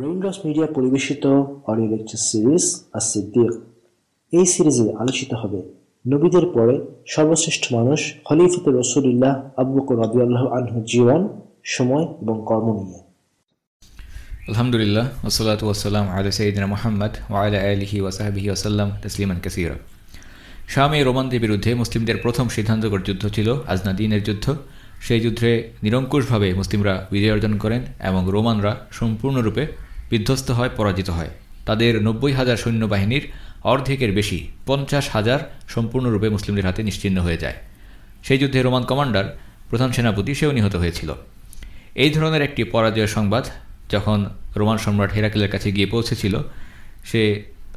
Raindrops media পরিবেশিত audio lecture series আর এই সিরিজে আলোচিত হবে নবীদের পরে সর্বশ্রেষ্ঠ মানুষ খলিফত রসুলিল্লাহ আবু বকর রাদিয়াল্লাহু আনহু জীবন, সময় এবং কর্ম নিয়ে। আলহামদুলিল্লাহ ওসলাত ওসালাম আল সঈদিনা মোহাম্মদ ওয়াইলা আলহি ওসাহাবিহি ওসাল্লাম তসলিমান কাসিরা। শামে রোমানদের বিরুদ্ধে মুসলিমদের প্রথম সিদ্ধান্তকর যুদ্ধ ছিল আজনাদিনের যুদ্ধ। সেই যুদ্ধে নিরঙ্কুশভাবে মুসলিমরা বিজয় অর্জন করেন এবং রোমানরা সম্পূর্ণরূপে বিধ্বস্ত হয়, পরাজিত হয়। তাদের নব্বই হাজার সৈন্যবাহিনীর অর্ধেকের বেশি পঞ্চাশ হাজার সম্পূর্ণরূপে মুসলিমদের হাতে নিশ্চিহ্ন হয়ে যায়। সেই যুদ্ধে রোমান কমান্ডার, প্রধান সেনাপতি সেও নিহত হয়েছিল। এই ধরনের একটি পরাজয়ের সংবাদ যখন রোমান সম্রাট হেরাকেলের কাছে গিয়ে পৌঁছেছিল, সে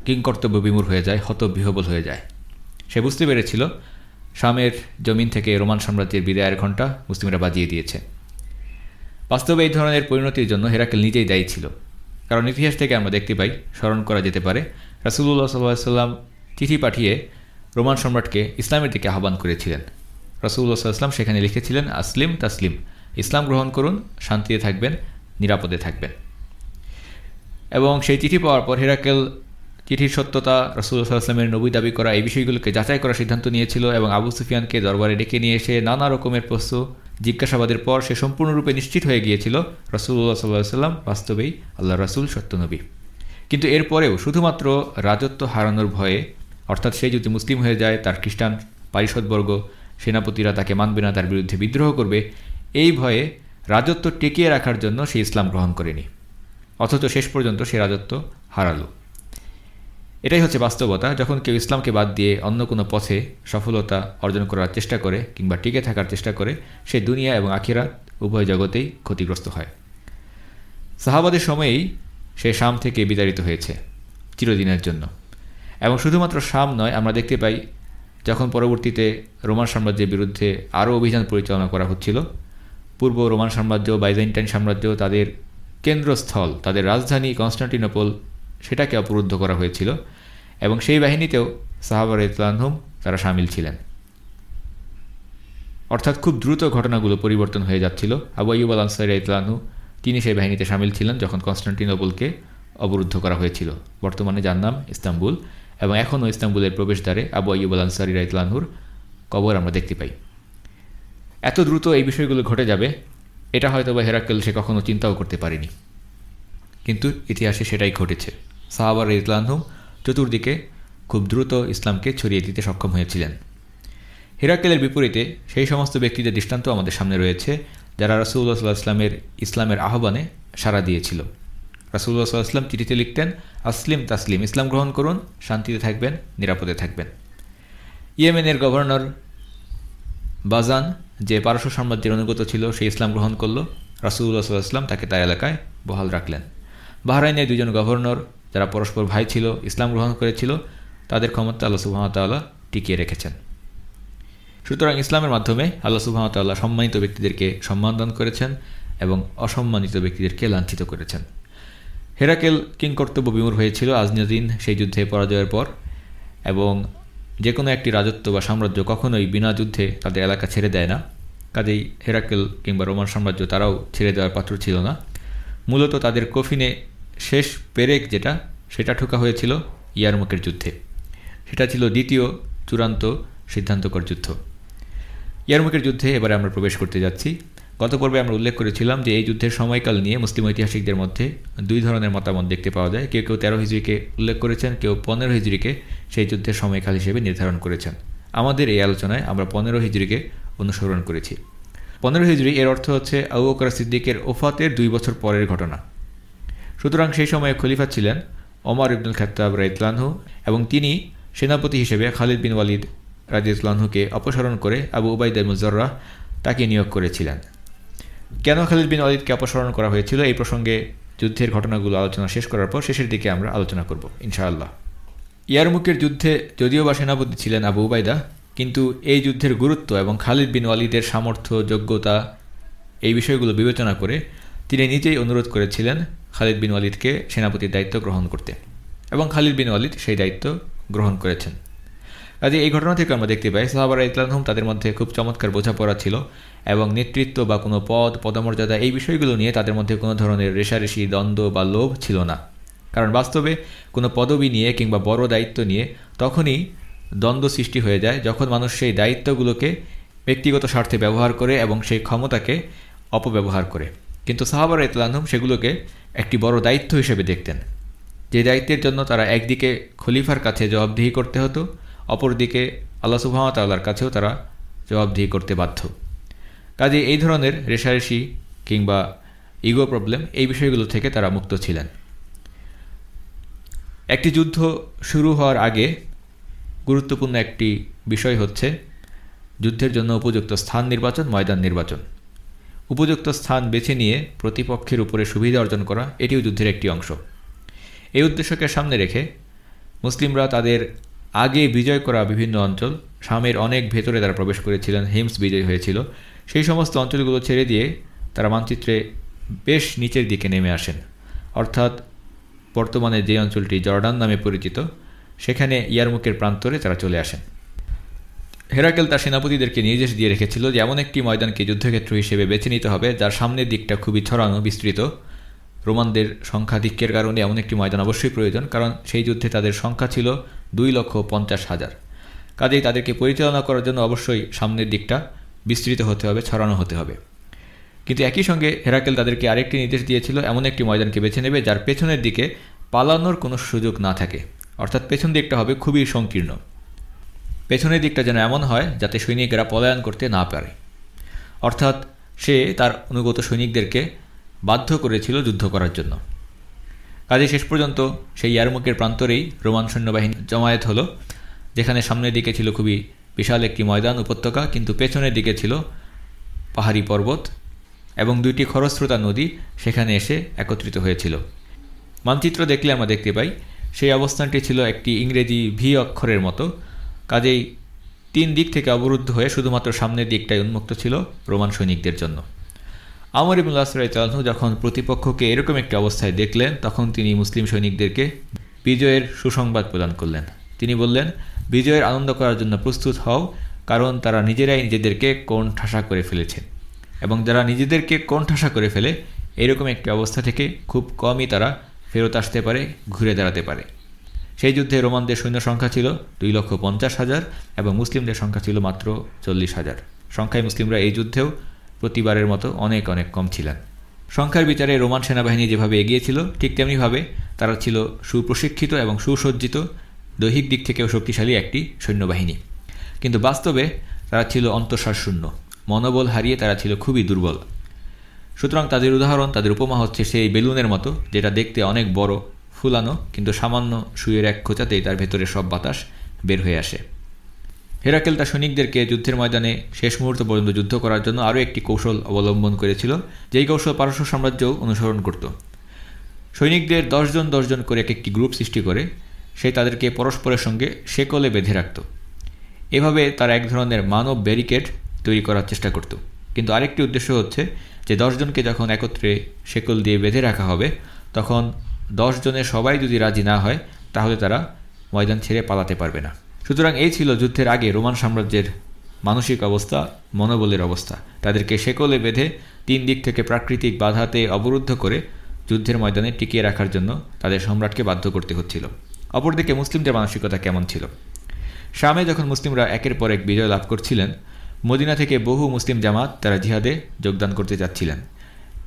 কিংকর্তব্য বিমূর হয়ে যায় হত বিহবল হয়ে যায়। সে বুঝতে পেরেছিল, শামের জমিন থেকে রোমান সাম্রাজ্যের বিদায়ের ঘণ্টা মুসলিমরা বাজিয়ে দিয়েছে। বাস্তবে এই ধরনের পরিণতির জন্য হেরাকেল নিজেই দায়ী ছিল। কারণ ইতিহাস থেকে আমরা দেখতে পাই, স্মরণ করা যেতে পারে রাসুল্লাহ সাল্লাম চিঠি পাঠিয়ে রোমান সম্রাটকে ইসলামের দিকে আহ্বান করেছিলেন। রাসুল্লাহ সাল্লাম সেখানে লিখেছিলেন, আসলিম তাসলিম, ইসলাম গ্রহণ করুন, শান্তিতে থাকবেন, নিরাপদে থাকবেন। এবং সেই চিঠি পাওয়ার পর হেরাকেল চিঠির সত্যতা রসুল্লাহামের নবী দাবি করা, এই বিষয়গুলোকে যাচাই করার সিদ্ধান্ত নিয়েছিল এবং আবু সুফিয়ানকে দরবারে ডেকে নিয়ে এসে নানা রকমের প্রশ্ন জিজ্ঞাসাবাদের পর সে সম্পূর্ণরূপে নিশ্চিত হয়ে গিয়েছিল রসুল্লাহ সাল্লাহ সাল্লাম বাস্তবেই আল্লাহ রাসুল সত্যনবী কিন্তু এরপরেও শুধুমাত্র রাজত্ব হারানোর ভয়ে, অর্থাৎ সে যদি মুসলিম হয়ে যায়, তার খ্রিস্টান পারিষদবর্গ সেনাপতিরা তাকে মানবে না, তার বিরুদ্ধে বিদ্রোহ করবে, এই ভয়ে রাজত্ব টিকিয়ে রাখার জন্য সে ইসলাম গ্রহণ করেনি। অথচ শেষ পর্যন্ত সে রাজত্ব হারালো। এটাই হচ্ছে বাস্তবতা। যখন কেউ ইসলামকে বাদ দিয়ে অন্য কোনো পথে সফলতা অর্জন করার চেষ্টা করে কিংবা টিকে থাকার চেষ্টা করে, সে দুনিয়া এবং আখিরাত উভয় জগতেই ক্ষতিগ্রস্ত হয়। সাহাবাদের সময়েই সে শাম থেকে বিতাড়িত হয়েছে চিরদিনের জন্য। এবং শুধুমাত্র শাম নয়, আমরা দেখতে পাই যখন পরবর্তীতে রোমান সাম্রাজ্যের বিরুদ্ধে আরও অভিযান পরিচালনা করা হচ্ছিল, পূর্ব রোমান সাম্রাজ্য, বাইজেন্টাইন সাম্রাজ্য তাদের কেন্দ্রস্থল, তাদের রাজধানী কনস্টান্টিনোপল সেটাকে অবরুদ্ধ করা হয়েছিল এবং সেই বাহিনীতেও সাহাবার ইতলানহুম তারা সামিল ছিলেন। অর্থাৎ খুব দ্রুত ঘটনাগুলো পরিবর্তন হয়ে যাচ্ছিল। আবু আইব আল ইতলানহু তিনি সেই বাহিনীতে সামিল ছিলেন যখন কনস্টান্টিনোপলকে অবরুদ্ধ করা হয়েছিল। বর্তমানে যার নাম ইস্তাম্বুল এবং এখনও ইস্তাম্বুলের প্রবেশদ্বারে আবু আইব আল আনসারি ইতলানহুর কবর আমরা দেখতে পাই। এত দ্রুত এই বিষয়গুলো ঘটে যাবে, এটা হয়তো বা হেরাক্কেল সে কখনো চিন্তাও করতে পারেনি। কিন্তু ইতিহাসে সেটাই ঘটেছে। সাহাবার ইতলানহুম চতুর্দিকে খুব দ্রুত ইসলামকে ছড়িয়ে দিতে সক্ষম হয়েছিলেন। হিরাকেলের বিপরীতে সেই সমস্ত ব্যক্তিদের দৃষ্টান্ত আমাদের সামনে রয়েছে, যারা রাসুল্লাহ সাল্লাহ ইসলামের ইসলামের আহ্বানে সাড়া দিয়েছিল। রাসুল্লাহ সাল্লাহ ইসলাম চিঠিতে লিখতেন, আসলিম তাসলিম, ইসলাম গ্রহণ করুন, শান্তিতে থাকবেন, নিরাপদে থাকবেন। ইয়েমেনের গভর্নর বাজান, যে পারস্য সাম্রাজ্যের অনুগত ছিল, সে ইসলাম গ্রহণ করল। রাসুল্লাহ সাল্লাহ ইসলাম তাকে তার এলাকায় বহাল রাখলেন। বাহরাইনের দুজন গভর্নর যারা পরস্পর ভাই ছিল, ইসলাম গ্রহণ করেছিল, তাদের ক্ষমতা আল্লাহ সুবাহতাল্লাহ টিকিয়ে রেখেছেন। সুতরাং ইসলামের মাধ্যমে আল্লাহ সুবাহতাল্লাহ সম্মানিত ব্যক্তিদেরকে সম্মান দান করেছেন এবং অসম্মানিত ব্যক্তিদেরকে লাঞ্ছিত করেছেন। হেরাকেল কিংকর্তব্য বিমূর হয়েছিল আজনাদিন সেই যুদ্ধে পরাজয়ের পর এবং যে কোনো একটি রাজত্ব বা সাম্রাজ্য কখনোই বিনা যুদ্ধে তাদের এলাকা ছেড়ে দেয় না। কাজেই হেরাকেল কিংবা রোমান সাম্রাজ্য তারাও ছেড়ে দেওয়ার পাত্র ছিল না। মূলত তাদের কফিনে শেষ পেরেক যেটা, সেটা ঠোকা হয়েছিল ইয়ারমুকের যুদ্ধে। সেটা ছিল দ্বিতীয় চূড়ান্ত সিদ্ধান্তকর যুদ্ধ। ইয়ারমুকের যুদ্ধে এবারে আমরা প্রবেশ করতে যাচ্ছি। গত পর্বে আমরা উল্লেখ করেছিলাম যে এই যুদ্ধের সময়কাল নিয়ে মুসলিম ঐতিহাসিকদের মধ্যে দুই ধরনের মতামত দেখতে পাওয়া যায়। কেউ কেউ তেরো হিজড়িকে উল্লেখ করেছেন, কেউ পনেরো হিজড়িকে সেই যুদ্ধের সময়কাল হিসেবে নির্ধারণ করেছেন। আমাদের এই আলোচনায় আমরা পনেরো হিজড়িকে অনুসরণ করেছি। পনেরো হিজড়ি এর অর্থ হচ্ছে আবু বকর সিদ্দিকের ওফাতের দুই বছর পরের ঘটনা। সুতরাং সেই সময়ে খলিফা ছিলেন ওমর ইবনুল খাত্তাব রাইতলানহু এবং তিনি সেনাপতি হিসেবে খালিদ বিন ওয়ালিদ রাজিউল্লাহকে অপসারণ করে আবু উবাইদ মুজর্রাহ তাকে নিয়োগ করেছিলেন। কেন খালিদ বিন ওয়ালিদকে অপসারণ করা হয়েছিল? এই প্রসঙ্গে যুদ্ধের ঘটনাগুলো আলোচনা শেষ করার পর শেষের দিকে আমরা আলোচনা করব, ইনশাআল্লাহ। ইয়ারমুকের যুদ্ধে যদিও বা সেনাপতি ছিলেন আবু উবাইদা কিন্তু এই যুদ্ধের গুরুত্ব এবং খালিদ বিন ওয়ালিদের সামর্থ্য, যোগ্যতা এই বিষয়গুলো বিবেচনা করে তিনি নিজেই অনুরোধ করেছিলেন খালিদ বিন ওয়ালিদকে সেনাপতির দায়িত্ব গ্রহণ করতে। এবং খালিদ বিন ওয়ালিদ সেই দায়িত্ব গ্রহণ করেছেন। কাজে এই ঘটনা থেকে আমরা দেখতে পাই, সাহাবার ইতলানহম তাদের মধ্যে খুব চমৎকার বোঝাপড়া ছিল এবং নেতৃত্ব বা কোনো পদ, পদমর্যাদা এই বিষয়গুলো নিয়ে তাদের মধ্যে কোনো ধরনের রেশারেশি, দ্বন্দ্ব বা লোভ ছিল না। কারণ বাস্তবে কোনো পদবি নিয়ে কিংবা বড় দায়িত্ব নিয়ে তখনই দ্বন্দ্ব সৃষ্টি হয়ে যায় যখন মানুষ সেই দায়িত্বগুলোকে ব্যক্তিগত স্বার্থে ব্যবহার করে এবং সেই ক্ষমতাকে অপব্যবহার করে। কিন্তু সাহাবার ইতলানহম সেগুলোকে একটি বড় দায়িত্ব হিসেবে দেখতেন। যে দায়িত্বের জন্য তারা একদিকে খলিফার কাছে জবাবদিহি করতে হতো, অপরদিকে আল্লাহ সুহামতাল্লার কাছেও তারা জবাবদিহি করতে বাধ্য। কাজে এই ধরনের রেশারেশি কিংবা ইগো প্রবলেম এই বিষয়গুলো থেকে তারা মুক্ত ছিলেন। একটি যুদ্ধ শুরু হওয়ার আগে গুরুত্বপূর্ণ একটি বিষয় হচ্ছে, যুদ্ধের জন্য উপযুক্ত স্থান নির্বাচন, ময়দান নির্বাচন। উপযুক্ত স্থান বেছে নিয়ে প্রতিপক্ষের উপরে সুবিধা অর্জন করা এটিও যুদ্ধের একটি অংশ। এই উদ্দেশ্যকে সামনে রেখে মুসলিমরা তাদের আগে বিজয় করা বিভিন্ন অঞ্চল, শামের অনেক ভেতরে তারা প্রবেশ করেছিলেন, হিমস বিজয় হয়েছিল। সেই সমস্ত অঞ্চলগুলো ছেড়ে দিয়ে তারা মানচিত্রে বেশ নিচের দিকে নেমে আসেন। অর্থাৎ বর্তমানে যে অঞ্চলটি জর্ডান নামে পরিচিত, সেখানে ইয়ারমুকের প্রান্তরে তারা চলে আসেন। হেরাকেল তার সেনাপতিদেরকে নির্দেশ দিয়ে রেখেছিল যে এমন একটি ময়দানকে যুদ্ধক্ষেত্র হিসেবে বেছে নিতে হবে, যার সামনের দিকটা খুবই ছড়ানো, বিস্তৃত। রোমানদের সংখ্যাধিক্যের কারণে এমন একটি ময়দান অবশ্যই প্রয়োজন, কারণ সেই যুদ্ধে তাদের সংখ্যা ছিল দুই লক্ষ পঞ্চাশ হাজার। কাজেই তাদেরকে পরিচালনা করার জন্য অবশ্যই সামনের দিকটা বিস্তৃত হতে হবে, ছড়ানো হতে হবে। কিন্তু একই সঙ্গে হেরাকেল তাদেরকে আরেকটি নির্দেশ দিয়েছিল, এমন একটি ময়দানকে বেছে নেবে যার পেছনের দিকে পালানোর কোনো সুযোগ না থাকে। অর্থাৎ পেছন দিকটা হবে খুবই সংকীর্ণ। পেছনের দিকটা যেন এমন হয় যাতে সৈনিকেরা পলায়ন করতে না পারে। অর্থাৎ সে তার অনুগত সৈনিকদেরকে বাধ্য করেছিল যুদ্ধ করার জন্য। কাজে শেষ পর্যন্ত সেই ইয়ারমুকের প্রান্তরেই রোমান সৈন্যবাহিনী জমায়েত হলো, যেখানে সামনের দিকে ছিল খুবই বিশাল একটি ময়দান উপত্যকা, কিন্তু পেছনের দিকে ছিল পাহাড়ি পর্বত এবং দুইটি খরস্রোতা নদী সেখানে এসে একত্রিত হয়েছিল। মানচিত্র দেখলে আমরা দেখতে পাই, সেই অবস্থানটি ছিল একটি ইংরেজি ভি অক্ষরের মতো কাজেই তিন দিক থেকে অবরুদ্ধ হয়ে শুধুমাত্র সামনের দিকটাই উন্মুক্ত ছিল রোমান সৈনিকদের জন্য। আমর ইবুল আসরাই তালহু যখন প্রতিপক্ষকে এরকম একটি অবস্থায় দেখলেন, তখন তিনি মুসলিম সৈনিকদেরকে বিজয়ের সুসংবাদ প্রদান করলেন। তিনি বললেন, বিজয়ের আনন্দ করার জন্য প্রস্তুত হও, কারণ তারা নিজেরাই নিজেদেরকে কোণ ঠাসা করে ফেলেছে। এবং যারা নিজেদেরকে কোণ ঠাসা করে ফেলে, এরকম একটি অবস্থা থেকে খুব কমই তারা ফেরত আসতে পারে, ঘুরে দাঁড়াতে পারে। সেই যুদ্ধে রোমানদের সৈন্য সংখ্যা ছিল দুই লক্ষ পঞ্চাশ হাজার এবং মুসলিমদের সংখ্যা ছিল মাত্র চল্লিশ হাজার। সংখ্যায় মুসলিমরা এই যুদ্ধেও প্রতিবারের মতো অনেক অনেক কম ছিলেন। সংখ্যার বিচারে রোমান সেনাবাহিনী যেভাবে এগিয়েছিল ঠিক তেমনিভাবে তারা ছিল সুপ্রশিক্ষিত এবং সুসজ্জিত, দৈহিক দিক থেকেও শক্তিশালী একটি সৈন্যবাহিনী। কিন্তু বাস্তবে তারা ছিল অন্তঃসারশূন্য মনোবল হারিয়ে তারা ছিল খুবই দুর্বল। সুতরাং তাদের উদাহরণ, তাদের উপমা হচ্ছে সেই বেলুনের মতো, যেটা দেখতে অনেক বড় ফুলানো, কিন্তু সামান্য শুয়ের এক খোঁচাতেই তার ভেতরে সব বাতাস বের হয়ে আসে। হেরাকেল তার সৈনিকদেরকে যুদ্ধের ময়দানে শেষ মুহূর্ত পর্যন্ত যুদ্ধ করার জন্য আরও একটি কৌশল অবলম্বন করেছিল, যেই কৌশল পারস্য সাম্রাজ্যও অনুসরণ করত। সৈনিকদের দশজন দশজন করে এক একটি গ্রুপ সৃষ্টি করে সে তাদেরকে পরস্পরের সঙ্গে শেকলে বেঁধে রাখত। এভাবে তারা এক ধরনের মানব ব্যারিকেড তৈরি করার চেষ্টা করত। কিন্তু আরেকটি উদ্দেশ্য হচ্ছে যে দশজনকে যখন একত্রে শেকল দিয়ে বেঁধে রাখা হবে, তখন দশ জনের সবাই যদি রাজি না হয়, তাহলে তারা ময়দান ছেড়ে পালাতে পারবে না। সুতরাং এই ছিল যুদ্ধের আগে রোমান সাম্রাজ্যের মানসিক অবস্থা, মনোবলের অবস্থা। তাদেরকে শেকলে বেঁধে তিন দিক থেকে প্রাকৃতিক বাধাতে অবরুদ্ধ করে যুদ্ধের ময়দানে টিকিয়ে রাখার জন্য তাদের সম্রাটকে বাধ্য করতে হচ্ছিল। অপরদিকে মুসলিমদের মানসিকতা কেমন ছিল? শামে যখন মুসলিমরা একের পর এক বিজয় লাভ করছিলেন, মদিনা থেকে বহু মুসলিম জামাত তারা জিহাদে যোগদান করতে যাচ্ছিলেন।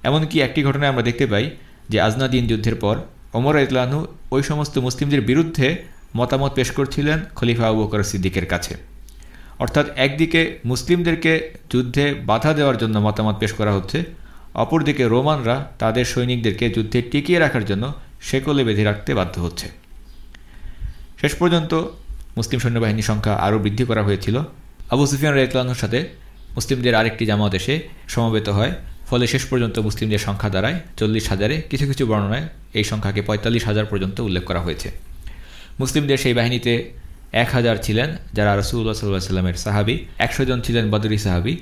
এমনকি একটি ঘটনায় আমরা দেখতে পাই যে আজনাদিন যুদ্ধের পর ওমর ইতলানহু ওই সমস্ত মুসলিমদের বিরুদ্ধে মতামত পেশ করছিলেন খলিফা আবু বকর সিদ্দিকের কাছে। অর্থাৎ একদিকে মুসলিমদেরকে যুদ্ধে বাধা দেওয়ার জন্য মতামত পেশ করা হচ্ছে, অপরদিকে রোমানরা তাদের সৈনিকদেরকে যুদ্ধে টিকিয়ে রাখার জন্য শেকলে বেঁধে রাখতে বাধ্য হচ্ছে। শেষ পর্যন্ত মুসলিম সৈন্যবাহিনীর সংখ্যা আরও বৃদ্ধি করা হয়েছিল। আবু সুফিয়ান রাইতলানোর সাথে মুসলিমদের আরেকটি জামাত এসে সমবেত হয়। ফলে শেষ পর্যন্ত মুসলিমদের সংখ্যা দাঁড়ায় চল্লিশ হাজারে। কিছু কিছু বর্ণনায় এই সংখ্যাকে পঁয়তাল্লিশ হাজার পর্যন্ত উল্লেখ করা হয়েছে। মুসলিমদের সেই বাহিনীতে এক হাজার ছিলেন যারা রসুল্লাহ সাল্লাহ সাল্লামের সাহাবি, একশো জন ছিলেন বদরি সাহাবি।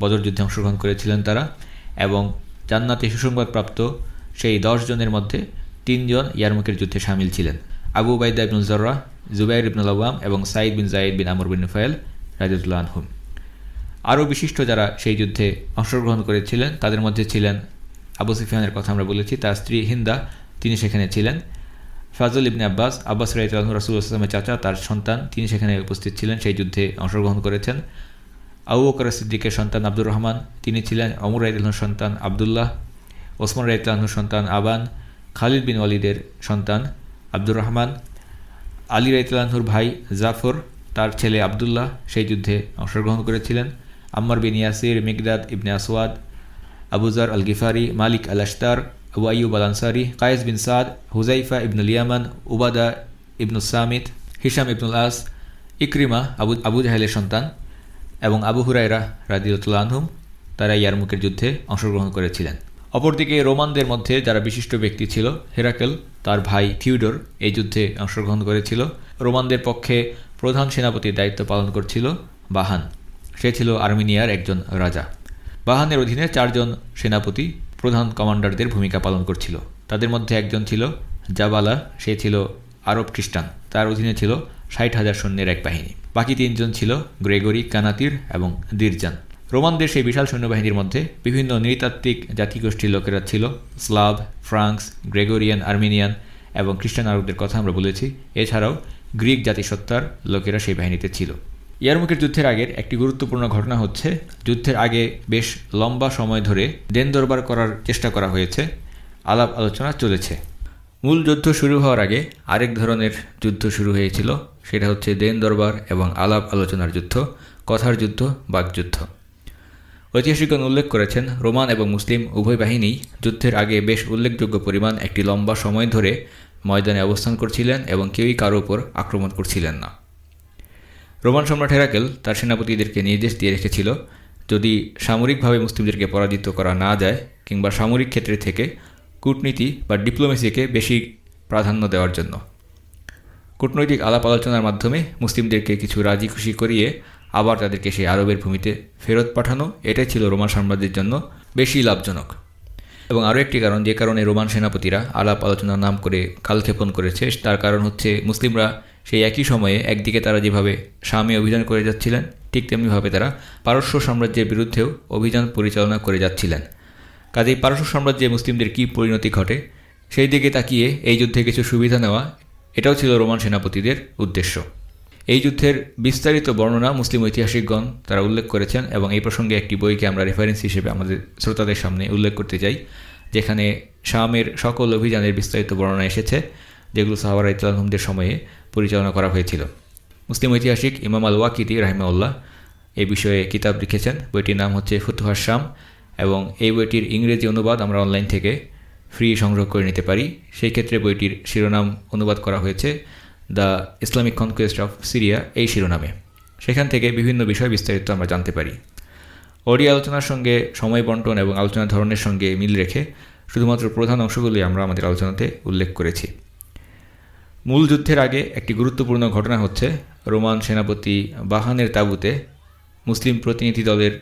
বদর যুদ্ধে অংশগ্রহণ করেছিলেন তারা এবং জান্নাতে সুসংবাদপ্রাপ্ত সেই দশ জনের মধ্যে তিনজন ইয়ারমুকের যুদ্ধে সামিল ছিলেন। আবু উবাইদা ইবনুল জর্রা জুবাইর ইবনুল আওয়াম এবং সাইদ বিন জাইদ বিন আমর বিন ফায়েল রাজিদুল্লাহ আনহুম। আরও বিশিষ্ট যারা সেই যুদ্ধে অংশগ্রহণ করেছিলেন, তাদের মধ্যে ছিলেন আবু সুফিয়ানের কথা আমরা বলেছি, তার স্ত্রী হিন্দা, তিনি সেখানে ছিলেন। ফাজল ইবনে আব্বাস আব্বাস রাইতাল রাসুল আসলামের চাচা, তার সন্তান, তিনি সেখানে উপস্থিত ছিলেন, সেই যুদ্ধে অংশগ্রহণ করেছেন। আবু বকর সিদ্দিকের সন্তান আব্দুর রহমান, তিনি ছিলেন অমর রাইতুল্লাহর সন্তান আবদুল্লাহ, ওসমান রাইতুল্লাহর সন্তান আবান, খালিদ বিন ওয়ালিদের সন্তান আব্দুর রহমান, আলী রাইতুল্লাহর ভাই জাফর, তার ছেলে আবদুল্লাহ, সেই যুদ্ধে অংশগ্রহণ করেছিলেন। আম্মার বিন ইয়াসির মিকদাদ ইবনে আসওয়াদ আবুজার আল গিফারি মালিক আল আশতার আবু আইয়ুব আল আনসারি কায়েস বিন সাদ হুজাইফা ইবনুল ইয়ামান উবাদা ইবনুল সামিত হিসাম ইবনুল আস ইকরিমা আবু আবু জাহেলের সন্তান এবং আবু হুরাইরা রাদিউল্লাহ আনহুম তারা ইয়ারমুকের যুদ্ধে অংশগ্রহণ করেছিলেন। অপরদিকে রোমানদের মধ্যে যারা বিশিষ্ট ব্যক্তি ছিল, হেরাকেল, তার ভাই থিউডোর এই যুদ্ধে অংশগ্রহণ করেছিল। রোমানদের পক্ষে প্রধান সেনাপতির দায়িত্ব পালন করছিল বাহান। সে ছিল আর্মেনিয়ার একজন রাজা। বাহানের অধীনে চারজন সেনাপতি, প্রধান কমান্ডারদের ভূমিকা পালন করছিল। তাদের মধ্যে একজন ছিল জাবালা, সে ছিল আরব খ্রিস্টান। তার অধীনে ছিল ষাট হাজার সৈন্যের এক বাহিনী। বাকি তিনজন ছিল গ্রেগরি, কানাতির এবং দিরজান। রোমানদের সেই বিশাল সৈন্যবাহিনীর মধ্যে বিভিন্ন নৃতাত্ত্বিক জাতিগোষ্ঠীর লোকেরা ছিল। স্লাভ, ফ্রান্স, গ্রেগরিয়ান, আর্মেনিয়ান এবং খ্রিস্টান আরবদের কথা আমরা বলেছি। এছাড়াও গ্রিক জাতিসত্তার লোকেরা সেই বাহিনীতে ছিল। ইয়ারমুখের যুদ্ধের আগের একটি গুরুত্বপূর্ণ ঘটনা হচ্ছে, যুদ্ধের আগে বেশ লম্বা সময় ধরে দেন দরবার করার চেষ্টা করা হয়েছে, আলাপ আলোচনা চলেছে। মূল যুদ্ধ শুরু হওয়ার আগে আরেক ধরনের যুদ্ধ শুরু হয়েছিল, সেটা হচ্ছে দেন দরবার এবং আলাপ আলোচনার যুদ্ধ, কথার যুদ্ধ, বাকযুদ্ধ। ঐতিহাসিকগণ উল্লেখ করেছেন, রোমান এবং মুসলিম উভয় বাহিনী যুদ্ধের আগে বেশ উল্লেখযোগ্য পরিমাণ একটি লম্বা সময় ধরে ময়দানে অবস্থান করছিলেন এবং কেউই কারও উপর আক্রমণ করছিলেন না। রোমান সম্রাট হেরাকেল তার সেনাপতিদেরকে নির্দেশ দিয়ে রেখেছিল, যদি সামরিকভাবে মুসলিমদেরকে পরাজিত করা না যায় কিংবা সামরিক ক্ষেত্রে থেকে কূটনীতি বা ডিপ্লোমেসিকে বেশি প্রাধান্য দেওয়ার জন্য। কূটনৈতিক আলাপ আলোচনার মাধ্যমে মুসলিমদেরকে কিছু রাজি খুশি করিয়ে আবার তাদেরকে সেই আরবের ভূমিতে ফেরত পাঠানো, এটাই ছিল রোমান সাম্রাজ্যের জন্য বেশি লাভজনক। এবং আরও একটি কারণ, যে কারণে রোমান সেনাপতিরা আলাপ আলোচনার নাম করে কালক্ষেপণ করেছে, তার কারণ হচ্ছে মুসলিমরা সেই একই সময়ে একদিকে তারা যেভাবে স্বামী অভিযান করে যাচ্ছিলেন, ঠিক তেমনিভাবে তারা পারস্য সাম্রাজ্যের বিরুদ্ধেও অভিযান পরিচালনা করে যাচ্ছিলেন। কাজেই পারস্য সাম্রাজ্যে মুসলিমদের কী পরিণতি ঘটে, সেই দিকে তাকিয়ে এই যুদ্ধে কিছু সুবিধা নেওয়া, এটাও ছিল রোমান সেনাপতিদের উদ্দেশ্য। এই যুদ্ধের বিস্তারিত বর্ণনা মুসলিম ঐতিহাসিকগণ তারা উল্লেখ করেছেন এবং এই প্রসঙ্গে একটি বইকে আমরা রেফারেন্স হিসেবে আমাদের শ্রোতাদের সামনে উল্লেখ করতে চাই, যেখানে শামের সকল অভিযানের বিস্তারিত বর্ণনা এসেছে, যেগুলো সাহাবার ইতলাহমদের সময়ে পরিচালনা করা হয়েছিল। মুসলিম ঐতিহাসিক ইমাম আল ওয়াকিদি রাহিমাউল্লাহ এই বিষয়ে কিতাব লিখেছেন। বইটির নাম হচ্ছে ফুতুহার শাম এবং এই বইটির ইংরেজি অনুবাদ আমরা অনলাইন থেকে ফ্রি সংগ্রহ করে নিতে পারি। সেই ক্ষেত্রে বইটির শিরোনাম অনুবাদ করা হয়েছে the Islamic conquest of Syria এই শিরোনামে। সেখান থেকে বিভিন্ন বিষয় বিস্তারিত আমরা জানতে পারি। অডিও আলোচনার সঙ্গে সময় বন্টন এবং আলোচনার ধরনের সঙ্গে মিল রেখে শুধুমাত্র প্রধান অংশগুলি আমরা আমাদের আলোচনাতে উল্লেখ করেছি। মূল যুদ্ধের আগে একটি গুরুত্বপূর্ণ ঘটনা হচ্ছে রোমান সেনাপতি বাহানের তাবুতে মুসলিম প্রতিনিধি দলের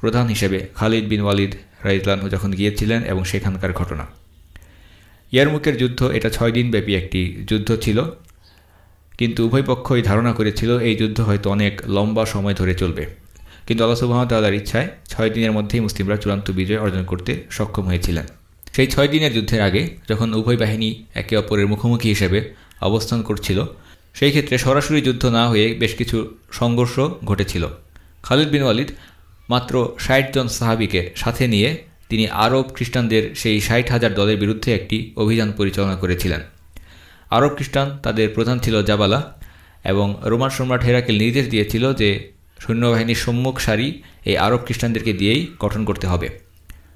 প্রধান হিসেবে খালিদ বিন ওয়ালিদ রাইজলানহু যখন গিয়েছিলেন এবং সেখানকার ঘটনা। ইয়ারমুকের যুদ্ধ এটা ছয় দিনব্যাপী একটি যুদ্ধ ছিল, কিন্তু উভয় পক্ষই ধারণা করেছিল এই যুদ্ধ হয়তো অনেক লম্বা সময় ধরে চলবে। কিন্তু আল্লাহ সুবাহতাল্লার ইচ্ছায় ছয় দিনের মধ্যেই মুসলিমরা চূড়ান্ত বিজয় অর্জন করতে সক্ষম হয়েছিলেন। সেই ছয় দিনের যুদ্ধের আগে যখন উভয় বাহিনী একে অপরের মুখোমুখি হিসেবে অবস্থান করছিল। সেই ক্ষেত্রে সরাসরি যুদ্ধ না হয়ে বেশ কিছু সংঘর্ষ ঘটেছিল। খালিদ বিন ওয়ালিদ মাত্র ষাট জন সাহাবিকে সাথে নিয়ে তিনি আরব খ্রিস্টানদের সেই ষাট হাজার দলের বিরুদ্ধে একটি অভিযান পরিচালনা করেছিলেন। আরব খ্রিস্টান তাদের প্রধান ছিল জাবালা এবং রোমান সম্রাট হেরাকেল নির্দেশ দিয়েছিল যে সৈন্যবাহিনীর সম্মুখ সারি এই আরব খ্রিস্টানদেরকে দিয়েই গঠন করতে হবে।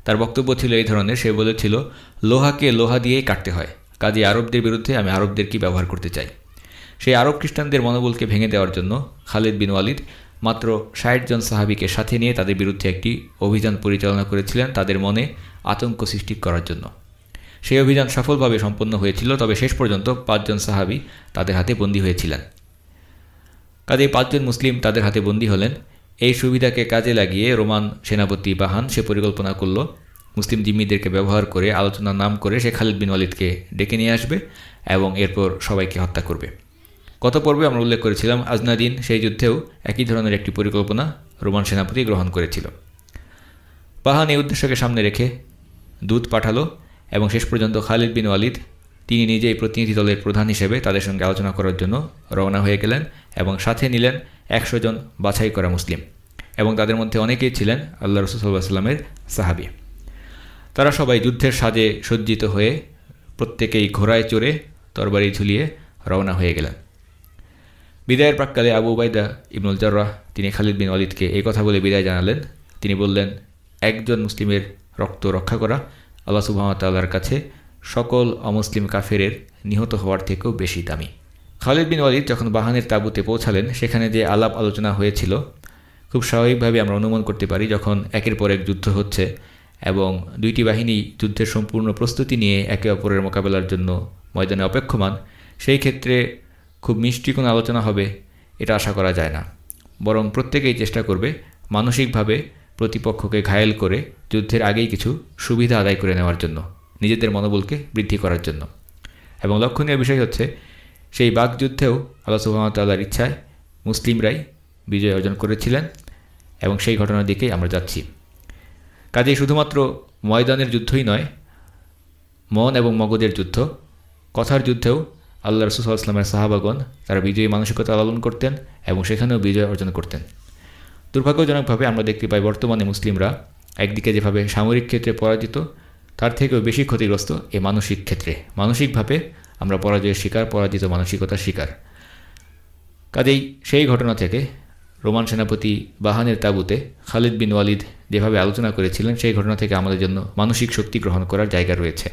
তার বক্তব্য ছিল এই ধরনের, সে বলেছিল, লোহাকে লোহা দিয়েই কাটতে হয়। কাজে আরবদের বিরুদ্ধে আমি আরবদেরকে ব্যবহার করতে চাই? সেই আরব খ্রিস্টানদের মনোবলকে ভেঙে দেওয়ার জন্য খালিদ বিন ওয়ালিদ মাত্র ষাট জন সাহাবিকে সাথে নিয়ে তাদের বিরুদ্ধে একটি অভিযান পরিচালনা করেছিলেন তাদের মনে আতঙ্ক সৃষ্টি করার জন্য। সেই অভিযান সফলভাবে সম্পন্ন হয়েছিল, তবে শেষ পর্যন্ত পাঁচজন সাহাবি তাদের হাতে বন্দী হয়েছিলেন। কাজে পাঁচজন মুসলিম তাদের হাতে বন্দী হলেন। এই সুবিধাকে কাজে লাগিয়ে রোমান সেনাপতি বাহান সে পরিকল্পনা করল মুসলিম জিম্মিদেরকে ব্যবহার করে, আলোচনার নাম করে সে খালিদ বিন ওয়ালিদকে ডেকে নিয়ে আসবে এবং এরপর সবাইকে হত্যা করবে। গত পর্বে আমরা উল্লেখ করেছিলাম আজনাদিন সেই যুদ্ধেও একই ধরনের একটি পরিকল্পনা রোমান সেনাপতি গ্রহণ করেছিল। পাহান এই উদ্দেশ্যকে সামনে রেখে দূত পাঠালো এবং শেষ পর্যন্ত খালিদ বিন ওয়ালিদ তিনি নিজেই প্রতিনিধি দলের প্রধান হিসেবে তাদের সঙ্গে আলোচনা করার জন্য রওনা হয়ে গেলেন এবং সাথে নিলেন একশো জন বাছাই করা মুসলিম এবং তাদের মধ্যে অনেকেই ছিলেন আল্লাহ রসুল্লাহ সাল্লামের সাহাবি। তারা সবাই যুদ্ধের সাজে সজ্জিত হয়ে প্রত্যেকেই ঘোড়ায় চড়ে তরবারি ঝুলিয়ে রওনা হয়ে গেলেন। বিদায়ের প্রাক্কালে আবু উবাইদা ইবনুল জর্রাহ, তিনি খালিদ বিন অলিদকে এই কথা বলে বিদায় জানালেন। তিনি বললেন, একজন মুসলিমের রক্ত রক্ষা করা আল্লাহ সুবাহতাল্লার কাছে সকল অমুসলিম কাফেরের নিহত হওয়ার থেকেও বেশি দামি। খালিদ বিন ওয়ালিদ যখন বাহানের তাঁবুতে পৌঁছালেন, সেখানে যে আলাপ আলোচনা হয়েছিল, খুব স্বাভাবিকভাবে আমরা অনুমান করতে পারি যখন একের পর এক যুদ্ধ হচ্ছে এবং দুইটি বাহিনী যুদ্ধের সম্পূর্ণ প্রস্তুতি নিয়ে একে অপরের মোকাবেলার জন্য ময়দানে অপেক্ষমান, সেই ক্ষেত্রে খুব মিষ্টি কোনো আলোচনা হবে এটা আশা করা যায় না। বরং প্রত্যেকেই চেষ্টা করবে মানসিকভাবে প্রতিপক্ষকে ঘায়েল করে যুদ্ধের আগেই কিছু সুবিধা আদায় করে নেওয়ার জন্য, নিজেদের মনোবলকে বৃদ্ধি করার জন্য। এবং লক্ষণীয় বিষয় হচ্ছে, সেই বাকযুদ্ধেও আল্লাহ সুহামতাল্লাহর ইচ্ছায় মুসলিমরাই বিজয় অর্জন করেছিলেন এবং সেই ঘটনার দিকেই আমরা যাচ্ছি। কাজেই শুধুমাত্র ময়দানের যুদ্ধই নয়, মন এবং মগজের যুদ্ধ। কথার যুদ্ধেও আল্লাহ রসুলামের সাহাবাগণ তারা বিজয়ী মানসিকতা লালন করতেন এবং সেখানেও বিজয় অর্জন করতেন। দুর্ভাগ্যজনকভাবে আমরা দেখতে পাই বর্তমানে মুসলিমরা একদিকে যেভাবে সামরিক ক্ষেত্রে পরাজিত, তার থেকেও বেশি ক্ষতিগ্রস্ত এ মানসিক ক্ষেত্রে। মানসিকভাবে আমরা পরাজয়ের শিকার, পরাজিত মানসিকতার শিকার। কাজেই সেই ঘটনা থেকে রোমান সেনাপতি বাহানের তাবুতে খালিদ বিন ওয়ালিদ যেভাবে আলোচনা করেছিলেন, সেই ঘটনা থেকে আমাদের জন্য মানসিক শক্তি গ্রহণ করার জায়গা রয়েছে।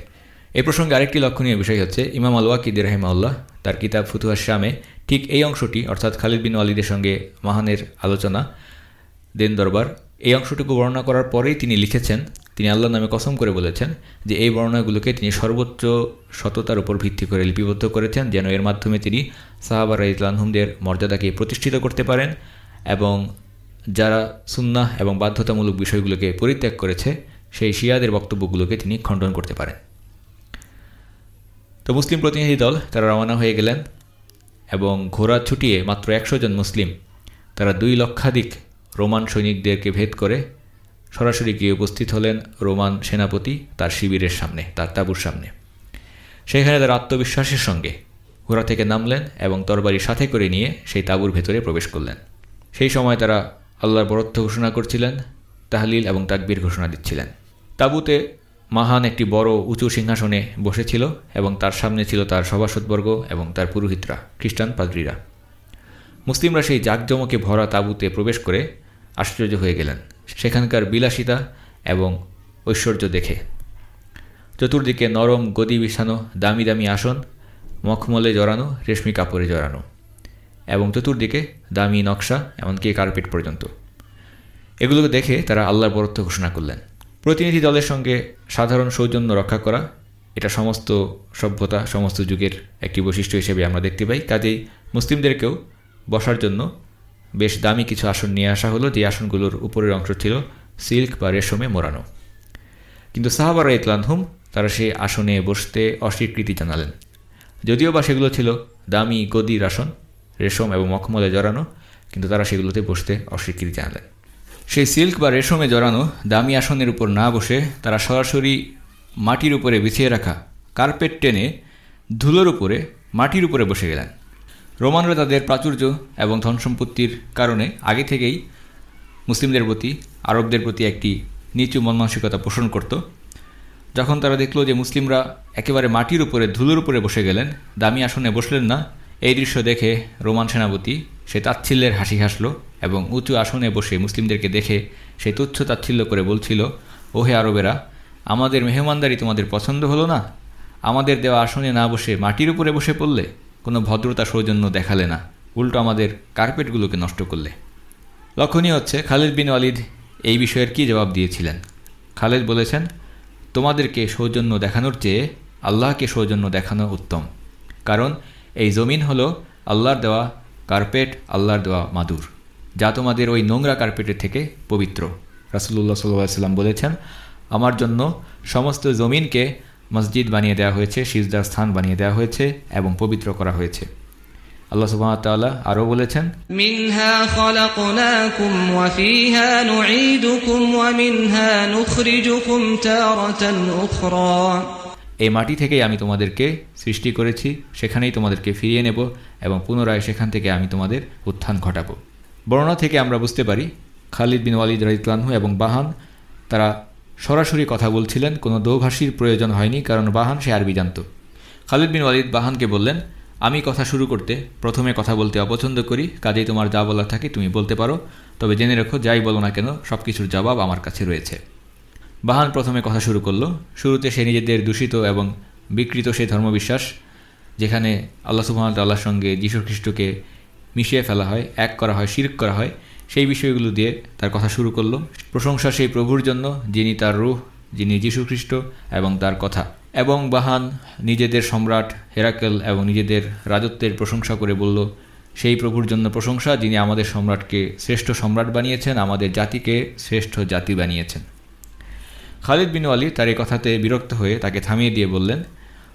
এ প্রসঙ্গে আরেকটি লক্ষণীয় বিষয় হচ্ছে, ইমাম আল ওয়াকিদ রাহিমাউল্লাহ তার কিতাব ফুতুহার শামে ঠিক এই অংশটি, অর্থাৎ খালিদ বিন ওয়ালিদের সঙ্গে মাহানের আলোচনা, দেন দরবার, এই অংশটুকু বর্ণনা করার পরেই তিনি লিখেছেন, তিনি আল্লাহ নামে কসম করে বলেছেন যে এই বর্ণনাগুলোকে তিনি সর্বোচ্চ সততার উপর ভিত্তি করে লিপিবদ্ধ করেছেন, যেন এর মাধ্যমে তিনি সাহাবার ইসলামদের মর্যাদাকে প্রতিষ্ঠিত করতে পারেন এবং যারা সুন্নাহ এবং বাধ্যতামূলক বিষয়গুলোকে পরিত্যাগ করেছে, সেই শিয়াদের বক্তব্যগুলোকে তিনি খণ্ডন করতে পারেন। তো মুসলিম প্রতিনিধি দল, তারা রওনা হয়ে গেলেন এবং ঘোড়া ছুটিয়ে মাত্র একশো জন মুসলিম, তারা দুই লক্ষাধিক রোমান সৈনিকদেরকে ভেদ করে সরাসরি গিয়ে উপস্থিত হলেন রোমান সেনাপতি তার শিবিরের সামনে, তার তাঁবুর সামনে। সেখানে তার আত্মবিশ্বাসের সঙ্গে ঘোড়া থেকে নামলেন এবং তরবারি সাথে করে নিয়ে সেই তাঁবুর ভেতরে প্রবেশ করলেন। সেই সময় তারা আল্লাহর বরত্ব ঘোষণা করছিলেন, তাহলিল এবং তাকবীর ঘোষণা দিচ্ছিলেন। তাঁবুতে মাহান একটি বড় উঁচু সিংহাসনে বসেছিল এবং তার সামনে ছিল তার সভাসদবর্গ এবং তার পুরোহিতরা, খ্রিস্টান পাদ্রীরা। মুসলিমরা সেই জাকজমকে ভরা তাঁবুতে প্রবেশ করে আশ্চর্য হয়ে গেলেন। সেখানকার বিলাসিতা এবং ঐশ্বর্য দেখে। চতুর্দিকে নরম গদি বিছানো, দামি দামি আসন, মখমলে জড়ানো, রেশমি কাপড়ে জড়ানো। এবং চতুর্দিকে দামি নকশা, এমনকি কার্পেট পর্যন্ত। এগুলোকে দেখে তারা আল্লাহর বরত্ব ঘোষণা করলেন। প্রতিনিধি দলের সঙ্গে সাধারণ সৌজন্য রক্ষা করা, এটা সমস্ত সভ্যতা, সমস্ত যুগের একটি বৈশিষ্ট্য হিসেবে আমরা দেখতে পাই। কাজেই মুসলিমদেরকেও বসার জন্য বেশ দামি কিছু আসন নিয়ে আসা হলো, যে আসনগুলোর উপরের অংশ ছিল সিল্ক বা রেশমে মোড়ানো। কিন্তু সাহাবার ইতলানহুম তারা সেই আসনে বসতে অস্বীকৃতি জানালেন। যদিও বা সেগুলো ছিল দামি গদির আসন রেশম এবং মখমলে জড়ানো, কিন্তু তারা সেগুলোতে বসতে অস্বীকৃতি জানালেন। সেই সিল্ক বা রেশমে জড়ানো দামি আসনের উপর না বসে তারা সরাসরি মাটির উপরে বিছিয়ে রাখা কার্পেট টেনে ধুলোর উপরে, মাটির উপরে বসে গেলেন। রোমানরা তাদের প্রাচুর্য এবং ধন সম্পত্তির কারণে আগে থেকেই মুসলিমদের প্রতি, আরবদের প্রতি একটি নিচু মনমানসিকতা পোষণ করত। যখন তারা দেখল যে মুসলিমরা একেবারে মাটির উপরে, ধুলোর উপরে বসে গেলেন, দামি আসনে বসলেন না এই দৃশ্য দেখে রোমান সেনাপতি সে তাচ্ছিল্যের হাসি হাসলো এবং উঁচু আসনে বসে মুসলিমদেরকে দেখে সে তুচ্ছ তাচ্ছিল্য করে বলছিল, ওহে আরবেরা, আমাদের মেহমানদারি তোমাদের পছন্দ হলো না? আমাদের দেওয়া আসনে না বসে মাটির উপরে বসে পড়লে কোনো ভদ্রতা সৌজন্য দেখালে না। উল্টো আমাদের কার্পেটগুলোকে নষ্ট করলে। লক্ষণীয় হচ্ছে খালেদ বিন ওয়ালিদ এই বিষয়ের কি জবাব দিয়েছিলেন। খালেদ বলেছেন, তোমাদেরকে সৌজন্য দেখানোর চেয়ে আল্লাহকে সৌজন্য দেখানো উত্তম। কারণ এই জমিন হলো আল্লাহর দেওয়া কার্পেট, আল্লাহর দেওয়া মাদুর, যা তোমাদের ওই নোংরা কার্পেটের থেকে পবিত্র। রাসুল্লাহ সাল্লাম বলেছেন, আমার জন্য সমস্ত জমিনকে মসজিদ বানিয়ে দেওয়া হয়েছে, সিজদার স্থান বানিয়ে দেওয়া হয়েছে এবং পবিত্র করা হয়েছে। আল্লাহ সুবাহতাল্লাহ আরও বলেছেন, মিনহা এই মাটি থেকেই আমি তোমাদেরকে সৃষ্টি করেছি, সেখানেই তোমাদেরকে ফিরিয়ে নেব এবং পুনরায় সেখান থেকে আমি তোমাদের উত্থান ঘটাবো। বর্ণনা থেকে আমরা বুঝতে পারি, খালিদ বিন ওয়ালিদ রাইতলানহু এবং বাহান, তারা সরাসরি কথা বলছিলেন, কোনো দোভাষীর প্রয়োজন হয়নি, কারণ বাহান সে আরবি জানত। খালিদ বিন ওয়ালিদ বাহানকে বললেন, আমি কথা শুরু করতে, প্রথমে কথা বলতে অপছন্দ করি, কাজেই তোমার যা বলার থাকে তুমি বলতে পারো, তবে জেনে রেখো, যাই বলো না কেন সব কিছুর জবাব আমার কাছে রয়েছে। বাহান প্রথমে কথা শুরু করল। শুরুতে সে নিজেদের দূষিত এবং বিকৃত সেই ধর্মবিশ্বাস, যেখানে আল্লাহ সুহামতাল্লাহর সঙ্গে যীশু খ্রিস্টকে মিশিয়ে ফেলা হয়, এক করা হয়, শির্ক করা হয়, সেই বিষয়গুলো দিয়ে তার কথা শুরু করল। প্রশংসা সেই প্রভুর জন্য, যিনি তার রুহ, যিনি যীশুখ্রিস্ট এবং তার কথা। এবং বাহান নিজেদের সম্রাট হেরাকেল এবং নিজেদের রাজত্বের প্রশংসা করে বলল, সেই প্রভুর জন্য প্রশংসা, যিনি আমাদের সম্রাটকে শ্রেষ্ঠ সম্রাট বানিয়েছেন, আমাদের জাতিকে শ্রেষ্ঠ জাতি বানিয়েছেন। খালিদ বিন আলী তার এই কথাতে বিরক্ত হয়ে তাকে থামিয়ে দিয়ে বললেন,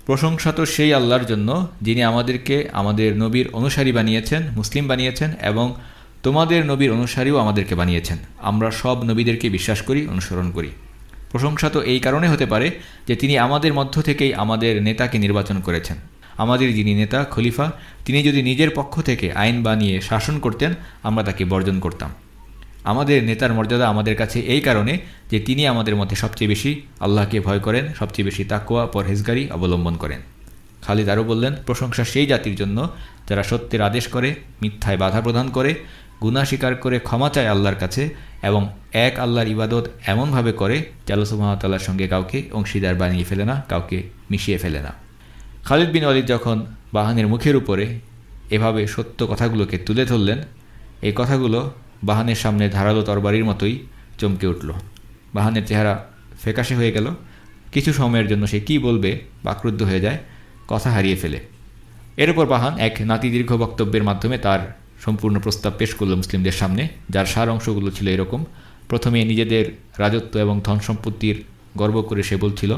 প্রশংসা তো সেই আল্লাহর জন্য, যিনি আমাদেরকে আমাদের নবীর অনুসারী বানিয়েছেন, মুসলিম বানিয়েছেন এবং তোমাদের নবীর অনুসারীও আমাদেরকে বানিয়েছেন। আমরা সব নবীদেরকে বিশ্বাস করি, অনুসরণ করি। প্রশংসা তো এই কারণে হতে পারে যে তিনি আমাদের মধ্য থেকেই আমাদের নেতাকে নির্বাচন করেছেন। আমাদের যিনি নেতা, খলিফা, তিনি যদি নিজের পক্ষ থেকে আইন বানিয়ে শাসন করতেন, আমরা তাকে বর্জন করতাম। আমাদের নেতার মর্যাদা আমাদের কাছে এই কারণে যে তিনি আমাদের মধ্যে সবচেয়ে বেশি আল্লাহকে ভয় করেন, সবচেয়ে বেশি তাকুয়া পরহেজগারি অবলম্বন করেন। খালিদ আরও বললেন, প্রশংসা সেই জাতির জন্য যারা সত্যের আদেশ করে, মিথ্যায় বাধা প্রদান করে গুণা স্বীকার করে ক্ষমা চায় আল্লাহর কাছে এবং এক আল্লাহর ইবাদত এমনভাবে করে জালু সুহামতাল্লাহর সঙ্গে কাউকে অংশীদার বানিয়ে ফেলে না, কাউকে মিশিয়ে ফেলে না। খালিদ বিন আলিদ যখন বাহানের মুখের উপরে এভাবে সত্য কথাগুলোকে তুলে ধরলেন, এই কথাগুলো বাহানের সামনে ধারালো তরবারির মতোই চমকে উঠল। বাহানের চেহারা ফেকাশে হয়ে গেল। কিছু সময়ের জন্য সে কি বলবে বাক্রুদ্ধ হয়ে যায়, কথা হারিয়ে ফেলে। এরপর বাহান এক নাতিদীর্ঘ বক্তব্যের মাধ্যমে তার সম্পূর্ণ প্রস্তাব পেশ করল মুসলিমদের সামনে, যার সার অংশগুলো ছিল এরকম। প্রথমে নিজেদের রাজত্ব এবং ধন সম্পত্তির গর্ব করে সে বলছিল,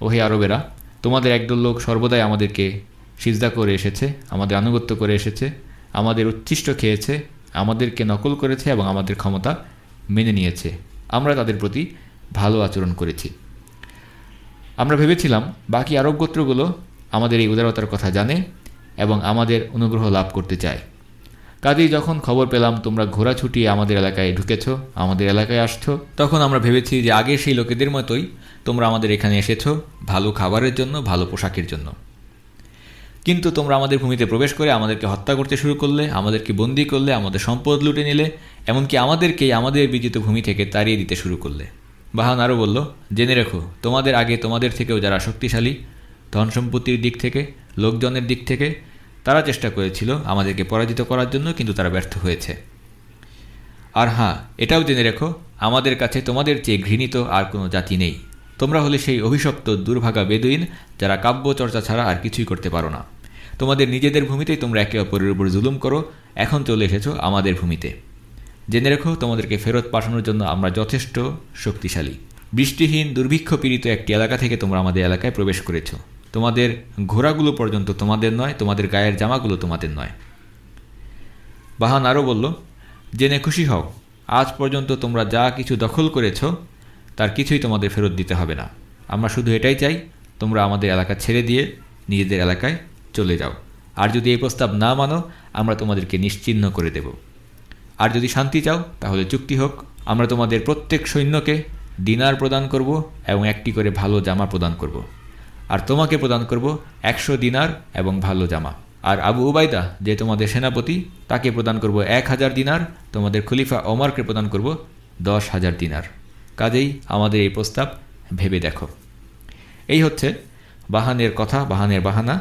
ওহে আরবেরা, তোমাদের একদল লোক সর্বদাই আমাদেরকে সিজদা করে এসেছে, আমাদের আনুগত্য করে এসেছে, আমাদের উচ্ছিষ্ট খেয়েছে আমাদেরকে নকল করেছে এবং আমাদের ক্ষমতা মেনে নিয়েছে। আমরা তাদের প্রতি ভালো আচরণ করেছি। আমরা ভেবেছিলাম বাকি আরব গোত্রগুলো আমাদের এই উদারতার কথা জানে এবং আমাদের অনুগ্রহ লাভ করতে চায়। কাজেই যখন খবর পেলাম, তোমরা ঘোরা ছুটিয়ে আমাদের এলাকায় ঢুকেছ, আমাদের এলাকায় আসছো। তখন আমরা ভেবেছি যে আগে সেই লোকেদের মতোই তোমরা আমাদের এখানে এসেছ, ভালো খাবারের জন্য, ভালো পোশাকের জন্য। কিন্তু তোমরা আমাদের ভূমিতে প্রবেশ করে আমাদেরকে হত্যা করতে শুরু করলে, আমাদেরকে বন্দি করলে, আমাদের সম্পদ লুটে নিলে, এমনকি আমাদেরকেই আমাদের বিজিত ভূমি থেকে তাড়িয়ে দিতে শুরু করলে। বাহান আরও বলল, জেনে রেখো, তোমাদের আগে তোমাদের থেকেও যারা শক্তিশালী, ধন সম্পত্তির দিক থেকে, লোকজনের দিক থেকে, তারা চেষ্টা করেছিল আমাদেরকে পরাজিত করার জন্য, কিন্তু তারা ব্যর্থ হয়েছে। আর হ্যাঁ এটাও জেনে রেখো, আমাদের কাছে তোমাদের চেয়ে ঘৃণিত আর কোনো জাতি নেই। তোমরা হলে সেই অভিশপ্ত দুর্ভাগা বেদুইন, যারা কাব্য চর্চা ছাড়া আর কিছুই করতে পারো না। তোমাদের নিজেদের ভূমিতেই তোমরা একে অপরের উপর জুলুম করো, এখন চলে এসেছ আমাদের ভূমিতে। জেনে রেখো, তোমাদেরকে ফেরত পাঠানোর জন্য আমরা যথেষ্ট শক্তিশালী। বৃষ্টিহীন, দুর্ভিক্ষ পীড়িত একটি এলাকা থেকে তোমরা আমাদের এলাকায় প্রবেশ করেছ। তোমাদের ঘোড়াগুলো পর্যন্ত তোমাদের নয়, তোমাদের গায়ের জামাগুলো তোমাদের নয়। বাহান আরও বলল, জেনে খুশি হও, আজ পর্যন্ত তোমরা যা কিছু দখল করেছ তার কিছুই তোমাদের ফেরত দিতে হবে না। আমরা শুধু এটাই চাই, তোমরা আমাদের এলাকা ছেড়ে দিয়ে নিজেদের এলাকায় চলে যাও। আর যদি এই প্রস্তাব না মানো, আমরা তোমাদেরকে নিশ্চিহ্ন করে দেব। আর যদি শান্তি চাও, তাহলে চুক্তি হোক। আমরা তোমাদের প্রত্যেক সৈন্যকে ডিনার প্রদান করব এবং একটি করে ভালো জামা প্রদান করব। আর তোমাকে প্রদান করব একশো দিনার এবং ভালো জামা। আর আবু উবাইদা যে তোমাদের সেনাপতি, তাকে প্রদান করব এক হাজার দিনার। তোমাদের খলিফা ওমারকে প্রদান করব দশ হাজার দিনার। কাজেই আমাদের এই প্রস্তাব ভেবে দেখো। এই হচ্ছে বাহানের কথা, বাহানের বাহানা।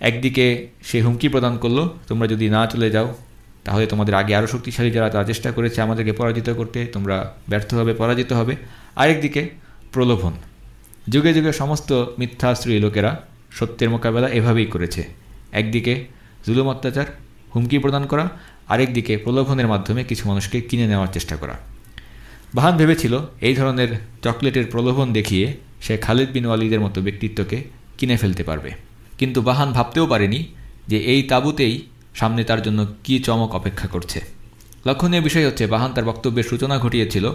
একদিকে সে হুমকি প্রদান করল, তোমরা যদি না চলে যাও, তাহলে তোমাদের আগে আরও শক্তিশালী যারা তারা চেষ্টা করেছে আমাদেরকে পরাজিত করতে, তোমরা ব্যর্থ হবে পরাজিত হবে। আরেকদিকে প্রলোভন। যুগে যুগে সমস্ত মিথ্যাশ্রয়ী লোকেরা সত্যের মোকাবেলা এভাবেই করেছে। একদিকে জুলুম অত্যাচার, হুমকি প্রদান করা আরেকদিকে প্রলোভনের মাধ্যমে কিছু মানুষকে কিনে নেওয়ার চেষ্টা করা। বাহান ভেবেছিল এই ধরনের চকলেটের প্রলোভন দেখিয়ে সে খালিদ বিন ওয়ালিদের মতো ব্যক্তিত্বকে কিনে ফেলতে পারবে। কিন্তু বাহান ভাবতেও পারেনি যে এই তাবুতেই সামনে তার জন্য কি চমক অপেক্ষা করছে। লক্ষণীয় বিষয় হচ্ছে, বাহান তার বক্তব্যের সূচনা ঘটিয়েছিল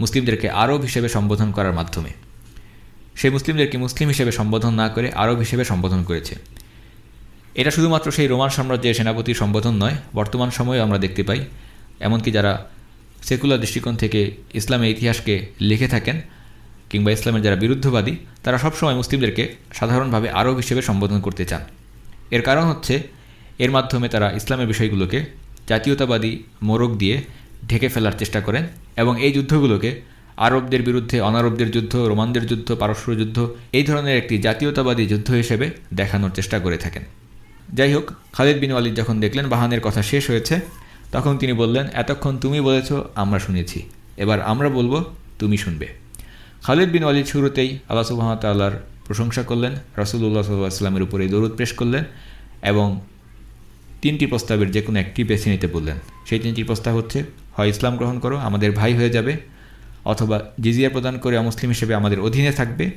মুসলিমদেরকে আরব হিসেবে সম্বোধন করার মাধ্যমে। সে মুসলিমদেরকে মুসলিম হিসেবে সম্বোধন না করে আরব হিসেবে সম্বোধন করেছে। এটা শুধুমাত্র সেই রোমান সাম্রাজ্যের সেনাপতির সম্বোধন নয়, বর্তমান সময়ে আমরা দেখতে পাই, এমনকি যারা সেকুলার দৃষ্টিকোণ থেকে ইসলামের ইতিহাসকে লিখে থাকেন কিংবা ইসলামের যারা বিরুদ্ধবাদী, তারা সবসময় মুসলিমদেরকে সাধারণভাবে আরব হিসেবে সম্বোধন করতে চান। এর কারণ হচ্ছে, এর মাধ্যমে তারা ইসলামের বিষয়গুলোকে জাতীয়তাবাদী মোরগ দিয়ে ঢেকে ফেলার চেষ্টা করেন এবং এই যুদ্ধগুলোকে আরবদের বিরুদ্ধে, অনারবদের যুদ্ধ, রোমানদের যুদ্ধ, পারস্য যুদ্ধ, এই ধরনের একটি জাতীয়তাবাদী যুদ্ধ হিসেবে দেখানোর চেষ্টা করে থাকেন। যাই হোক, খালিদ বিন ওয়ালিদ যখন দেখলেন বাহানের কথা শেষ হয়েছে তখন তিনি বললেন, এতক্ষণ তুমি বলেছ, আমরা শুনেছি। এবার আমরা বলব, তুমি শুনবে। খালিদ বিন ওয়ালিদ শুরুতেই আল্লাহ সুবাহতাল্লাহর প্রশংসা করলেন রসুল্লাহ সাল্লাহামের উপরে দরুদ পেশ করলেন এবং তিনটি প্রস্তাবের যে কোনো একটি বেছে নিতে বললেন। সেই তিনটি প্রস্তাব হচ্ছে, হয় ইসলাম গ্রহণ করো, আমাদের ভাই হয়ে যাবে, অথবা জিজিয়া প্রদান করে অমুসলিম হিসেবে আমাদের অধীনে থাকবে,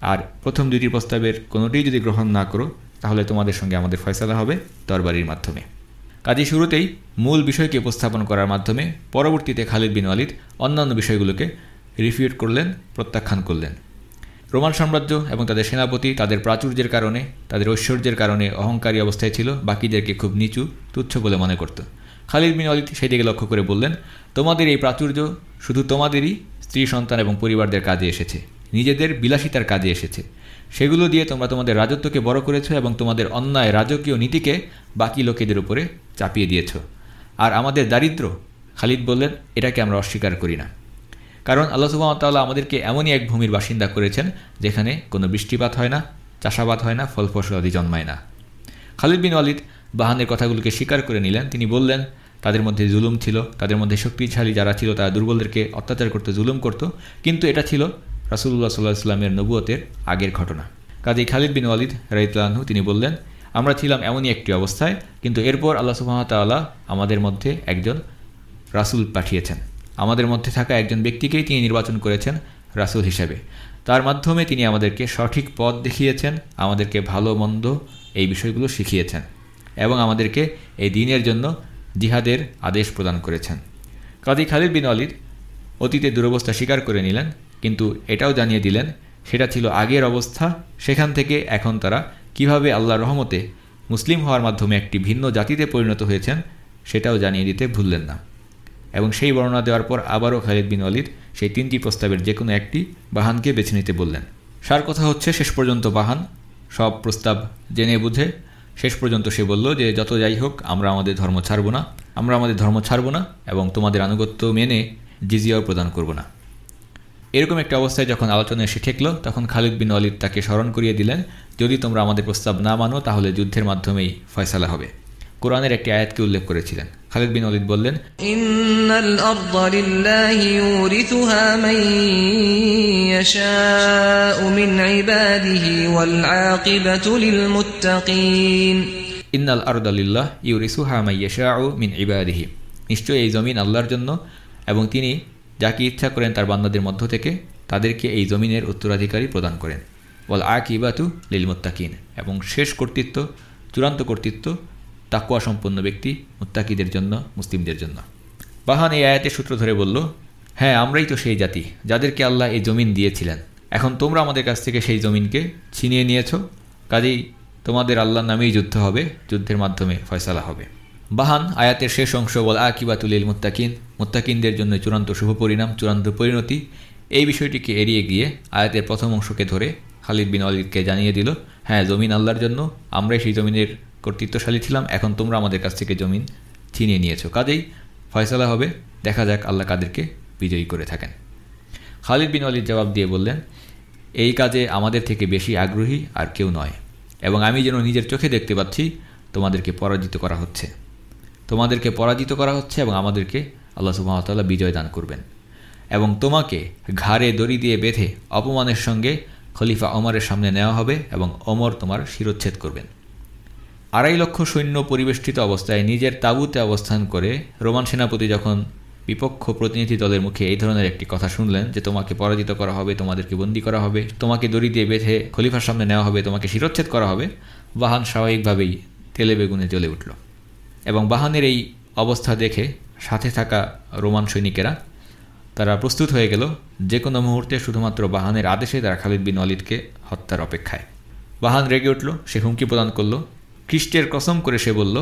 আর প্রথম দুইটি প্রস্তাবের কোনোটিই যদি গ্রহণ না করো, তাহলে তোমাদের সঙ্গে আমাদের ফয়সালা হবে তরবারির মাধ্যমে। কাজে শুরুতেই মূল বিষয়কে উপস্থাপন করার মাধ্যমে পরবর্তীতে খালিদ বিন ওয়ালিদ অন্যান্য বিষয়গুলোকে রিফিউট করলেন, প্রত্যাখ্যান করলেন। রোমান সাম্রাজ্য এবং তাদের সেনাপতি তাদের প্রাচুর্যের কারণে, তাদের ঐশ্বর্যের কারণে অহংকারী অবস্থায় ছিল, বাকিদেরকে খুব নিচু, তুচ্ছ বলে মনে করত। খালিদ বিন অলিদ সেদিকে লক্ষ্য করে বললেন, তোমাদের এই প্রাচুর্য শুধু তোমাদেরই স্ত্রী, সন্তান এবং পরিবারদের কাজে এসেছে, নিজেদের বিলাসিতার কাজে এসেছে। সেগুলো দিয়ে তোমরা তোমাদের রাজত্বকে বড় করেছ এবং তোমাদের অন্যায় রাজকীয় নীতিকে বাকি লোকেদের উপরে চাপিয়ে দিয়েছ। আর আমাদের দারিদ্র, খালিদ বললেন, এটাকে আমরা অস্বীকার করি না। কারণ আল্লাহ সুবাহতাল্লাহ আমাদেরকে এমনই এক ভূমির বাসিন্দা করেছেন, যেখানে কোনো বৃষ্টিপাত হয় না, চাষাবাদ হয় না ফল ফসলাদি জন্মায় না। খালিদ বিন ওয়ালিদ বাহানের কথাগুলোকে স্বীকার করে নিলেন। তিনি বললেন, তাদের মধ্যে জুলুম ছিল, তাদের মধ্যে শক্তিশালী যারা ছিল, তারা দুর্বলদেরকে অত্যাচার করতে, জুলুম করত, কিন্তু এটা ছিল রাসুল্লাহ সাল্লাহ ইসলামের নবুয়তের আগের ঘটনা। কাজী খালিদ বিন ওয়ালিদ রাইতলাহু তিনি বললেন আমরা ছিলাম এমনই একটি অবস্থায়, কিন্তু এরপর আল্লাহ সুহামতাল্লাহ আমাদের মধ্যে একজন রাসুল পাঠিয়েছেন। আমাদের মধ্যে থাকা একজন ব্যক্তিকেই তিনি নির্বাচন করেছেন রাসুল হিসেবে। তার মাধ্যমে তিনি আমাদেরকে সঠিক পথ দেখিয়েছেন, আমাদেরকে ভালো মন্দ এই বিষয়গুলো শিখিয়েছেন এবং আমাদেরকে এই দিনের জন্য জিহাদের আদেশ প্রদান করেছেন। কাজী খালিদ বিন অলিদ অতীতে দুরবস্থা স্বীকার করে নিলেন, কিন্তু এটাও জানিয়ে দিলেন, সেটা ছিল আগের অবস্থা, সেখান থেকে এখন তারা কীভাবে আল্লাহ রহমতে মুসলিম হওয়ার মাধ্যমে একটি ভিন্ন জাতিতে পরিণত হয়েছেন, সেটাও জানিয়ে দিতে ভুললেন না। এবং সেই বর্ণনা দেওয়ার পর আবারও খালিদ বিন অলিদ সেই তিনটি প্রস্তাবের যে কোনো একটি বাহানকে বেছে নিতে বললেন। সার কথা হচ্ছে, শেষ পর্যন্ত বাহান, সব প্রস্তাব জেনে বুঝে শেষ পর্যন্ত সে বলল যে, যত যাই হোক, আমরা আমাদের ধর্ম ছাড়ব না, আমরা আমাদের ধর্ম ছাড়ব না এবং তোমাদের আনুগত্য মেনে জিজিয়াও প্রদান করব না। এরকম একটা অবস্থায় যখন আলোচনা এসে ঠেকল তখন খালিদ বিন অলিদ তাকে স্মরণ করিয়ে দিলেন যদি তোমরা আমাদের প্রস্তাব না মানো তাহলে যুদ্ধের মাধ্যমেই ফয়সালা হবে। কোরআনের একটি আয়াতকে উল্লেখ করেছিলেন। খালিদ বিন অলিদ বললেন ইন্নাল আরদা লিল্লাহি ইউরিথুহা মান ইবাদিহি ওয়াল আকিবাতু লিল মুত্তাকিন। ইন্নাল আরদা লিল্লাহ ইউরিসুহা মান ইয়াশাউ মিন ইবাদিহি। নিশ্চয়ই এই জমিন আল্লাহর জন্য এবং তিনি যাকে ইচ্ছা করেন তার বান্দাদের মধ্য থেকে, তাদেরকে এই জমিনের উত্তরাধিকারী প্রদান করেন। ওয়াল আকিবাতু লিল মুত্তাকিন। এবং শেষ কর্তৃত্ব, চূড়ান্ত কর্তৃত্ব তাকুয়া সম্পন্ন ব্যক্তি মুত্তাকিদের জন্য, মুসলিমদের জন্য। বাহান এই আয়াতের সূত্র ধরে বলল হ্যাঁ আমরাই তো সেই জাতি, যাদেরকে আল্লাহ এই জমিন দিয়েছিলেন। এখন তোমরা আমাদের কাছ থেকে সেই জমিনকে ছিনিয়ে নিয়েছ, কাজেই তোমাদের আল্লাহর নামেই যুদ্ধ হবে, যুদ্ধের মাধ্যমে ফয়সালা হবে। বাহান, আয়াতের শেষ অংশ বল আকিবাতুলিল মুত্তাকিন, মুত্তাকিনদের জন্য চূড়ান্ত শুভ পরিণাম, চূড়ান্ত পরিণতি। এই বিষয়টিকে এড়িয়ে গিয়ে আয়াতের প্রথম অংশকে ধরে খালিদ বিন আলিদকে জানিয়ে দিল হ্যাঁ জমিন আল্লাহর জন্য, আমরাই সেই জমিনের কর্তৃত্বশালী ছিলাম, এখন তোমরা আমাদের কাছ থেকে জমিন ছিনিয়ে নিয়েছো। কাজেই ফয়সালা হবে, দেখা যাক আল্লাহ কাদেরকে বিজয়ী করে থাকেন। খালিদ বিন আলির জবাব দিয়ে বললেন, এই কাজে আমাদের থেকে বেশি আগ্রহী আর কেউ নয়, এবং আমি যেন নিজের চোখে দেখতে পাচ্ছি, তোমাদেরকে পরাজিত করা হচ্ছে। তোমাদেরকে পরাজিত করা হচ্ছে এবং আমাদেরকে আল্লাহ সুবাহতাল্লাহ বিজয় দান করবেন। এবং তোমাকে ঘাড়ে দড়ি দিয়ে বেঁধে অপমানের সঙ্গে খলিফা অমরের সামনে নেওয়া হবে এবং অমর তোমার শিরোচ্ছেদ করবেন। আড়াই লক্ষ সৈন্য পরিবেষ্টিত অবস্থায় নিজের তাঁবুতে অবস্থান করে রোমান সেনাপতি যখন বিপক্ষ প্রতিনিধি দলের মুখে এই ধরনের একটি কথা শুনলেন যে তোমাকে পরাজিত করা হবে, তোমাদেরকে বন্দি করা হবে, তোমাকে দড়ি দিয়ে বেঁধে খলিফার সামনে নেওয়া হবে, তোমাকে শিরোচ্ছেদ করা হবে, বাহান স্বাভাবিকভাবেই তেলে বেগুনে জ্বলে উঠল। এবং বাহানের এই অবস্থা দেখে সাথে থাকা রোমান সৈনিকেরা, তারা প্রস্তুত হয়ে গেল যে কোনো মুহূর্তে শুধুমাত্র বাহানের আদেশে তারা খালিদ বিন অলিদকে হত্যার অপেক্ষায়। বাহান রেগে উঠল, সে হুমকি প্রদান করল। খ্রিস্টের কসম করে সে বলল,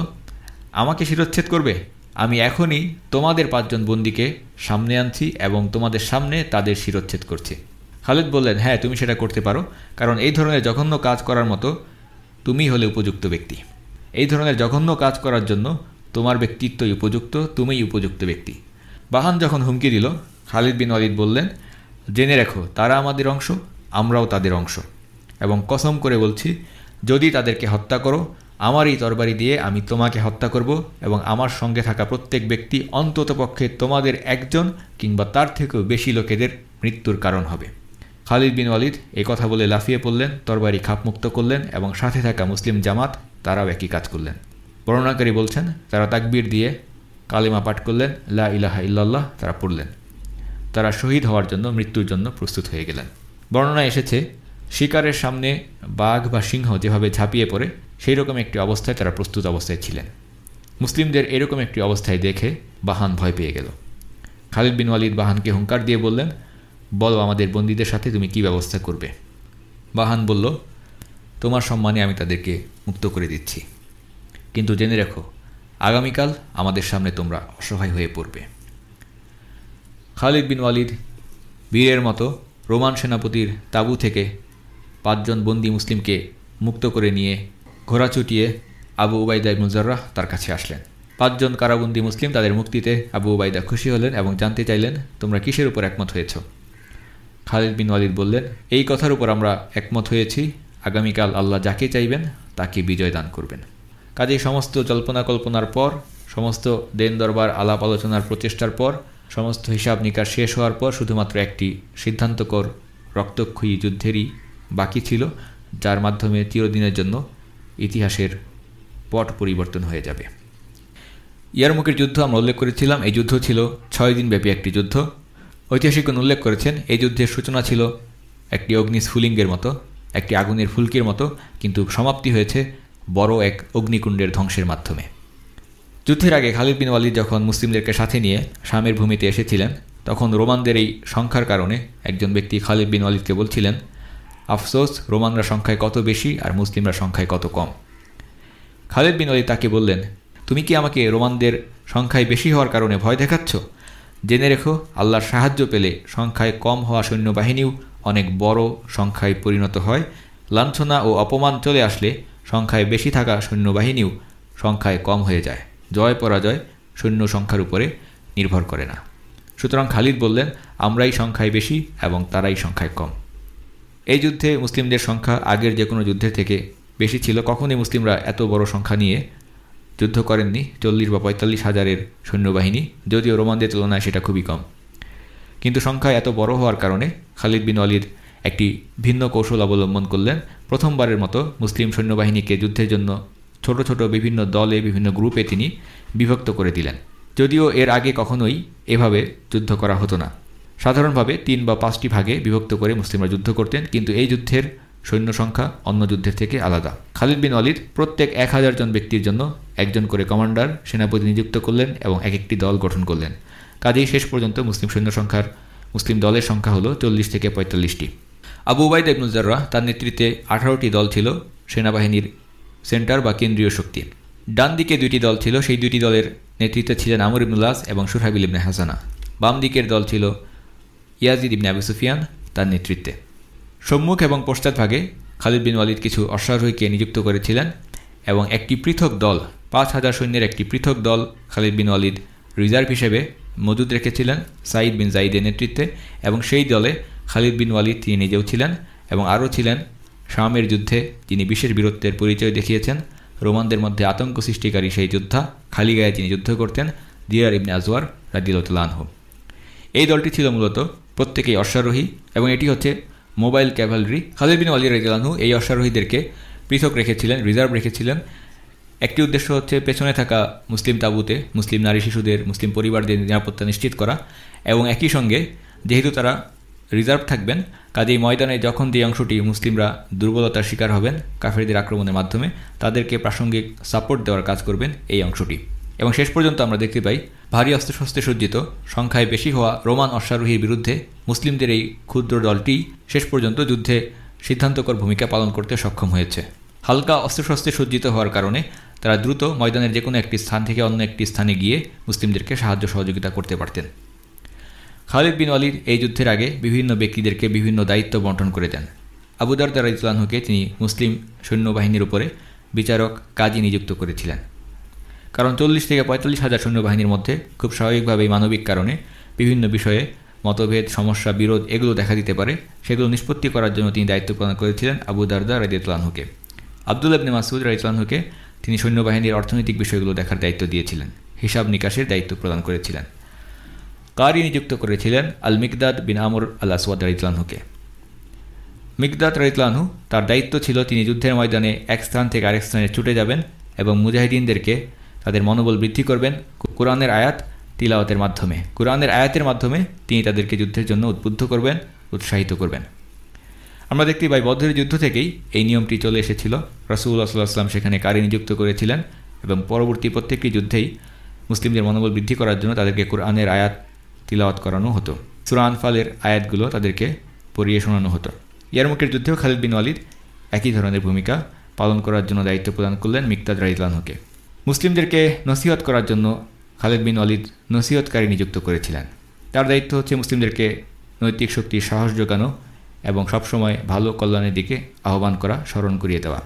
আমাকে শিরোচ্ছেদ করবে? আমি এখনই তোমাদের পাঁচজন বন্দিকে সামনে আনছি এবং তোমাদের সামনে তাদের শিরোচ্ছেদ করছি। খালিদ বললেন হ্যাঁ তুমি সেটা করতে পারো, কারণ এই ধরনের জঘন্য কাজ করার মতো তুমি হলে উপযুক্ত ব্যক্তি। এই ধরনের জঘন্য কাজ করার জন্য তোমার ব্যক্তিত্বই উপযুক্ত, তুমিই উপযুক্ত ব্যক্তি। বাহান যখন হুমকি দিল, খালিদ বিন ওয়ালিদ বললেন, জেনে রেখো, তারা আমাদের অংশ, আমরাও তাদের অংশ। এবং কসম করে বলছি, যদি তাদেরকে হত্যা করো, আমার এই তরবারি দিয়ে আমি তোমাকে হত্যা করব এবং আমার সঙ্গে থাকা প্রত্যেক ব্যক্তি অন্ততপক্ষে তোমাদের একজন কিংবা তার থেকেও বেশি লোকেদের মৃত্যুর কারণ হবে। খালিদ বিন ওয়ালিদ এই কথা বলে লাফিয়ে পড়লেন, তরবারি খাপমুক্ত করলেন এবং সাথে থাকা মুসলিম জামাত তারাও একই কাজ করলেন। বর্ণনাকারী বলছেন, তারা তাকবির দিয়ে কালিমা পাঠ করলেন, লা ইলাহা ইল্লাল্লাহ, তারা পড়লেন। তারা শহীদ হওয়ার জন্য, মৃত্যুর জন্য প্রস্তুত হয়ে গেলেন। বর্ণনা এসেছে, শিকারের সামনে বাঘ বা সিংহ যেভাবে ঝাঁপিয়ে পড়ে সেই রকম একটি অবস্থায় তারা প্রস্তুত অবস্থায় ছিলেন। মুসলিমদের এরকম একটি অবস্থায় দেখে বাহান ভয় পেয়ে গেল। খালিদ বিন ওয়ালিদ বাহানকে হুঙ্কার দিয়ে বললেন, বলো আমাদের বন্দীদের সাথে তুমি কি ব্যবস্থা করবে? বাহান বলল তোমার সম্মানে আমি তাদেরকে মুক্ত করে দিচ্ছি। কিন্তু জেনে রেখো, আগামীকাল আমাদের সামনে তোমরা অসহায় হয়ে পড়বে। খালিদ বিন ওয়ালিদ বীরের মতো রোমান সেনাপতির তাবু থেকে পাঁচজন বন্দি মুসলিমকে মুক্ত করে নিয়ে ঘোড়া চুটিয়ে আবু উবাইদা মুজার্রাহ তার কাছে আসলেন। পাঁচজন কারাবন্দি মুসলিম তাদের মুক্তিতে আবু উবাইদা খুশি হলেন এবং জানতে চাইলেন, তোমরা কিসের উপর একমত হয়েছ? খালিদ বিন ওয়ালিদ বললেন, এই কথার উপর আমরা একমত হয়েছি আগামীকাল আল্লাহ যাকে চাইবেন, তাকে বিজয় দান করবেন। কাজেই সমস্ত জল্পনা কল্পনার পর, সমস্ত দেন দরবার আলাপ আলোচনার প্রচেষ্টার পর, সমস্ত হিসাব নিকাশ শেষ হওয়ার পর শুধুমাত্র একটি সিদ্ধান্তকর রক্তক্ষয়ী যুদ্ধেরই বাকি ছিল, যার মাধ্যমে চিরদিনের জন্য ইতিহাসের পট পরিবর্তন হয়ে যাবে। ইয়ারমুখের যুদ্ধ আমরা উল্লেখ করেছিলাম, এই যুদ্ধ ছিল ছয় দিনব্যাপী একটি যুদ্ধ। ঐতিহাসিকগণ উল্লেখ করেছেন, এই যুদ্ধের সূচনা ছিল একটি অগ্নিস্ফুলিঙ্গের মতো। একটি আগুনের ফুলকির মতো, কিন্তু সমাপ্তি হয়েছে বড় এক অগ্নিকুণ্ডের ধ্বংসের মাধ্যমে। যুদ্ধের আগে খালিদ বিন ওয়ালিদ যখন মুসলিমদেরকে সাথে নিয়ে শামের ভূমিতে এসেছিলেন, তখন রোমানদের এই সংখ্যার কারণে একজন ব্যক্তি খালিদ বিন ওয়ালিদকে বলছিলেন, আফসোস, রোমানরা সংখ্যায় কত বেশি আর মুসলিমরা সংখ্যায় কত কম? খালিদ বিন ওয়ালিদ তাকে বললেন, তুমি কি আমাকে রোমানদের সংখ্যায় বেশি হওয়ার কারণে ভয় দেখাচ্ছ? জেনে রেখো, আল্লাহর সাহায্য পেলে সংখ্যায় কম হওয়া সৈন্যবাহিনীও অনেক বড় সংখ্যায় পরিণত হয়। লাঞ্ছনা ও অপমান চলে আসলে সংখ্যায় বেশি থাকা সৈন্যবাহিনীও সংখ্যায় কম হয়ে যায়। জয় পরাজয় সৈন্য সংখ্যার উপরে নির্ভর করে না। সুতরাং খালিদ বললেন, আমরাই সংখ্যায় বেশি এবং তারাই সংখ্যায় কম। এই যুদ্ধে মুসলিমদের সংখ্যা আগের যে কোনো যুদ্ধের থেকে বেশি ছিল। কখনই মুসলিমরা এত বড় সংখ্যা নিয়ে যুদ্ধ করেননি। চল্লিশ বা পঁয়তাল্লিশ হাজারের সৈন্যবাহিনী, যদিও রোমানদের তুলনায় সেটা খুবই কম। কিন্তু সংখ্যা এত বড় হওয়ার কারণে খালিদ বিন অলিদ একটি ভিন্ন কৌশল অবলম্বন করলেন। প্রথমবারের মতো মুসলিম সৈন্যবাহিনীকে যুদ্ধের জন্য ছোট ছোট বিভিন্ন দলে, বিভিন্ন গ্রুপে তিনি বিভক্ত করে দিলেন। যদিও এর আগে কখনোই এভাবে যুদ্ধ করা হতো না। সাধারণভাবে তিন বা পাঁচটি ভাগে বিভক্ত করে মুসলিমরা যুদ্ধ করতেন, কিন্তু এই যুদ্ধের সৈন্য সংখ্যা অন্য যুদ্ধের থেকে আলাদা। খালিদ বিন অলিদ প্রত্যেক এক হাজার জন ব্যক্তির জন্য একজন করে কমান্ডার, সেনাপতি নিযুক্ত করলেন এবং এক একটি দল গঠন করলেন। কাজেই শেষ পর্যন্ত মুসলিম সৈন্য সংখ্যার, মুসলিম দলের সংখ্যা হলো চল্লিশ থেকে পঁয়তাল্লিশটি। আবু উবাইদ ইবনুজাররা তার নেতৃত্বে আঠারোটি দল ছিল সেনাবাহিনীর সেন্টার বা কেন্দ্রীয় শক্তি। ডান দিকে দুইটি দল ছিল, সেই দুইটি দলের নেতৃত্বে ছিলেন আমর ইবনুল্লাস এবং সুরহাবিল ইবনে হাসানা। বাম দিকের দল ছিল ইয়াজিদ ইবনে আবু সুফিয়ান তার নেতৃত্বে। সম্মুখ এবং পশ্চাৎভাগে খালিদ বিন ওয়ালিদ কিছু অশ্বারোহীকে নিযুক্ত করেছিলেন এবং একটি পৃথক দল, পাঁচ হাজার সৈন্যের একটি পৃথক দল খালিদ বিন ওয়ালিদ রিজার্ভ হিসেবে মজুদ রেখেছিলেন সাইদ বিন জাইদের নেতৃত্বে এবং সেই দলে খালিদ বিন ওয়ালিদ তিনি নিজেও ছিলেন এবং আরও ছিলেন শামের যুদ্ধে যিনি বিশেষ বীরত্বের পরিচয় দেখিয়েছেন। রোমানদের মধ্যে আতঙ্ক সৃষ্টিকারী সেই যোদ্ধা খালি গায়ে যিনি যুদ্ধ করতেন দিয়ার ইবনে আজওয়ার রাদিউল্লাহ এই দলটি ছিল মূলত প্রত্যেকেই অশ্বারোহী এবং এটি হচ্ছে মোবাইল ক্যাভালরি। খালিদ বিন ওয়ালি রাজিলানহু এই অশ্বারোহীদেরকে পৃথক রেখেছিলেন, রিজার্ভ রেখেছিলেন একটি উদ্দেশ্য হচ্ছে পেছনে থাকা মুসলিম তাবুতে মুসলিম নারী শিশুদের, মুসলিম পরিবারদের নিরাপত্তা নিশ্চিত করা এবং একই সঙ্গে যেহেতু তারা রিজার্ভ থাকবেন, কাজেই ময়দানে যখন যে অংশটি মুসলিমরা দুর্বলতার শিকার হবেন, কাফেরদের আক্রমণের মাধ্যমে তাদেরকে প্রাসঙ্গিক সাপোর্ট দেওয়ার কাজ করবেন এই অংশটি। এবং শেষ পর্যন্ত আমরা দেখতে পাই, ভারী অস্ত্রশস্ত্রে সজ্জিত, সংখ্যায় বেশি হওয়া রোমান অশ্বারোহীর বিরুদ্ধে মুসলিমদের এই ক্ষুদ্র দলটি শেষ পর্যন্ত যুদ্ধে সিদ্ধান্তকর ভূমিকা পালন করতে সক্ষম হয়েছে। হালকা অস্ত্রশস্ত্রে সজ্জিত হওয়ার কারণে তারা দ্রুত ময়দানের যে কোনো একটি স্থান থেকে অন্য একটি স্থানে গিয়ে মুসলিমদেরকে সাহায্য সহযোগিতা করতে পারতেন। খালিদ বিন আলীর এই যুদ্ধের আগে বিভিন্ন ব্যক্তিদেরকে বিভিন্ন দায়িত্ব বন্টন করে দেন। আবুদার দারা ইসলামকে তিনি মুসলিম সৈন্যবাহিনীর উপরে বিচারক কাজী নিযুক্ত করেছিলেন। কারণ চল্লিশ থেকে পঁয়তাল্লিশ হাজার সৈন্যবাহিনীর মধ্যে খুব স্বাভাবিকভাবেই মানবিক কারণে বিভিন্ন বিষয়ে মতভেদ, সমস্যা, বিরোধ এগুলো দেখা দিতে পারে। সেগুলো নিষ্পত্তি করার জন্য তিনি দায়িত্ব প্রদান করেছিলেন আবু দারদা রাজিউতলানহুকে আবদুল আবনে মাসুদ রাজিউতলানহুকে তিনি সৈন্যবাহিনীর অর্থনৈতিক বিষয়গুলো দেখার দায়িত্ব দিয়েছিলেন, হিসাব নিকাশের দায়িত্ব প্রদান করেছিলেন। কারি নিযুক্ত করেছিলেন আল মিকদাদ বিন আমর আল আসওয়াদ রাইতলানহুকে মিকদাদ রাইতলানহু তার দায়িত্ব ছিল তিনি যুদ্ধের ময়দানে এক স্থান থেকে আরেক স্থানে ছুটে যাবেন এবং মুজাহিদিনদেরকে তাদের মনোবল বৃদ্ধি করবেন কোরআনের আয়াত তিলাওয়াতের মাধ্যমে। কোরআনের আয়াতের মাধ্যমে তিনি তাদেরকে যুদ্ধের জন্য উদ্বুদ্ধ করবেন, উৎসাহিত করবেন। আমরা দেখতে পাই বদ্ধের যুদ্ধ থেকেই এই নিয়মটি চলে এসেছিল। রসুল্লাহ সাল্লাহাম সেখানে কারি নিযুক্ত করেছিলেন এবং পরবর্তী প্রত্যেকটি যুদ্ধেই মুসলিমদের মনোবল বৃদ্ধি করার জন্য তাদেরকে কোরআনের আয়াত তিলাওয়াত করানো হতো। সুরান ফালের আয়াতগুলো তাদেরকে পড়িয়ে শোনানো হতো। ইয়ারমুকের যুদ্ধেও খালিদ বিন ওয়ালিদ একই ধরনের ভূমিকা পালন করার জন্য দায়িত্ব প্রদান করলেন মিকতাদ রাইতলানহকে মুসলিমদেরকে নসিহত করার জন্য খালেদ বিন ওয়ালিদ নসিহতকারী নিযুক্ত করেছিলেন। তার দায়িত্ব হচ্ছে মুসলিমদেরকে নৈতিক শক্তির সাহস যোগানো এবং সবসময় ভালো কল্যাণের দিকে আহ্বান করা, স্মরণ করিয়ে দেওয়া।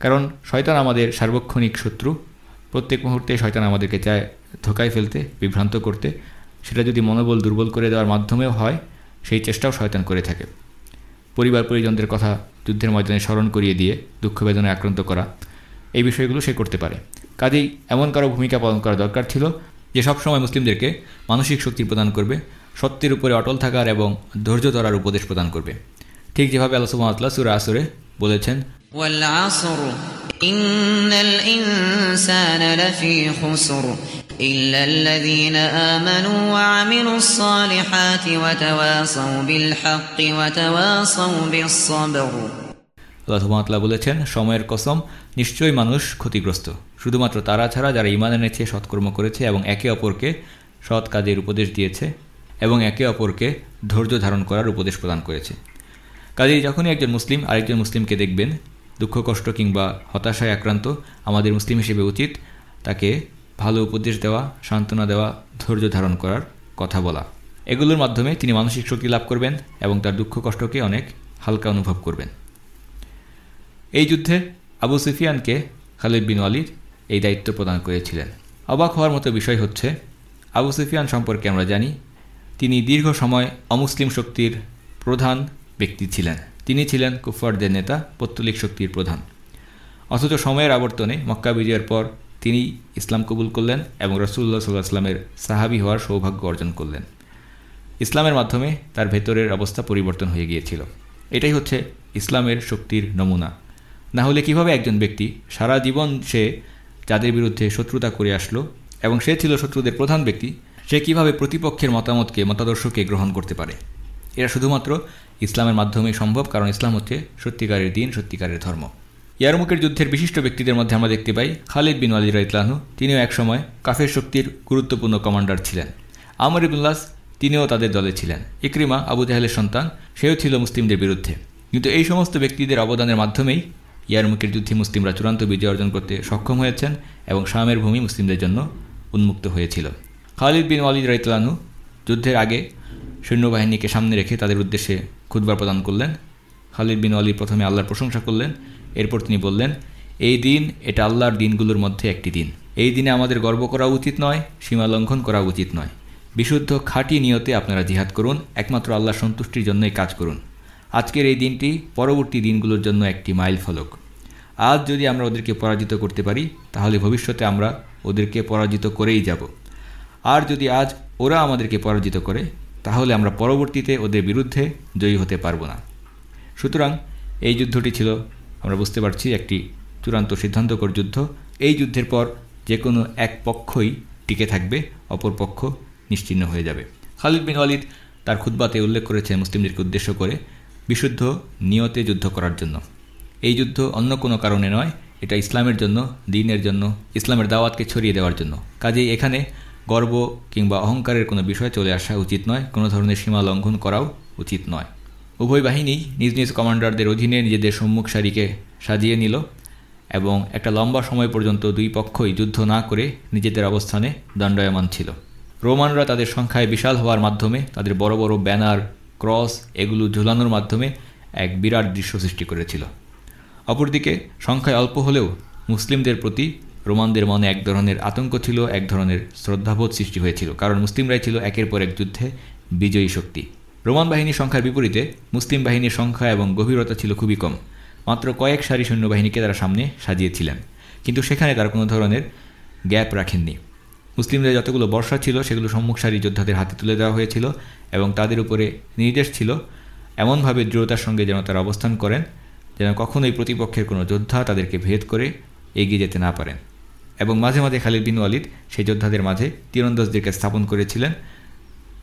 কারণ শয়তান আমাদের সার্বক্ষণিক শত্রু। প্রত্যেক মুহূর্তে শয়তান আমাদেরকে চায় ধোকায় ফেলতে, বিভ্রান্ত করতে। সেটা যদি মনোবল দুর্বল করে দেওয়ার মাধ্যমেও হয়, সেই চেষ্টাও শয়তান করে থাকে। পরিবার পরিজনদের কথা যুদ্ধের ময়দানে স্মরণ করিয়ে দিয়ে দুঃখ বেদনায় আক্রান্ত করা, এই বিষয়গুলো সে করতে পারে। কাজেই এমন কারও ভূমিকা পালন করা দরকার ছিল যে সবসময় মুসলিমদেরকে মানসিক শক্তি প্রদান করবে সত্যের উপরে অটল থাকার এবং ধৈর্য ধরার উপদেশ প্রদান করবে। ঠিক যেভাবে আল্লাহ সুবাহতাল্লাহ সুরা আসরে বলেছেন বলেছেন সময়ের কসম নিশ্চয়ই মানুষ ক্ষতিগ্রস্ত। শুধুমাত্র তারা ছাড়া যারা ইমান এনেছে সৎকর্ম করেছে এবং একে অপরকে সৎ কাজের উপদেশ দিয়েছে এবং একে অপরকে ধৈর্য ধারণ করার উপদেশ প্রদান করেছে। কাজেই যখনই একজন মুসলিম আরেকজন মুসলিমকে দেখবেন, দুঃখ, কষ্ট কিংবা হতাশায় আক্রান্ত, আমাদের মুসলিম হিসেবে উচিত তাকে ভালো উপদেশ দেওয়া, সান্ত্বনা দেওয়া, ধৈর্য ধারণ করার কথা বলা। এগুলোর মাধ্যমে তিনি মানসিক শক্তি লাভ করবেন এবং তার দুঃখ, কষ্টকে অনেক হালকা অনুভব করবেন। এই যুদ্ধে আবু সুফিয়ানকে খালিদ বিন ওয়ালিদ এই দায়িত্ব প্রদান করেছিলেন। অবাক হওয়ার মতো বিষয় হচ্ছে, আবু সুফিয়ান সম্পর্কে আমরা জানি তিনি দীর্ঘ সময় অমুসলিম শক্তির প্রধান ব্যক্তি ছিলেন। তিনি ছিলেন কুফারদের নেতা, পত্তলিক শক্তির প্রধান। অথচ সময়ের আবর্তনে মক্কা বিজয়ের পর তিনি ইসলাম কবুল করলেন এবং রসুল্লাহ সাল্লাহ আসলামের সাহাবি হওয়ার সৌভাগ্য অর্জন করলেন। ইসলামের মাধ্যমে তার ভেতরের অবস্থা পরিবর্তন হয়ে গিয়েছিল। এটাই হচ্ছে ইসলামের শক্তির নমুনা। না হলে কীভাবে একজন ব্যক্তি সারা জীবন সে যাদের বিরুদ্ধে শত্রুতা করে আসলো এবং সে ছিল শত্রুদের প্রধান ব্যক্তি সে কীভাবে প্রতিপক্ষের মতামতকে, মতাদর্শকে গ্রহণ করতে পারে? এরা শুধুমাত্র ইসলামের মাধ্যমে সম্ভব, কারণ ইসলাম হচ্ছে সত্যিকারের দিন, সত্যিকারের ধর্ম। ইয়ারমুকের যুদ্ধের বিশিষ্ট ব্যক্তিদের মধ্যে আমরা দেখতে পাই খালিদ বিন আলী রাইতলাহু তিনিও একসময় কাফের শক্তির গুরুত্বপূর্ণ কমান্ডার ছিলেন। আমর ইবুল্লাস তিনিও তাদের দলে ছিলেন। ইকরিমা, আবু জাহেলের সন্তান, সেও ছিল মুসলিমদের বিরুদ্ধে। কিন্তু এই সমস্ত ব্যক্তিদের অবদানের মাধ্যমেই ইয়ারমুকের যুদ্ধে মুসলিমরা চূড়ান্ত বিজয় অর্জন করতে সক্ষম হয়েছেন এবং শামের ভূমি মুসলিমদের জন্য উন্মুক্ত হয়েছিল। খালিদ বিন ওয়ালিদ রাইতলানু যুদ্ধের আগে সৈন্যবাহিনীকে সামনে রেখে তাদের উদ্দেশ্যে খুদবার প্রদান করলেন। খালিদ বিন আলী প্রথমে আল্লাহর প্রশংসা করলেন, এরপর তিনি বললেন, এই দিন এটা আল্লাহর দিনগুলোর মধ্যে একটি দিন। এই দিনে আমাদের গর্ব করা উচিত নয়, সীমা লঙ্ঘন করা উচিত নয়। বিশুদ্ধ খাঁটি নিয়তে আপনারা জিহাদ করুন, একমাত্র আল্লাহর সন্তুষ্টির জন্যই কাজ করুন। আজকের এই দিনটি পরবর্তী দিনগুলোর জন্য একটি মাইল ফলক। আজ যদি আমরা ওদেরকে পরাজিত করতে পারি, তাহলে ভবিষ্যতে আমরা ওদেরকে পরাজিত করেই যাব। আর যদি আজ ওরা আমাদেরকে পরাজিত করে, তাহলে আমরা পরবর্তীতে ওদের বিরুদ্ধে জয়ী হতে পারব না। সুতরাং এই যুদ্ধটি ছিল, আমরা বুঝতে পারছি, একটি চূড়ান্ত সিদ্ধান্তকর যুদ্ধ। এই যুদ্ধের পর যে কোনো এক পক্ষই টিকে থাকবে, অপর পক্ষ নিশ্চিন্ন হয়ে যাবে। খালিদ বিন ওয়ালিদ তার খুদ্বাতে উল্লেখ করেছেন মুসলিমদেরকে উদ্দেশ্য করে বিশুদ্ধ নিয়তে যুদ্ধ করার জন্য। এই যুদ্ধ অন্য কোনো কারণে নয়, এটা ইসলামের জন্য, দিনের জন্য, ইসলামের দাওয়াতকে ছড়িয়ে দেওয়ার জন্য। কাজেই এখানে গর্ব কিংবা অহংকারের কোনো বিষয় চলে আসা উচিত নয়। কোনো ধরনের সীমা লঙ্ঘন করাও উচিত নয়। উভয় বাহিনী নিজ নিজ কমান্ডারদের অধীনে নিজেদের সম্মুখ সারিকে সাজিয়ে নিল এবং একটা লম্বা সময় পর্যন্ত দুই পক্ষই যুদ্ধ না করে নিজেদের অবস্থানে দণ্ডায়মান ছিল। রোমানরা তাদের সংখ্যায় বিশাল হওয়ার মাধ্যমে তাদের বড় বড় ব্যানার, ক্রস এগুলো ঝুলানোর মাধ্যমে এক বিরাট দৃশ্য সৃষ্টি করেছিল। অপরদিকে সংখ্যায় অল্প হলেও মুসলিমদের প্রতি রোমানদের মনে এক ধরনের আতঙ্ক ছিল, এক ধরনের শ্রদ্ধাবোধ সৃষ্টি হয়েছিল, কারণ মুসলিমরাই ছিল একের পর এক যুদ্ধে বিজয়ী শক্তি। রোমান বাহিনীর সংখ্যার বিপরীতে মুসলিম বাহিনীর সংখ্যা এবং গভীরতা ছিল খুবই কম। মাত্র কয়েক সারি সৈন্যবাহিনীকে তারা সামনে সাজিয়েছিলেন, কিন্তু সেখানে তারা কোনো ধরনের গ্যাপ রাখেননি। মুসলিমদের যতগুলো বর্ষা ছিল, সেগুলো সম্মুখ সারি যোদ্ধাদের হাতে তুলে দেওয়া হয়েছিল এবং তাদের উপরে নির্দেশ ছিল, এমনভাবে দৃঢ়তার সঙ্গে যেন তারা অবস্থান করেন, যেন কখনোই প্রতিপক্ষের কোনো যোদ্ধা তাদেরকে ভেদ করে এগিয়ে যেতে না পারেন। এবং মাঝে মাঝে খালিদ বিন ওয়ালিদ, সেই যোদ্ধাদের মাঝে তীরন্দাজদেরকে স্থাপন করেছিলেন।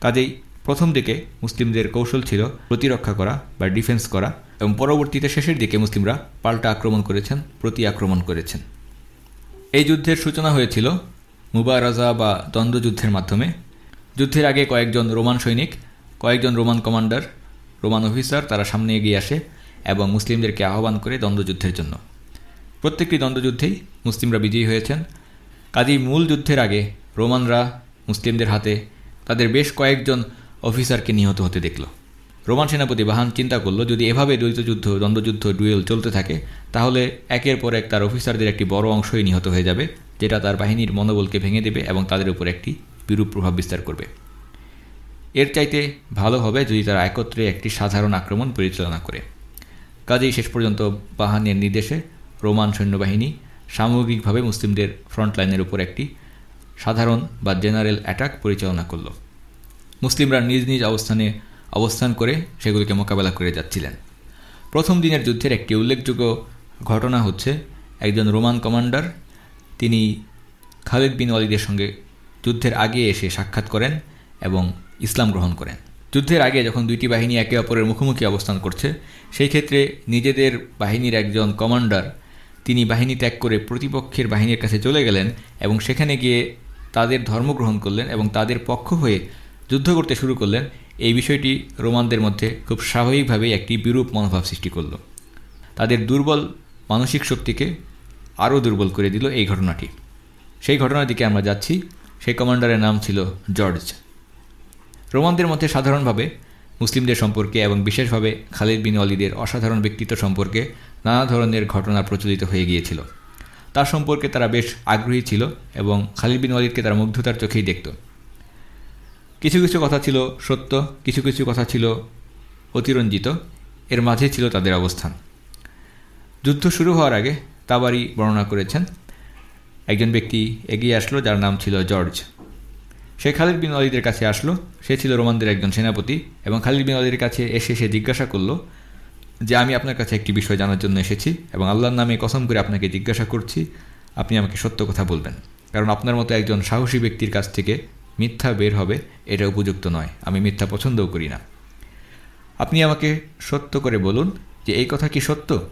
কাজেই প্রথম দিকে মুসলিমদের কৌশল ছিল প্রতিরক্ষা করা বা ডিফেন্স করা এবং পরবর্তীতে শেষের দিকে মুসলিমরা পাল্টা আক্রমণ করেছেন, প্রতি আক্রমণ করেছেন। এই যুদ্ধের সূচনা হয়েছিল মুবারাজা বা দ্বন্দ্বযুদ্ধের মাধ্যমে। যুদ্ধের আগে কয়েকজন রোমান সৈনিক, কয়েকজন রোমান কমান্ডার, রোমান অফিসার তারা সামনে এগিয়ে আসে এবং মুসলিমদেরকে আহ্বান করে দ্বন্দ্বযুদ্ধের জন্য। প্রত্যেকটি দ্বন্দ্বযুদ্ধেই মুসলিমরা বিজয়ী হয়েছেন। কাজেই মূল যুদ্ধের আগে রোমানরা মুসলিমদের হাতে তাদের বেশ কয়েকজন অফিসারকে নিহত হতে দেখল। রোমান সেনাপতি বাহান চিন্তা করল, যদি এভাবে দ্বৈত যুদ্ধ দ্বন্দ্বযুদ্ধ ডুয়েল চলতে থাকে, তাহলে একের পর এক তার অফিসারদের একটি বড় অংশই নিহত হয়ে যাবে, যেটা তার বাহিনীর মনোবলকে ভেঙে দেবে এবং তাদের উপর একটি বিরূপ প্রভাব বিস্তার করবে। এর চাইতে ভালো হবে যদি তারা একত্রে একটি সাধারণ আক্রমণ পরিচালনা করে। কাজেই শেষ পর্যন্ত বাহানের নির্দেশে রোমান সৈন্যবাহিনী সামগ্রিকভাবে মুসলিমদের ফ্রন্টলাইনের উপর একটি সাধারণ বা জেনারেল অ্যাটাক পরিচালনা করল। মুসলিমরা নিজ নিজ অবস্থানে অবস্থান করে সেগুলিকে মোকাবেলা করে যাচ্ছিলেন। প্রথম দিনের যুদ্ধের একটি উল্লেখযোগ্য ঘটনা হচ্ছে, একজন রোমান কমান্ডার, তিনি খালিদ বিন ওয়ালিদের সঙ্গে যুদ্ধের আগে এসে সাক্ষাৎ করেন এবং ইসলাম গ্রহণ করেন। যুদ্ধের আগে যখন দুইটি বাহিনী একে অপরের মুখোমুখি অবস্থান করছে, সেই ক্ষেত্রে নিজেদের বাহিনীর একজন কমান্ডার তিনি বাহিনী ত্যাগ করে প্রতিপক্ষের বাহিনীর কাছে চলে গেলেন এবং সেখানে গিয়ে তাদের ধর্ম গ্রহণ করলেন এবং তাদের পক্ষ হয়ে যুদ্ধ করতে শুরু করলেন। এই বিষয়টি রোমানদের মধ্যে খুব স্বাভাবিকভাবেই একটি বিরূপ মনোভাব সৃষ্টি করল। তাদের দুর্বল মানসিক শক্তিকে আরও দুর্বল করে দিল এই ঘটনাটি। সেই ঘটনার দিকে আমরা যাচ্ছি। সেই কমান্ডারের নাম ছিল জর্জ। রোমানদের মধ্যে সাধারণভাবে মুসলিমদের সম্পর্কে এবং বিশেষভাবে খালিদ বিন অলিদের অসাধারণ ব্যক্তিত্ব সম্পর্কে নানা ধরনের ঘটনা প্রচলিত হয়ে গিয়েছিল। তার সম্পর্কে তারা বেশ আগ্রহী ছিল এবং খালিদ বিন ওয়ালিদকে তারা মুগ্ধতার চোখেই দেখত। কিছু কিছু কথা ছিল সত্য, কিছু কিছু কথা ছিল অতিরঞ্জিত। এর মাঝে ছিল তাদের অবস্থান। যুদ্ধ শুরু হওয়ার আগে তাবারি বর্ণনা করেছেন, একজন ব্যক্তি এগিয়ে আসলো যার নাম ছিল জর্জ। সে খালিদ বিন অলিদের কাছে আসলো। সে ছিল রোমানদের একজন সেনাপতি এবং খালিদ বিন অলিদের কাছে এসে সে জিজ্ঞাসা করল যে, আমি আপনার কাছে একটি বিষয় জানার জন্য এসেছি এবং আল্লাহর নামে কসম করে আপনাকে জিজ্ঞাসা করছি। আপনি আমাকে সত্য কথা বলবেন। কারণ আপনার মতো একজন সাহসী ব্যক্তির কাছ থেকে মিথ্যা বের হবে, এটা উপযুক্ত নয়। আমি মিথ্যা পছন্দও করি না। আপনি আমাকে সত্য করে বলুন যে, এই কথা কি সত্য?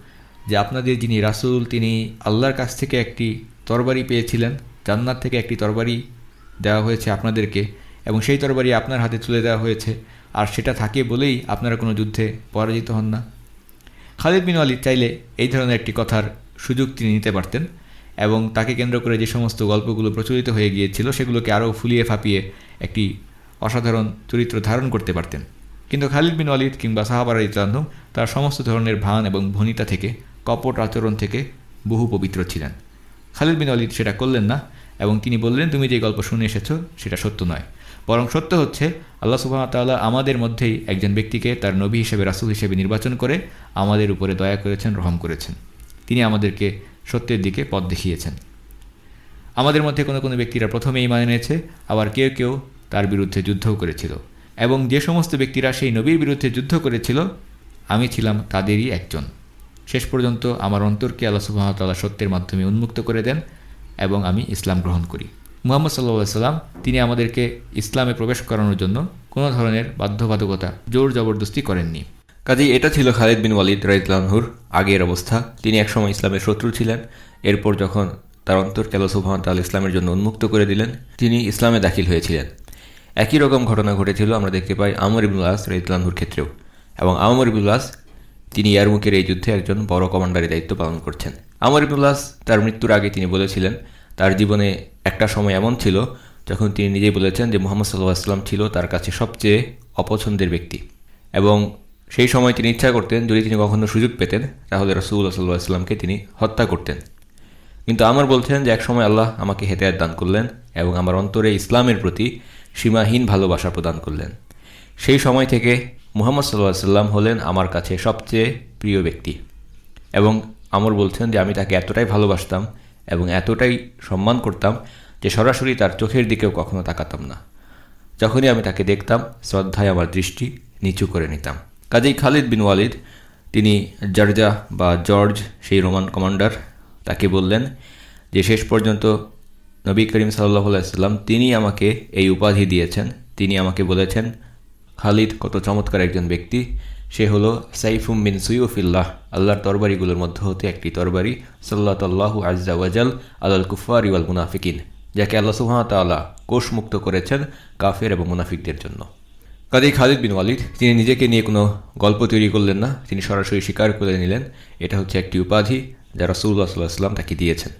যে আপনাদের যিনি রাসুল, তিনি আল্লাহর কাছ থেকে একটি তরবারি পেয়েছিলেন, জান্নাত থেকে একটি তরবারি দেওয়া হয়েছে আপনাদেরকে এবং সেই তরবারি আপনার হাতে তুলে দেওয়া হয়েছে। আর সেটা থাকে বলেই আপনারা কোনো যুদ্ধে পরাজিত হন না। খালিদ বিন আলী চাইলে এই ধরনের একটি কথার সুযোগ তিনি নিতে পারতেন এবং তাকে কেন্দ্র করে যে সমস্ত গল্পগুলো প্রচলিত হয়ে গিয়েছিল সেগুলোকে আরও ফুলিয়ে ফাঁপিয়ে একটি অসাধারণ চরিত্র ধারণ করতে পারতেন। কিন্তু খালিদ বিন ওয়ালিদ কিংবা সাহাবার ইতলানহম তার সমস্ত ধরনের ভান এবং ভনিতা থেকে, কপট আচরণ থেকে বহু পবিত্র ছিলেন। খালিদ বিন ওয়ালিদ সেটা করলেন না এবং তিনি বললেন, তুমি যে গল্প শুনে এসেছ, সেটা সত্য নয়। বরং সত্য হচ্ছে, আল্লাহ সুবাহতাল্লাহ আমাদের মধ্যেই একজন ব্যক্তিকে তার নবী হিসেবে, রাসুল হিসেবে নির্বাচন করে আমাদের উপরে দয়া করেছেন, রহম করেছেন। তিনি আমাদেরকে সত্যের দিকে পথ দেখিয়েছেন। আমাদের মধ্যে কোনো কোনো ব্যক্তিরা প্রথমেই মানে নিয়েছে আবার কেউ কেউ তার বিরুদ্ধে যুদ্ধও করেছিল। এবং যে সমস্ত ব্যক্তিরা সেই নবীর বিরুদ্ধে যুদ্ধ করেছিল, আমি ছিলাম তাদেরই একজন। শেষ পর্যন্ত আমার অন্তরকে আল্লাহ সুহামতাল্লাহ সত্যের মাধ্যমে উন্মুক্ত করে দেন এবং আমি ইসলাম গ্রহণ করি। মুহাম্মদ সাল্লা সাল্লাম তিনি আমাদেরকে ইসলামে প্রবেশ করানোর জন্য কোনো ধরনের বাধ্যবাধকতা, জোর জবরদস্তি করেননি। কাজেই এটা ছিল খালিদ বিন ওয়ালিদ রাইতলানহুর আগের অবস্থা। তিনি একসময় ইসলামের শত্রু ছিলেন। এরপর যখন তার অন্তর কেল সুহামতাল ইসলামের জন্য উন্মুক্ত করে দিলেন, তিনি ইসলামে দাখিল হয়েছিলেন। একই রকম ঘটনা ঘটেছিল, আমরা দেখতে পাই আমর ইবুল্লাস রাইতলানহুর ক্ষেত্রেও। এবং আমর ইবুল্লাস তিনি ইয়ারমুখের এই যুদ্ধে একজন বড় কমান্ডারের দায়িত্ব পালন করছেন। আমর ইবুল্লাস তার মৃত্যুর আগে তিনি বলেছিলেন, তার জীবনে একটা সময় এমন ছিল যখন তিনি নিজেই বলেছেন যে মোহাম্মদ সাল্লাহ আসলাম ছিল তার কাছে সবচেয়ে অপছন্দের ব্যক্তি। এবং সেই সময় তিনি ইচ্ছা করতেন, যদি তিনি কখনো সুযোগ পেতেন, তাহলে রসুল্লাহ সাল্লাহ আসলামকে তিনি হত্যা করতেন। কিন্তু আমার বলছেন যে একসময় আল্লাহ আমাকে হেদায়ত দান করলেন এবং আমার অন্তরে ইসলামের প্রতি সীমাহীন ভালোবাসা প্রদান করলেন। সেই সময় থেকে মুহাম্মদ সাল্লাহ সাল্লাম হলেন আমার কাছে সবচেয়ে প্রিয় ব্যক্তি। এবং আমর বলছেন যে আমি তাকে এতটাই ভালোবাসতাম এবং এতটাই সম্মান করতাম যে সরাসরি তার চোখের দিকেও কখনো তাকাতাম না। যখনই আমি তাকে দেখতাম, শ্রদ্ধায় আমার দৃষ্টি নিচু করে নিতাম। কাজেই খালিদ বিন ওয়ালিদ, তিনি জর্জা বা জর্জ, সেই রোমান কমান্ডার, তাকে বললেন যে, শেষ পর্যন্ত নবী করিম সাল্লাহ সাল্লাম তিনি আমাকে এই উপাধি দিয়েছেন। তিনি আমাকে বলেছেন, খালিদ কত চমৎকার একজন ব্যক্তি। সে হলো সাইফুম বিন সুইউফিল্লাহ আল্লাহর তরবারিগুলোর মধ্যে হতে একটি তরবারি সাল্লাহ তাল্লাহু আজাল আল কুফার ইউল মুনাফিকিন, যাকে আল্লাহ সুহামতাল্লাহ কোষমুক্ত করেছেন কাফের এবং মুনাফিকদের জন্য। কাজেই খালিদ বিন ওয়ালিদ, তিনি নিজেকে নিয়ে কোনো গল্প তৈরি করলেন না, তিনি সরাসরি স্বীকার করে নিলেন, এটা হচ্ছে একটি উপাধি যা রসুল্লাহ সাল্লাহ সাল্লাম তাকে দিয়েছেন।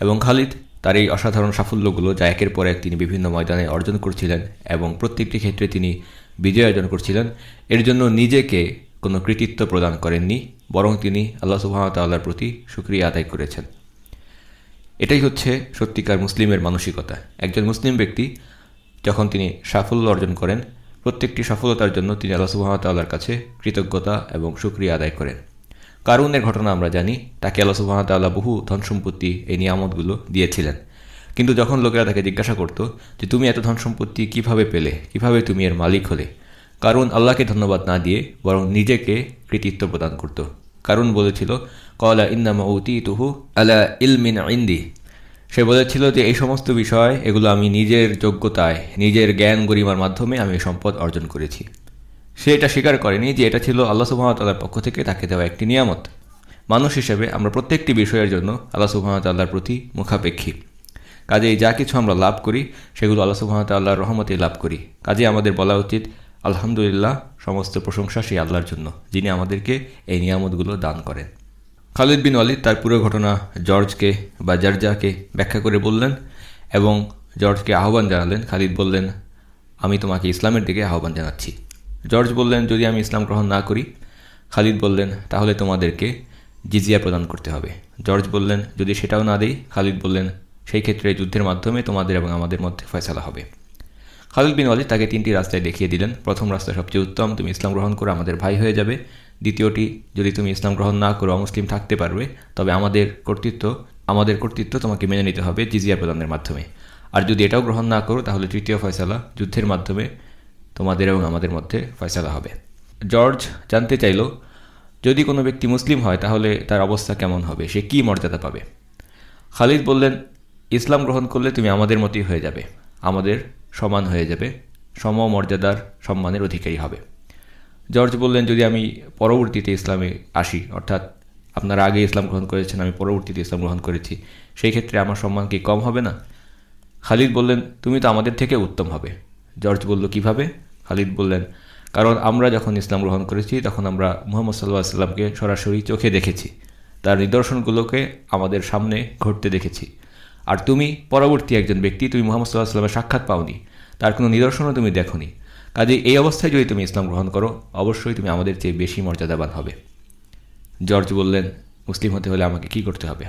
এবং খালিদ তার এই অসাধারণ সাফল্যগুলো যা একের পর এক তিনি বিভিন্ন ময়দানে অর্জন করছিলেন এবং প্রত্যেকটি ক্ষেত্রে তিনি বিজয় অর্জন করছিলেন। এর জন্য নিজেকে কোনো কৃতিত্ব প্রদান করেননি, বরং তিনি আল্লাহ সুহামতাল্লাহর প্রতি সুক্রিয়া আদায় করেছেন। এটাই হচ্ছে সত্যিকার মুসলিমের মানসিকতা। একজন মুসলিম ব্যক্তি যখন তিনি সাফল্য অর্জন করেন, প্রত্যেকটি সফলতার জন্য তিনি আল্লাহ সুহামতাল্লাহর কাছে কৃতজ্ঞতা এবং সুক্রিয়া আদায় করেন। কারুনের ঘটনা আমরা জানি, তাকে আল্লাহ সুহামতাল্লাহ বহু ধন সম্পত্তি এই নিয়ামতগুলো দিয়েছিলেন। কিন্তু যখন লোকেরা তাকে জিজ্ঞাসা করতো যে, তুমি এত ধন সম্পত্তি কীভাবে পেলে? কীভাবে তুমি এর মালিক হলে? কারণ আল্লাহকে ধন্যবাদ না দিয়ে বরং নিজেকে কৃতিত্ব প্রদান করত। কারণ বলেছিল, কলা ইন্নামা উতি তুহু আলা ইলমিন ইন্দি। সে বলেছিল যে, এই সমস্ত বিষয়, এগুলো আমি নিজের যোগ্যতায়, নিজের জ্ঞান গরিমার মাধ্যমে আমি সম্পদ অর্জন করেছি। সে এটা স্বীকার করেনি যে, এটা ছিল আল্লাহ সুহামতাল্লাহর পক্ষ থেকে তাকে দেওয়া একটি নিয়ামত। মানুষ হিসেবে আমরা প্রত্যেকটি বিষয়ের জন্য আল্লাহ সুহামতাল্লাহর প্রতি মুখাপেক্ষী। কাজেই যা কিছু আমরা লাভ করি, সেগুলো আল্লাহ সুহামতাল্লাহর রহমতে লাভ করি। কাজে আমাদের বলা উচিত, আলহামদুলিল্লাহ, সমস্ত প্রশংসা সেই আল্লাহর জন্য, যিনি আমাদেরকে এই নিয়ামতগুলো দান করেন। খালিদ বিন ওয়ালিদ তার পুরো ঘটনা জর্জকে বা জার্জাকে ব্যাখ্যা করে বললেন এবং জর্জকে আহ্বান জানালেন। খালিদ বললেন, আমি তোমাকে ইসলামের দিকে আহ্বান জানাচ্ছি। জর্জ বললেন, যদি আমি ইসলাম গ্রহণ না করি? খালিদ বললেন, তাহলে তোমাদেরকে জিজিয়া প্রদান করতে হবে। জর্জ বললেন, যদি সেটাও না দেই? খালিদ বললেন সেই ক্ষেত্রে যুদ্ধের মাধ্যমে তোমাদের এবং আমাদের মধ্যে ফয়সালা হবে। খালিদ বিন ওয়ালিদ তাকে তিনটি রাস্তায় দেখিয়ে দিলেন। প্রথম রাস্তা সবচেয়ে উত্তম, তুমি ইসলাম গ্রহণ করে, আমাদের ভাই হয়ে যাবে। দ্বিতীয়টি, যদি তুমি ইসলাম গ্রহণ না করো, অমুসলিম থাকতে পারবে, তবে আমাদের কর্তৃত্ব আমাদের কর্তৃত্ব তোমাকে মেনে নিতে হবে জিজিয়া প্রদানের মাধ্যমে। আর যদি এটাও গ্রহণ না করো, তাহলে তৃতীয় ফয়সালা যুদ্ধের মাধ্যমে তোমাদের এবং আমাদের মধ্যে ফয়সালা হবে। জর্জ জানতে চাইল, যদি কোনো ব্যক্তি মুসলিম হয়, তাহলে তার অবস্থা কেমন হবে? সে কি মর্যাদা পাবে? খালিদ বললেন ইসলাম গ্রহণ করলে তুমি আমাদের মতোই হয়ে যাবে। আমাদের সমান হয়ে যাবে। সম মর্যাদার সম্মানের অধিকারী হবে। জর্জ বললেন, যদি আমি পরবর্তীতে ইসলামে আসি, অর্থাৎ আপনারা আগে ইসলাম গ্রহণ করেছেন, আমি পরবর্তীতে ইসলাম গ্রহণ করেছি, সেই ক্ষেত্রে আমার সম্মান কি কম হবে না? খালিদ বললেন, তুমি তো আমাদের থেকে উত্তম হবে। জর্জ বলল, কীভাবে? খালিদ বললেন, কারণ আমরা যখন ইসলাম গ্রহণ করেছি, তখন আমরা মুহাম্মদ সাল্লাহ সাল্লামকে সরাসরি চোখে দেখেছি। তার নিদর্শনগুলোকে আমাদের সামনে ঘটতে দেখেছি। আর তুমি পরবর্তী একজন ব্যক্তি, তুমি মোহাম্মদ সাল্লাহ সাল্লামের সাক্ষাৎ পাওনি, তার কোনো নিদর্শনও তুমি দেখনি। কাজে এই অবস্থায় যদি তুমি ইসলাম গ্রহণ করো, অবশ্যই তুমি আমাদের চেয়ে বেশি মর্যাদাবান হবে। জর্জ বললেন, মুসলিম হতে হলে আমাকে কি করতে হবে?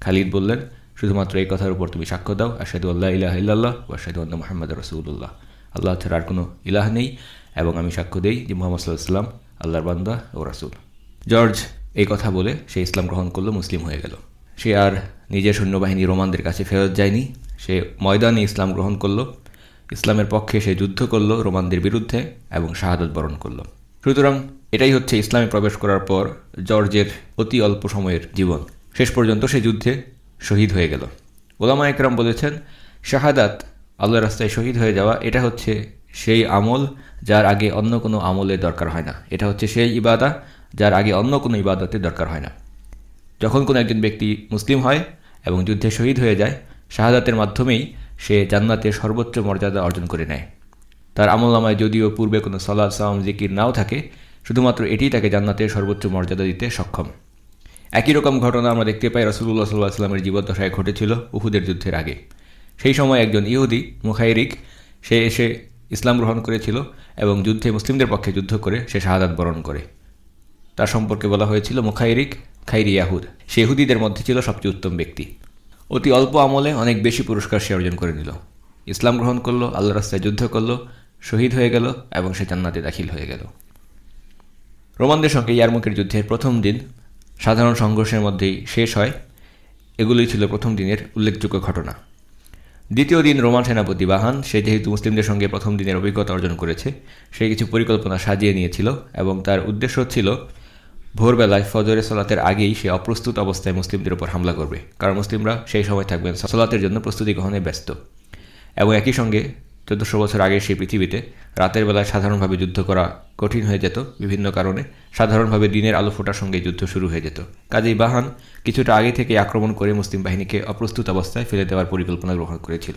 খালিদ বললেন, শুধুমাত্র এই কথার উপর তুমি সাক্ষ্য দাও আশাদু আল্লাহ ইলাহ ইল্লাল্লাহ ও আশাদু আল্লাহ মোহাম্মদ রসুল্লাহ আল্লাহ ছাড়া আর কোনো ইলাহ নেই এবং আমি সাক্ষ্য দেই যে মোহাম্মদ সাল্লাহ আল্লাহর বান্দা ও রাসুল। জর্জ এই কথা বলে সে ইসলাম গ্রহণ করল, মুসলিম হয়ে গেল। সে আর নিজের সৈন্যবাহিনী রোমানদের কাছে ফেরত যায়নি। সে ময়দানে ইসলাম গ্রহণ করল। ইসলামের পক্ষে সে যুদ্ধ করল রোমানদের বিরুদ্ধে এবং শাহাদত বরণ করল। সুতরাং এটাই হচ্ছে ইসলামে প্রবেশ করার পর জর্জের অতি অল্প সময়ের জীবন। শেষ পর্যন্ত সে যুদ্ধে শহীদ হয়ে গেল। ওলামা একরাম বলেছেন, শাহাদাত আল্লাহ রাস্তায় শহীদ হয়ে যাওয়া, এটা হচ্ছে সেই আমল যার আগে অন্য কোনো আমলের দরকার হয় না। এটা হচ্ছে সেই ইবাদা যার আগে অন্য কোনো ইবাদতের দরকার হয় না। যখন কোনো একজন ব্যক্তি মুসলিম হয় এবং যুদ্ধে শহীদ হয়ে যায়, শাহাদাতের মাধ্যমেই সে জান্নাতের সর্বোচ্চ মর্যাদা অর্জন করে নেয়। তার আমলামায় যদিও পূর্বে কোনো সলাদ সালাম জিকির নাও থাকে, শুধুমাত্র এটি তাকে জান্নাতের সর্বোচ্চ মর্যাদা দিতে সক্ষম। একই রকম ঘটনা আমরা দেখতে পাই রসুল্লাহ সাল্লাহ আসলামের জীবদ্দশায় ঘটেছিল উহুদের যুদ্ধের আগে। সেই সময় একজন ইহুদি, মুখাইরিক, সে এসে ইসলাম গ্রহণ করেছিল এবং যুদ্ধে মুসলিমদের পক্ষে যুদ্ধ করে সে শাহাদাত বরণ করে। তার সম্পর্কে বলা হয়েছিল মুখাইরিক খাইরি ইয়াহুদ। সে ইহুদিদের মধ্যে ছিল সবচেয়ে উত্তম ব্যক্তি। অতি অল্প আমলে অনেক বেশি পুরস্কার সে অর্জন করে নিল। ইসলাম গ্রহণ করল আল্লাহ রাস্তায় যুদ্ধ করল, শহীদ হয়ে গেল এবং সে জান্নাতে দাখিল হয়ে গেল। রোমানদের সঙ্গে ইয়ারমুখের যুদ্ধের প্রথম দিন সাধারণ সংঘর্ষের মধ্যেই শেষ হয়। এগুলোই ছিল প্রথম দিনের উল্লেখযোগ্য ঘটনা। দ্বিতীয় দিন রোমান সেনাপতি বাহান, সে যেহেতু মুসলিমদের সঙ্গে প্রথম দিনের অভিজ্ঞতা অর্জন করেছে, সে কিছু পরিকল্পনা সাজিয়ে নিয়েছিল এবং তার উদ্দেশ্য ছিল ভোরবেলায় ফজরে সলাতের আগেই সে অপ্রস্তুত অবস্থায় মুসলিমদের উপর হামলা করবে। কারণ মুসলিমরা সেই সময় থাকবেন সলাতের জন্য প্রস্তুতি গ্রহণে ব্যস্ত। এবং একই সঙ্গে চোদ্দশো বছর আগে সেই পৃথিবীতে রাতের বেলায় সাধারণভাবে যুদ্ধ করা কঠিন হয়ে যেত। বিভিন্ন কারণে সাধারণভাবে দিনের আলো ফোটার সঙ্গে যুদ্ধ শুরু হয়ে যেত। কাজেই বাহান কিছুটা আগে থেকে আক্রমণ করে মুসলিম বাহিনীকে অপ্রস্তুত অবস্থায় ফেলে দেওয়ার পরিকল্পনা গ্রহণ করেছিল।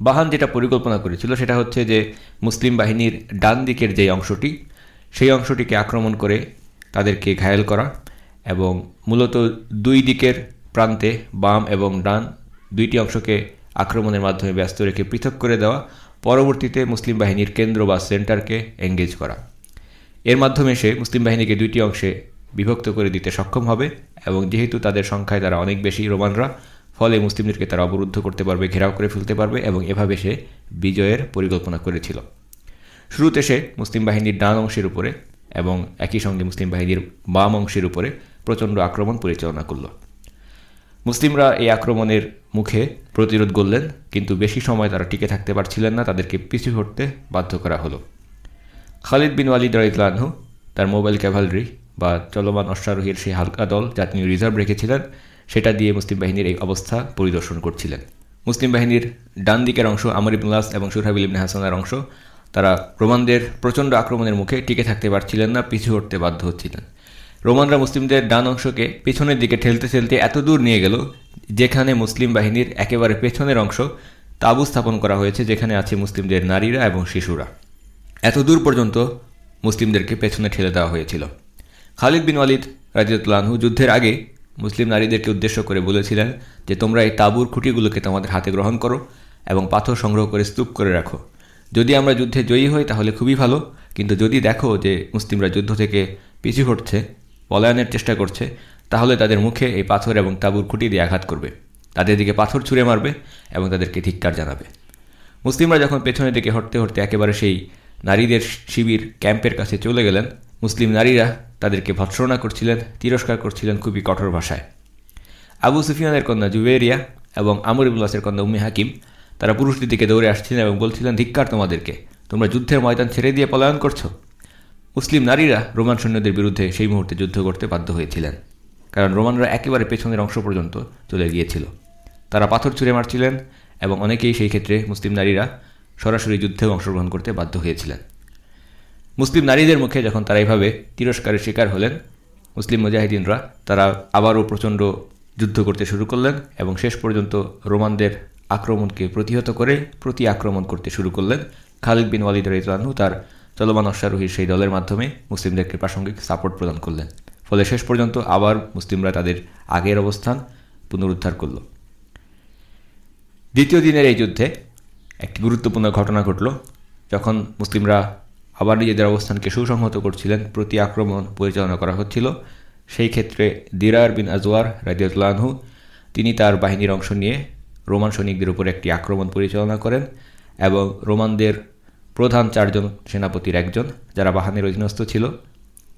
বাহান যেটা পরিকল্পনা করেছিল সেটা হচ্ছে যে, মুসলিম বাহিনীর ডান দিকের যে অংশটি, সেই অংশটিকে আক্রমণ করে তাদেরকে ঘায়েল করা এবং মূলত দুই দিকের প্রান্তে বাম এবং ডান দুইটি অংশকে আক্রমণের মাধ্যমে ব্যস্ত রেখে পৃথক করে দেওয়া, পরবর্তীতে মুসলিম বাহিনীর কেন্দ্র বা সেন্টারকে এঙ্গেজ করা। এর মাধ্যমে সে মুসলিম বাহিনীকে দুইটি অংশে বিভক্ত করে দিতে সক্ষম হবে এবং যেহেতু তাদের সংখ্যায় তারা অনেক বেশি রোমানরা, ফলে মুসলিমদেরকে তারা অবরুদ্ধ করতে পারবে, ঘেরাও করে ফেলতে পারবে এবং এভাবে সে বিজয়ের পরিকল্পনা করেছিল। শুরুতে সে মুসলিম বাহিনীর ডান অংশের উপরে এবং একই সঙ্গে মুসলিম বাহিনীর বাম অংশের উপরে প্রচণ্ড আক্রমণ পরিচালনা করল। মুসলিমরা এই আক্রমণের মুখে প্রতিরোধ করলেন কিন্তু বেশি সময় তারা টিকে থাকতে পারছিলেন না, তাদেরকে পিছু হটতে বাধ্য করা হলো। খালিদ বিন ওয়ালিদ রাইতলানহু তার মোবাইল ক্যাভালরি বা চলমান অশ্বারোহীর সেই হালকা দল যা তিনি রিজার্ভ রেখেছিলেন, সেটা দিয়ে মুসলিম বাহিনীর এই অবস্থা পরিদর্শন করছিলেন। মুসলিম বাহিনীর ডান দিকের অংশ আমর ইবনুল্লাস এবং সুরহাবিল ইবনে হাসানের অংশ তারা রোমানদের প্রচণ্ড আক্রমণের মুখে টিকে থাকতে পারছিলেন না, পিছু হটতে বাধ্য হচ্ছিলেন। রোমানরা মুসলিমদের ডান অংশকে পেছনের দিকে ঠেলতে ঠেলতে এত দূর নিয়ে গেল, যেখানে মুসলিম বাহিনীর একেবারে পেছনের অংশ তাবু স্থাপন করা হয়েছে, যেখানে আছে মুসলিমদের নারীরা এবং শিশুরা। এত দূর পর্যন্ত মুসলিমদেরকে পেছনে ঠেলে দেওয়া হয়েছিল। খালিদ বিন ওয়ালিদ রাজিউল্লাহু যুদ্ধের আগে মুসলিম নারীদেরকে উদ্দেশ্য করে বলেছিলেন যে, তোমরা এই তাবুর খুঁটিগুলোকে তোমাদের হাতে গ্রহণ করো এবং পাথর সংগ্রহ করে স্তূপ করে রাখো। যদি আমরা যুদ্ধে জয়ী হই, তাহলে খুবই ভালো। কিন্তু যদি দেখো যে মুসলিমরা যুদ্ধ থেকে পিছু হটছে, পলায়নের চেষ্টা করছে, তাহলে তাদের মুখে এই পাথর এবং তাবুর খুঁটি দিয়ে আঘাত করবে। তাদের দিকে পাথর ছুঁড়ে মারবে এবং তাদেরকে ধিক্কার জানাবে। মুসলিমরা যখন পেছনের দিকে হটতে হটতে একেবারে সেই নারীদের শিবির ক্যাম্পের কাছে চলে গেলেন, মুসলিম নারীরা তাদেরকে ভৎসনা করছিলেন, তিরস্কার করছিলেন খুবই কঠোর ভাষায়। আবু সুফিয়ানের কন্যা জুবেরিয়া এবং আমর ইবুল্লাসের কন্যা উম্মি হাকিম তারা পুরুষদের দিকে দৌড়ে আসছিলেন এবং বলছিলেন, ধিক্কার তোমাদেরকে। তোমরা যুদ্ধের ময়দান ছেড়ে দিয়ে পলায়ন করছ। মুসলিম নারীরা রোমান সৈন্যদের বিরুদ্ধে সেই মুহূর্তে যুদ্ধ করতে বাধ্য হয়েছিলেন, কারণ রোমানরা একেবারে পেছনের অংশ পর্যন্ত চলে গিয়েছিল। তারা পাথর ছুঁড়ে মারছিলেন এবং অনেকেই সেই ক্ষেত্রে মুসলিম নারীরা সরাসরি যুদ্ধে অংশগ্রহণ করতে বাধ্য হয়েছিলেন। মুসলিম নারীদের মুখে যখন তারা এইভাবে তিরস্কারের শিকার হলেন, মুসলিম মুজাহিদিনরা তারা আবারও প্রচণ্ড যুদ্ধ করতে শুরু করলেন এবং শেষ পর্যন্ত রোমানদের আক্রমণকে প্রতিহত করে প্রতি আক্রমণ করতে শুরু করলেন খালিদ বিন ওয়ালিদ রাইতলানহু তার চলমান অশ্বারোহীর সেই দলের মাধ্যমে মুসলিমদেরকে প্রাসঙ্গিক সাপোর্ট প্রদান করলেন। ফলে শেষ পর্যন্ত আবার মুসলিমরা তাদের আগের অবস্থান পুনরুদ্ধার করল। দ্বিতীয় দিনের এই যুদ্ধে একটি গুরুত্বপূর্ণ ঘটনা ঘটল, যখন মুসলিমরা আবার নিজেদের অবস্থানকে সুসংহত করছিলেন, প্রতি আক্রমণ পরিচালনা করা হচ্ছিল। সেই ক্ষেত্রে দিরার বিন আজওয়ার রাজিউল্লাহু তিনি তার বাহিনীর অংশ নিয়ে রোমান সৈনিকদের উপর একটি আক্রমণ পরিচালনা করেন এবং রোমানদের প্রধান চারজন সেনাপতির একজন, যারা বাহানের অধীনস্থ ছিল,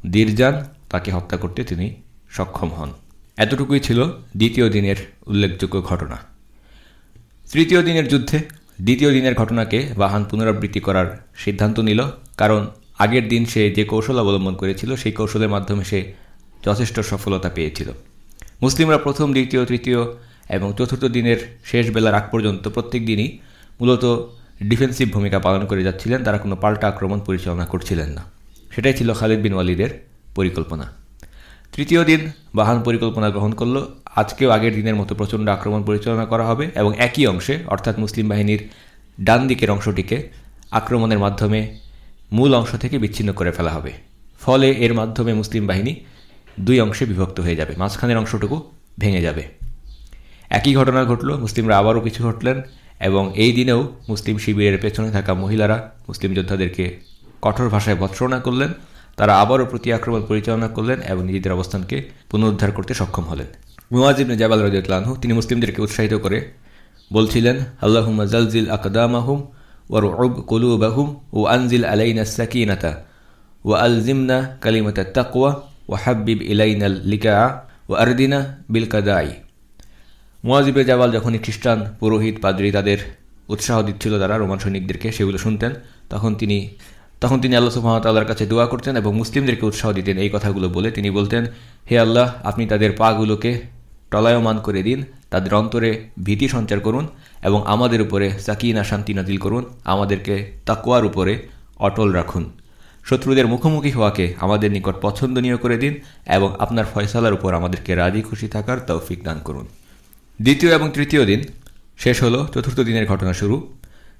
দিরজান, তাকে হত্যা করতে তিনি সক্ষম হন। এতটুকুই ছিল দ্বিতীয় দিনের উল্লেখযোগ্য ঘটনা। তৃতীয় দিনের যুদ্ধে দ্বিতীয় দিনের ঘটনাকে বাহান পুনরাবৃত্তি করার সিদ্ধান্ত নিল, কারণ আগের দিন সে যে কৌশল অবলম্বন করেছিল, সেই কৌশলের মাধ্যমে সে যথেষ্ট সফলতা পেয়েছিল। মুসলিমরা প্রথম, দ্বিতীয়, তৃতীয় এবং চতুর্থ দিনের শেষ বেলার আগ পর্যন্ত প্রত্যেক দিনই মূলত ডিফেন্সিভ ভূমিকা পালন করে যাচ্ছিলেন। তারা কোনো পাল্টা আক্রমণ পরিচালনা করছিলেন না। সেটাই ছিল খালিদ বিন ওয়ালিদের পরিকল্পনা। তৃতীয় দিন বাহান পরিকল্পনা গ্রহণ করল। আজকেও আগের দিনের মতো প্রচণ্ড আক্রমণ পরিচালনা করা হবে এবং একই অংশে, অর্থাৎ মুসলিম বাহিনীর ডান দিকের অংশটিকে আক্রমণের মাধ্যমে মূল অংশ থেকে বিচ্ছিন্ন করে ফেলা হবে। ফলে এর মাধ্যমে মুসলিম বাহিনী দুই অংশে বিভক্ত হয়ে যাবে। মাঝখানের অংশটুকু ভেঙে যাবে। একই ঘটনা ঘটল, মুসলিমরা আবারও কিছু ঘটলেন এবং এই দিনেও মুসলিম শিবিরের পেছনে থাকা মহিলারা মুসলিম যোদ্ধাদেরকে কঠোর ভাষায় ভৎসনা করলেন, তারা আবারও প্রতি আক্রমণ পরিচালনা করলেন এবং নিজেদের অবস্থানকে পুনরুদ্ধার করতে সক্ষম হলেন। মুওয়াজিবনে জাবাল রাজিউল্লাহু তিনি মুসলিমদেরকে উৎসাহিত করে বলছিলেন, আল্লাহুম্মা জালজিল আকদামাহুম ওয়ার উব কুলুবাহুম ও আনজিল আলাইনা সাকিনাতা ও আলজিমনা কালিমাতা তাকওয়া ও হাব্বিব ইলাইনাল লিকা ও আরদিনা বিল কাদাই। মুয়াজিবে জাবাল যখনই খ্রিস্টান পুরোহিত পাদ্রী তাদের উৎসাহ দিচ্ছিল, তারা রোমান সৈনিকদেরকে সেগুলো শুনতেন, তখন তিনি তখন তিনি আল্লাহ সুহামতাল্লাহর কাছে দোয়া করতেন এবং মুসলিমদেরকে উৎসাহ দিতেন এই কথাগুলো বলে তিনি বলতেন, হে আল্লাহ, আপনি তাদের পাগুলোকে টলায়মান করে দিন, তাদের অন্তরে ভীতি সঞ্চার করুন এবং আমাদের উপরে সাকিনা শান্তি নাজিল করুন, আমাদেরকে তাকুয়ার উপরে অটল রাখুন। শত্রুদের মুখোমুখি হওয়াকে আমাদের নিকট পছন্দনীয় করে দিন এবং আপনার ফয়সালার উপর আমাদেরকে রাজি খুশি থাকার তৌফিক দান করুন। দ্বিতীয় এবং তৃতীয় দিন শেষ হলো চতুর্থ দিনের ঘটনা শুরু।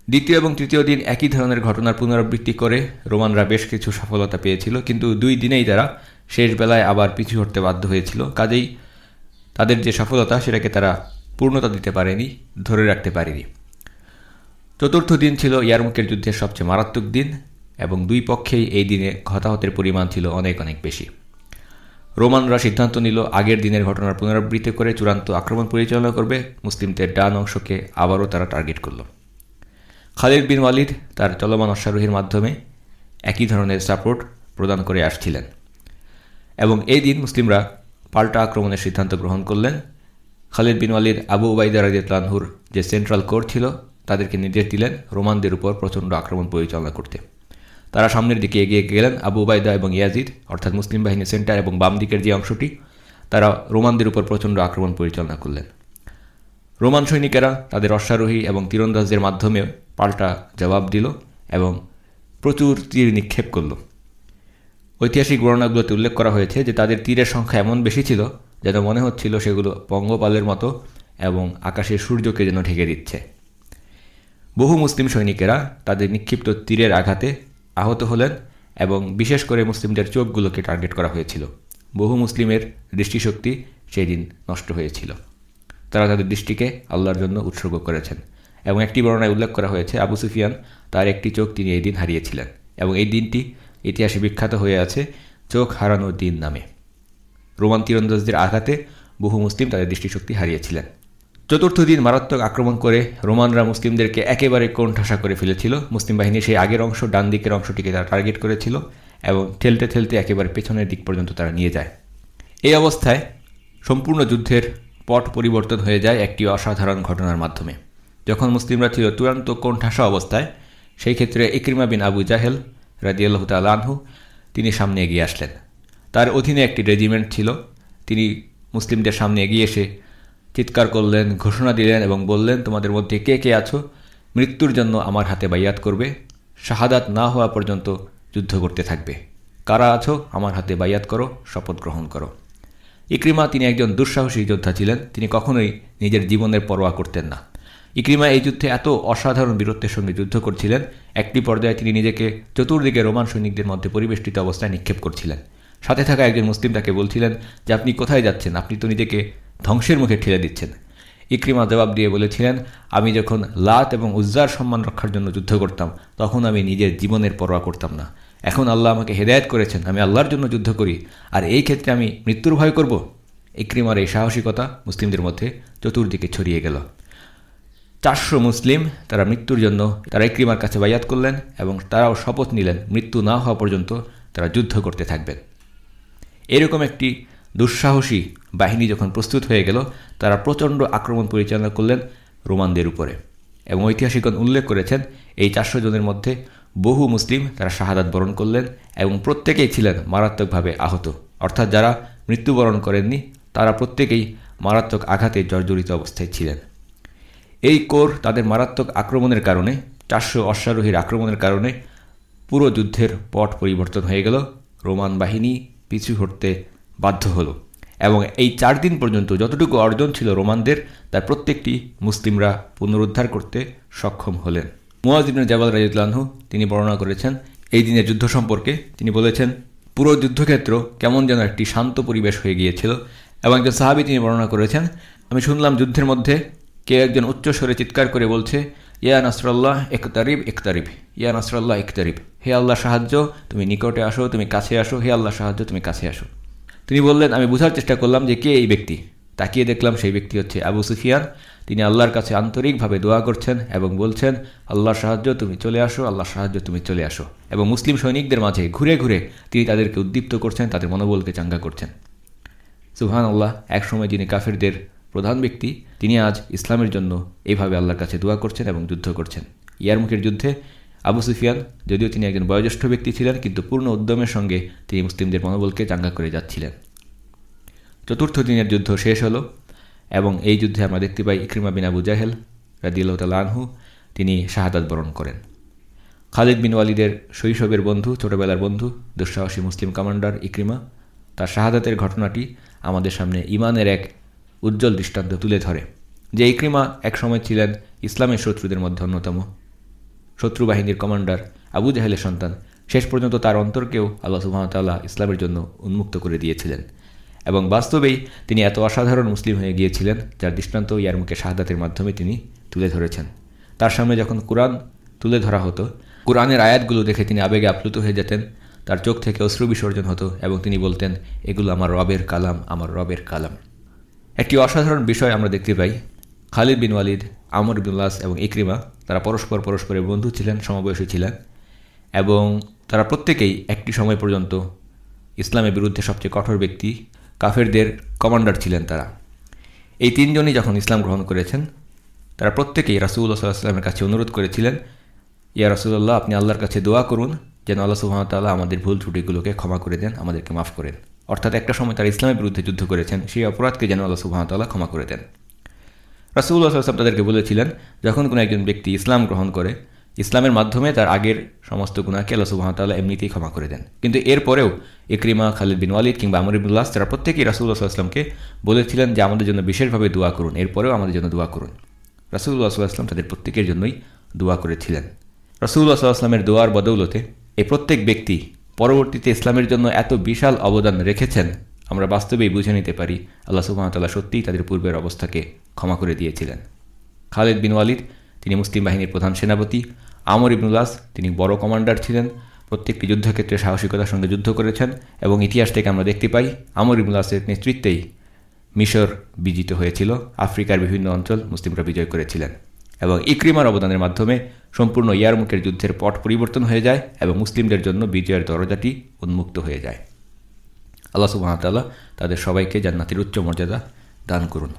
দ্বিতীয় এবং তৃতীয় দিন একই ধরনের ঘটনার পুনরাবৃত্তি করে রোমানরা বেশ কিছু সফলতা পেয়েছিল, কিন্তু দুই দিনেই তারা শেষ বেলায় আবার পিছু হটতে বাধ্য হয়েছিল। কাজেই তাদের যে সফলতা, সেটাকে তারা পূর্ণতা দিতে পারেনি, ধরে রাখতে পারেনি। চতুর্থ দিন ছিল ইয়ারমুকের যুদ্ধের সবচেয়ে মারাত্মক দিন এবং দুই পক্ষেই এই দিনে হতাহতের পরিমাণ ছিল অনেক অনেক বেশি। রোমানরা সিদ্ধান্ত নিল, আগের দিনের ঘটনার পুনরাবৃত্তি করে চূড়ান্ত আক্রমণ পরিচালনা করবে। মুসলিমদের ডান অংশকে আবারও তারা টার্গেট করল। খালিদ বিন ওয়ালিদ তার চলমান অশ্বারোহীর মাধ্যমে একই ধরনের সাপোর্ট প্রদান করে আসছিলেন এবং এই দিন মুসলিমরা পাল্টা আক্রমণের সিদ্ধান্ত গ্রহণ করলেন। খালিদ বিন ওয়ালিদ আবু উবাইদা রাজিয়াতলানহুর যে সেন্ট্রাল কোর্ট ছিল, তাদেরকে নির্দেশ দিলেন রোমানদের উপর প্রচণ্ড আক্রমণ পরিচালনা করতে। তারা সামনের দিকে এগিয়ে গেলেন। আবু উবাইদা এবং ইয়াজিদ, অর্থাৎ মুসলিম বাহিনী সেন্টার এবং বাম দিকের যে অংশটি, তারা রোমানদের উপর প্রচণ্ড আক্রমণ পরিচালনা করলেন। রোমান সৈনিকেরা তাদের অশ্বারোহী এবং তীরন্দাজদের মাধ্যমে পাল্টা জবাব দিল এবং প্রচুর তীর নিক্ষেপ করল। ঐতিহাসিক বর্ণনাগুলোতে উল্লেখ করা হয়েছে যে তাদের তীরের সংখ্যা এমন বেশি ছিল যেন মনে হচ্ছিল সেগুলো পঙ্গপালের মতো এবং আকাশের সূর্যকে যেন ঢেকে দিচ্ছে। বহু মুসলিম সৈনিকেরা তাদের নিক্ষিপ্ত তীরের আঘাতে আহত হলেন এবং বিশেষ করে মুসলিমদের চোখগুলোকে টার্গেট করা হয়েছিল। বহু মুসলিমের দৃষ্টিশক্তি সেই দিন নষ্ট হয়েছিল। তারা তাদের দৃষ্টিকে আল্লাহর জন্য উৎসর্গ করেছেন এবং একটি বর্ণায় উল্লেখ করা হয়েছে, আবু সুফিয়ান তার একটি চোখ তিনি এই দিন হারিয়েছিলেন এবং এই দিনটি ইতিহাসে বিখ্যাত হয়ে আছে চোখ হারানোর দিন নামে। রোমান তীরন্দাজদের আঘাতে বহু মুসলিম তাদের দৃষ্টিশক্তি হারিয়েছিলেন। চতুর্থ দিন মারাত্মক আক্রমণ করে রোমানরা মুসলিমদেরকে একেবারে কোণঠাসা করে ফেলেছিল। মুসলিম বাহিনীর সেই আগের অংশ, ডান দিকের অংশটিকে তারা টার্গেট করেছিল এবং ঠেলতে ঠেলতে একেবারে পেছনের দিক পর্যন্ত তারা নিয়ে যায়। এই অবস্থায় সম্পূর্ণ যুদ্ধের পট পরিবর্তন হয়ে যায় একটি অসাধারণ ঘটনার মাধ্যমে। যখন মুসলিমরা ছিল চূড়ান্ত কোণঠাসা অবস্থায়, সেই ক্ষেত্রে ইকরিমা বিন আবু জাহেল রাজিয়াল্লাহ তালাহু তিনি সামনে এগিয়ে আসলেন। তার অধীনে একটি রেজিমেন্ট ছিল। তিনি মুসলিমদের সামনে এগিয়ে এসে চিৎকার করলেন, ঘোষণা দিলেন এবং বললেন, তোমাদের মধ্যে কে কে আছো? মৃত্যুর জন্য আমার হাতে বাইয়াত করবে। শাহাদাত না হওয়া পর্যন্ত যুদ্ধ করতে থাকবে। কারা আছো? আমার হাতে বাইয়াত করো, শপথ গ্রহণ করো। ইক্রিমা তিনি একজন দুঃসাহসী যোদ্ধা ছিলেন। তিনি কখনোই নিজের জীবনের পরোয়া করতেন না। ইক্রিমা এই যুদ্ধে এত অসাধারণ বীরত্বের সঙ্গে যুদ্ধ করছিলেন। একটি পর্যায়ে তিনি নিজেকে চতুর্দিকে রোমান সৈনিকদের মধ্যে পরিবেষ্টিত অবস্থায় নিক্ষেপ করছিলেন। সাথে থাকা একজন মুসলিম তাকে বলছিলেন যে, আপনি কোথায় যাচ্ছেন? আপনি তো নিজেকে ধ্বংসের মুখে ঠেলে দিচ্ছেন। ইক্রিমা জবাব দিয়ে বলেছিলেন, আমি যখন লাত এবং উজ্জার সম্মান রক্ষার জন্য যুদ্ধ করতাম, তখন আমি নিজের জীবনের পরোয়া করতাম না। এখন আল্লাহ আমাকে হেদায়ত করেছেন, আমি আল্লাহর জন্য যুদ্ধ করি, আর এই ক্ষেত্রে আমি মৃত্যুর ভয় করব। ইক্রিমার এই সাহসিকতা মুসলিমদের মধ্যে চতুর্দিকে ছড়িয়ে গেল। চারশো মুসলিম তারা মৃত্যুর জন্য, তারা ইক্রিমার কাছে বাইয়াত করলেন এবং তারাও শপথ নিলেন, মৃত্যু না হওয়া পর্যন্ত তারা যুদ্ধ করতে থাকবেন। এরকম একটি দুঃসাহসী বাহিনী যখন প্রস্তুত হয়ে গেল, তারা প্রচণ্ড আক্রমণ পরিচালনা করলেন রোমানদের উপরে এবং ঐতিহাসিকগণ উল্লেখ করেছেন, এই চারশো জনের মধ্যে বহু মুসলিম তারা শাহাদাত বরণ করলেন এবং প্রত্যেকেই ছিলেন মারাত্মকভাবে আহত। অর্থাৎ যারা মৃত্যুবরণ করেননি, তারা প্রত্যেকেই মারাত্মক আঘাতে জর্জরিত অবস্থায় ছিলেন। এই কোর তাদের মারাত্মক আক্রমণের কারণে, চারশো অশ্বারোহীর আক্রমণের কারণে পুরো যুদ্ধের পট পরিবর্তন হয়ে গেল। রোমান বাহিনী পিছু হটতে বাধ্য হলো। এবং এই চার দিন পর্যন্ত যতটুকু অর্জন ছিল রোমানদের, তার প্রত্যেকটি মুসলিমরা পুনরুদ্ধার করতে সক্ষম হলেন। মুয়াজিবিন জাবাল রাজিউল্লাহু তিনি বর্ণনা করেছেন, এই দিনের যুদ্ধ সম্পর্কে। তিনি বলেছেন, পুরো যুদ্ধক্ষেত্র কেমন যেন একটি শান্ত পরিবেশ হয়ে গিয়েছিল। এবং একজন সাহাবি তিনি বর্ণনা করেছেন, আমি শুনলাম যুদ্ধের মধ্যে কে একজন উচ্চস্বরে চিৎকার করে বলছে, ইয়া নাসরাল্লাহ একতারিব একতারিব ইয়া নাসরাল্লাহ একতারিব হে আল্লাহ সাহায্য, তুমি নিকটে আসো, তুমি কাছে আসো, হে আল্লাহ সাহায্য, তুমি কাছে আসো। তিনি বললেন, আমি বোঝার চেষ্টা করলাম যে কে এই ব্যক্তি? তাকিয়ে দেখলাম সেই ব্যক্তি হচ্ছে আবু সুফিয়ান। তিনি আল্লাহর কাছে আন্তরিকভাবে দোয়া করছেন এবং বলছেন, আল্লাহর সাহায্য তুমি চলে আসো, আল্লাহর সাহায্য তুমি চলে আসো। এবং মুসলিম সৈনিকদের মাঝে ঘুরে ঘুরে তিনি তাদেরকে উদ্দীপ্ত করছেন, তাদের মনোবলকে চাঙ্গা করছেন। সুহান আল্লাহ একসময় যিনি কাফেরদের প্রধান ব্যক্তি, তিনি আজ ইসলামের জন্য এইভাবে আল্লাহর কাছে দোয়া করছেন এবং যুদ্ধ করছেন। ইয়ারমুখের যুদ্ধে আবু সুফিয়ান, যদিও তিনি একজন বয়োজ্যেষ্ঠ ব্যক্তি ছিলেন, কিন্তু পূর্ণ উদ্যমের সঙ্গে তিনি মুসলিমদের মনোবলকে চাঙ্গা করে যাচ্ছিলেন। চতুর্থ দিনের যুদ্ধ শেষ হলো এবং এই যুদ্ধে আমরা দেখতে পাই ইক্রিমা বিন আবু জাহেল রাদিউল্লাহ তিনি শাহাদাত বরণ করেন। খালিদ বিন ওয়ালিদের শৈশবের বন্ধু, ছোটবেলার বন্ধু, দুঃসাহসী মুসলিম কমান্ডার ইক্রিমা, তার শাহাদাতের ঘটনাটি আমাদের সামনে ইমানের এক উজ্জ্বল দৃষ্টান্ত তুলে ধরে যে ইক্রিমা একসময় ছিলেন ইসলামের শত্রুদের মধ্যে অন্যতম। শত্রু বাহিনীর কমান্ডার আবু জাহেলের সন্তান শেষ পর্যন্ত তার অন্তরকেও আল্লাহ সুহামতাল্লাহ ইসলামের জন্য উন্মুক্ত করে দিয়েছিলেন। এবং বাস্তবেই তিনি এত অসাধারণ মুসলিম হয়ে গিয়েছিলেন, যার দৃষ্টান্ত ইয়ারমুখে শাহাদাতের মাধ্যমে তিনি তুলে ধরেছেন। তার সামনে যখন কোরআন তুলে ধরা হতো, কোরআনের আয়াতগুলো দেখে তিনি আবেগে আপ্লুত হয়ে যেতেন, তার চোখ থেকে অশ্রু বিসর্জন হতো এবং তিনি বলতেন, এগুলো আমার রবের কালাম, আমার রবের কালাম। একটি অসাধারণ বিষয় আমরা দেখতে পাই। খালিদ বিন ওয়ালিদ, আমর বিল্লাস এবং ইকরিমা, তারা পরস্পর পরস্পরের বন্ধু ছিলেন, সমবয়সী ছিলেন এবং তারা প্রত্যেকেই একটি সময় পর্যন্ত ইসলামের বিরুদ্ধে সবচেয়ে কঠোর ব্যক্তি। কাফেরদের কমান্ডার ছিলেন তারা। এই তিনজনই যখন ইসলাম গ্রহণ করেছেন, তারা প্রত্যেকেই রাসুল্লাহ সাল্লাহামের কাছে অনুরোধ করেছিলেন, ইয়া রাসুল্লাহ আপনি আল্লাহর কাছে দোয়া করুন, যেন আল্লাহ সুহামতাল্লাহ আমাদের ভুল ত্রুটিগুলোকে ক্ষমা করে দেন, আমাদেরকে মাফ করেন অর্থাৎ একটা সময় তারা ইসলামের বিরুদ্ধে যুদ্ধ করেছেন, সেই অপরাধকে যেন আল্লাহ সুহামতাল্লাহ ক্ষমা করে দেন। রাসুল্লাহ সাল্লাম তাদেরকে বলেছিলেন, যখন কোনো একজন ব্যক্তি ইসলাম গ্রহণ করে ইসলামের মাধ্যমে তার আগের সমস্ত গুণাকে আল্লাহ সুবাহতাল্লাহ এমনিতেই ক্ষমা করে দেন। কিন্তু এরপরেও ইকরিমা খালিদ বিন ওয়ালিদ কিংবা আমরিবুল্লাহ তারা প্রত্যেকেই রাসুল্লাহ সাল্লামকে বলেছিলেন যে, আমাদের জন্য বিশেষভাবে দোয়া করুন। এরপরেও আমাদের জন্য দোয়া করুন। রাসুল্লাহ সাল্লাহাম তাদের প্রত্যেকের জন্যই দোয়া করেছিলেন। রাসুল্লাহ সাল্লাহামের দোয়ার বদৌলতে এই প্রত্যেক ব্যক্তি পরবর্তীতে ইসলামের জন্য এত বিশাল অবদান রেখেছেন, আমরা বাস্তবেই বুঝে নিতে পারি, আল্লাহ সুবাহতাল্লাহ সত্যিই তাদের পূর্বের অবস্থাকে ক্ষমা করে দিয়েছিলেন। খালেদ বিন ওয়ালিদ তিনি মুসলিম বাহিনীর প্রধান সেনাপতি। আমর ইবনুল্লাস তিনি বড় কমান্ডার ছিলেন। প্রত্যেকটি যুদ্ধক্ষেত্রে সাহসিকতার সঙ্গে যুদ্ধ করেছেন এবং ইতিহাস থেকে আমরা দেখতে পাই, আমর ইবনুল্লাসের নেতৃত্বেই মিশর বিজিত হয়েছিল। আফ্রিকার বিভিন্ন অঞ্চল মুসলিমরা বিজয় করেছিলেন এবং ইক্রিমার অবদানের মাধ্যমে সম্পূর্ণ ইয়ারমুখের যুদ্ধের পট পরিবর্তন হয়ে যায় এবং মুসলিমদের জন্য বিজয়ের দরজাটি উন্মুক্ত হয়ে যায়। আল্লাহ সুবাহতাল্লাহ তাদের সবাইকে জান্নাতির উচ্চ মর্যাদা দান করুন।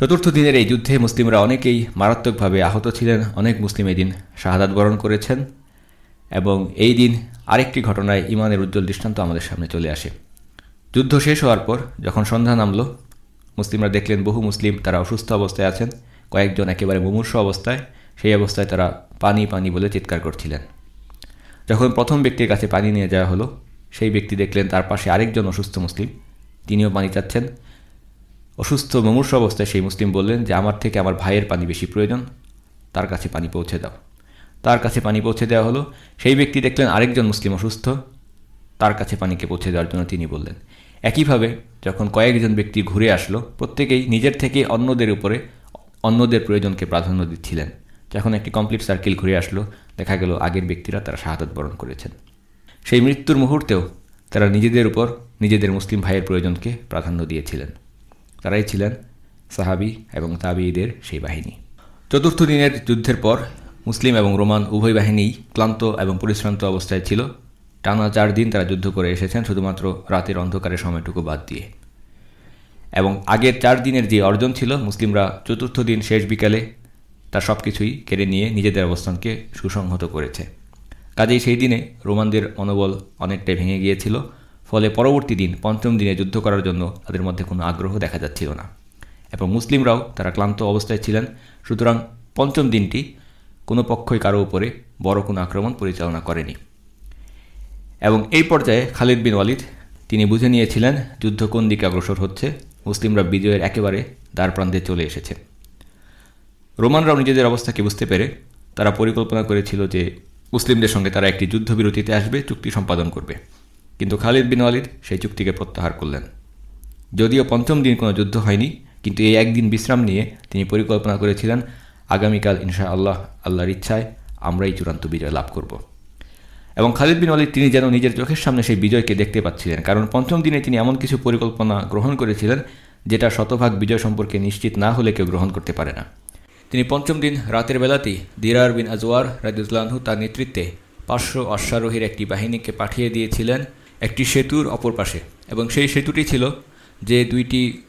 চতুর্থ দিনের এই যুদ্ধে মুসলিমরা অনেকেই মারাত্মকভাবে আহত ছিলেন। অনেক মুসলিম এদিন শাহাদাত বরণ করেছেন এবং এই দিন আরেকটি ঘটনায় ইমানের উজ্জ্বল দৃষ্টান্ত আমাদের সামনে চলে আসে। যুদ্ধ শেষ হওয়ার পর যখন সন্ধ্যা নামল, মুসলিমরা দেখলেন বহু মুসলিম তারা অসুস্থ অবস্থায় আছেন। কয়েকজন একেবারে মুমূর্ষ অবস্থায়, সেই অবস্থায় তারা পানি পানি বলে চিৎকার করছিলেন। যখন প্রথম ব্যক্তির কাছে পানি নিয়ে যাওয়া হলো, সেই ব্যক্তি দেখলেন তার পাশে আরেকজন অসুস্থ মুসলিম, তিনিও পানি চাচ্ছেন। অসুস্থ মুমূর্ষ অবস্থায় সেই মুসলিম বললেন যে, আমার থেকে আমার ভাইয়ের পানি বেশি প্রয়োজন। তার কাছে পানি পৌঁছে দাও। তার কাছে পানি পৌঁছে দেওয়া হলো। সেই ব্যক্তি দেখলেন আরেকজন মুসলিম অসুস্থ। তার কাছে পানিকে পৌঁছে দেওয়ার জন্য তিনি বললেন, একইভাবে যখন কয়েকজন ব্যক্তি ঘুরে আসলো, প্রত্যেকেই নিজের থেকে অন্যদের উপরে, অন্যদের প্রয়োজনকে প্রাধান্য দিচ্ছিলেন। যখন একটি কমপ্লিট সার্কেল ঘুরে আসলো, দেখা গেল আগের ব্যক্তিরা তারা শাহাদত বরণ করেছেন। সেই মৃত্যুর মুহূর্তেও তারা নিজেদের উপর, নিজেদের মুসলিম ভাইয়ের প্রয়োজনকে প্রাধান্য দিয়েছিলেন। তারাই ছিলেন সাহাবি এবং তাবিদের সেই বাহিনী। চতুর্থ দিনের যুদ্ধের পর মুসলিম এবং রোমান উভয় বাহিনীই ক্লান্ত এবং পরিশ্রান্ত অবস্থায় ছিল। টানা চার দিন তারা যুদ্ধ করে এসেছেন শুধুমাত্র রাতের অন্ধকারের সময়টুকু বাদ দিয়ে। এবং আগের চার দিনের যে অর্জন ছিল, মুসলিমরা চতুর্থ দিন শেষ বিকালে তার সব কিছুই কেড়ে নিয়ে নিজেদের অবস্থানকে সুসংহত করেছে। কাজেই সেই দিনে রোমানদের মনোবল অনেকটাই ভেঙে গিয়েছিল। ফলে পরবর্তী দিন পঞ্চম দিনে যুদ্ধ করার জন্য তাদের মধ্যে কোনো আগ্রহ দেখা যাচ্ছিল না। এবং মুসলিমরাও তারা ক্লান্ত অবস্থায় ছিলেন। সুতরাং পঞ্চম দিনটি কোনো পক্ষই কারও উপরে বড় কোনো আক্রমণ পরিচালনা করেনি। এবং এই পর্যায়ে খালিদ বিন ওয়ালিদ, তিনি বুঝে নিয়েছিলেন যুদ্ধ কোন দিকে অগ্রসর হচ্ছে। মুসলিমরা বিজয়ের একেবারে দ্বার প্রান্তে চলে এসেছে। রোমানরাও নিজেদের অবস্থাকে বুঝতে পেরে তারা পরিকল্পনা করেছিল যে মুসলিমদের সঙ্গে তারা একটি যুদ্ধবিরতিতে আসবে, চুক্তি সম্পাদন করবে। কিন্তু খালিদ বিন ওয়ালিদ সেই চুক্তিকে প্রত্যাহার করলেন। যদিও পঞ্চম দিন কোনো যুদ্ধ হয়নি, কিন্তু এই একদিন বিশ্রাম নিয়ে তিনি পরিকল্পনা করেছিলেন, আগামীকাল ইনশা আল্লাহ আল্লাহর ইচ্ছায় আমরাই চূড়ান্ত বিজয় লাভ করব। এবং খালিদ বিন ওয়ালিদ তিনি যেন নিজের চোখের সামনে সেই বিজয়কে দেখতে পাচ্ছিলেন, কারণ পঞ্চম দিনে তিনি এমন কিছু পরিকল্পনা গ্রহণ করেছিলেন, যেটা শতভাগ বিজয় সম্পর্কে নিশ্চিত না হলে কেউ গ্রহণ করতে পারে না। তিনি পঞ্চম দিন রাতের বেলাতেই দিরার বিন আজওয়ার রাজিউল্লাহু তার নেতৃত্বে পাঁচশো অশ্বারোহীর একটি বাহিনীকে পাঠিয়ে দিয়েছিলেন একটি সেতুর অপর পাশে। এবং সেই সেতুটি ছিল যে দুইটি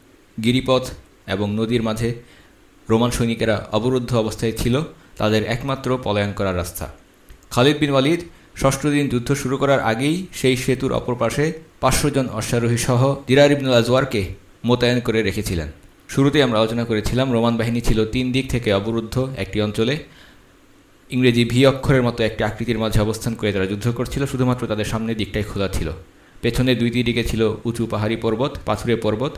গিরিপথ এবং নদীর মাঝে রোমান সৈনিকেরা অবরুদ্ধ অবস্থায় ছিল, তাদের একমাত্র পলায়ন করার রাস্তা। খালিদ বিন ওয়ালিদ ষষ্ঠ দিন যুদ্ধ শুরু করার আগেই সেই সেতুর অপর পাশে পাঁচশো জন অশ্বারোহী সহ দিরার ইবনুল আজওয়ারকে মোতায়েন করে রেখেছিলেন। শুরুতে আমরা আলোচনা করেছিলাম, রোমান বাহিনী ছিল তিন দিক থেকে অবরুদ্ধ একটি অঞ্চলে ইংরেজি ভি অক্ষরের মতো একটি আকৃতির মাঝে অবস্থান করে তারা যুদ্ধ করছিল, শুধুমাত্র তাদের সামনের দিকটাই খোলা ছিল। পেছনে দুই দিকে ছিল উঁচু পাহাড়ি পর্বত, পাথুরে পর্বত,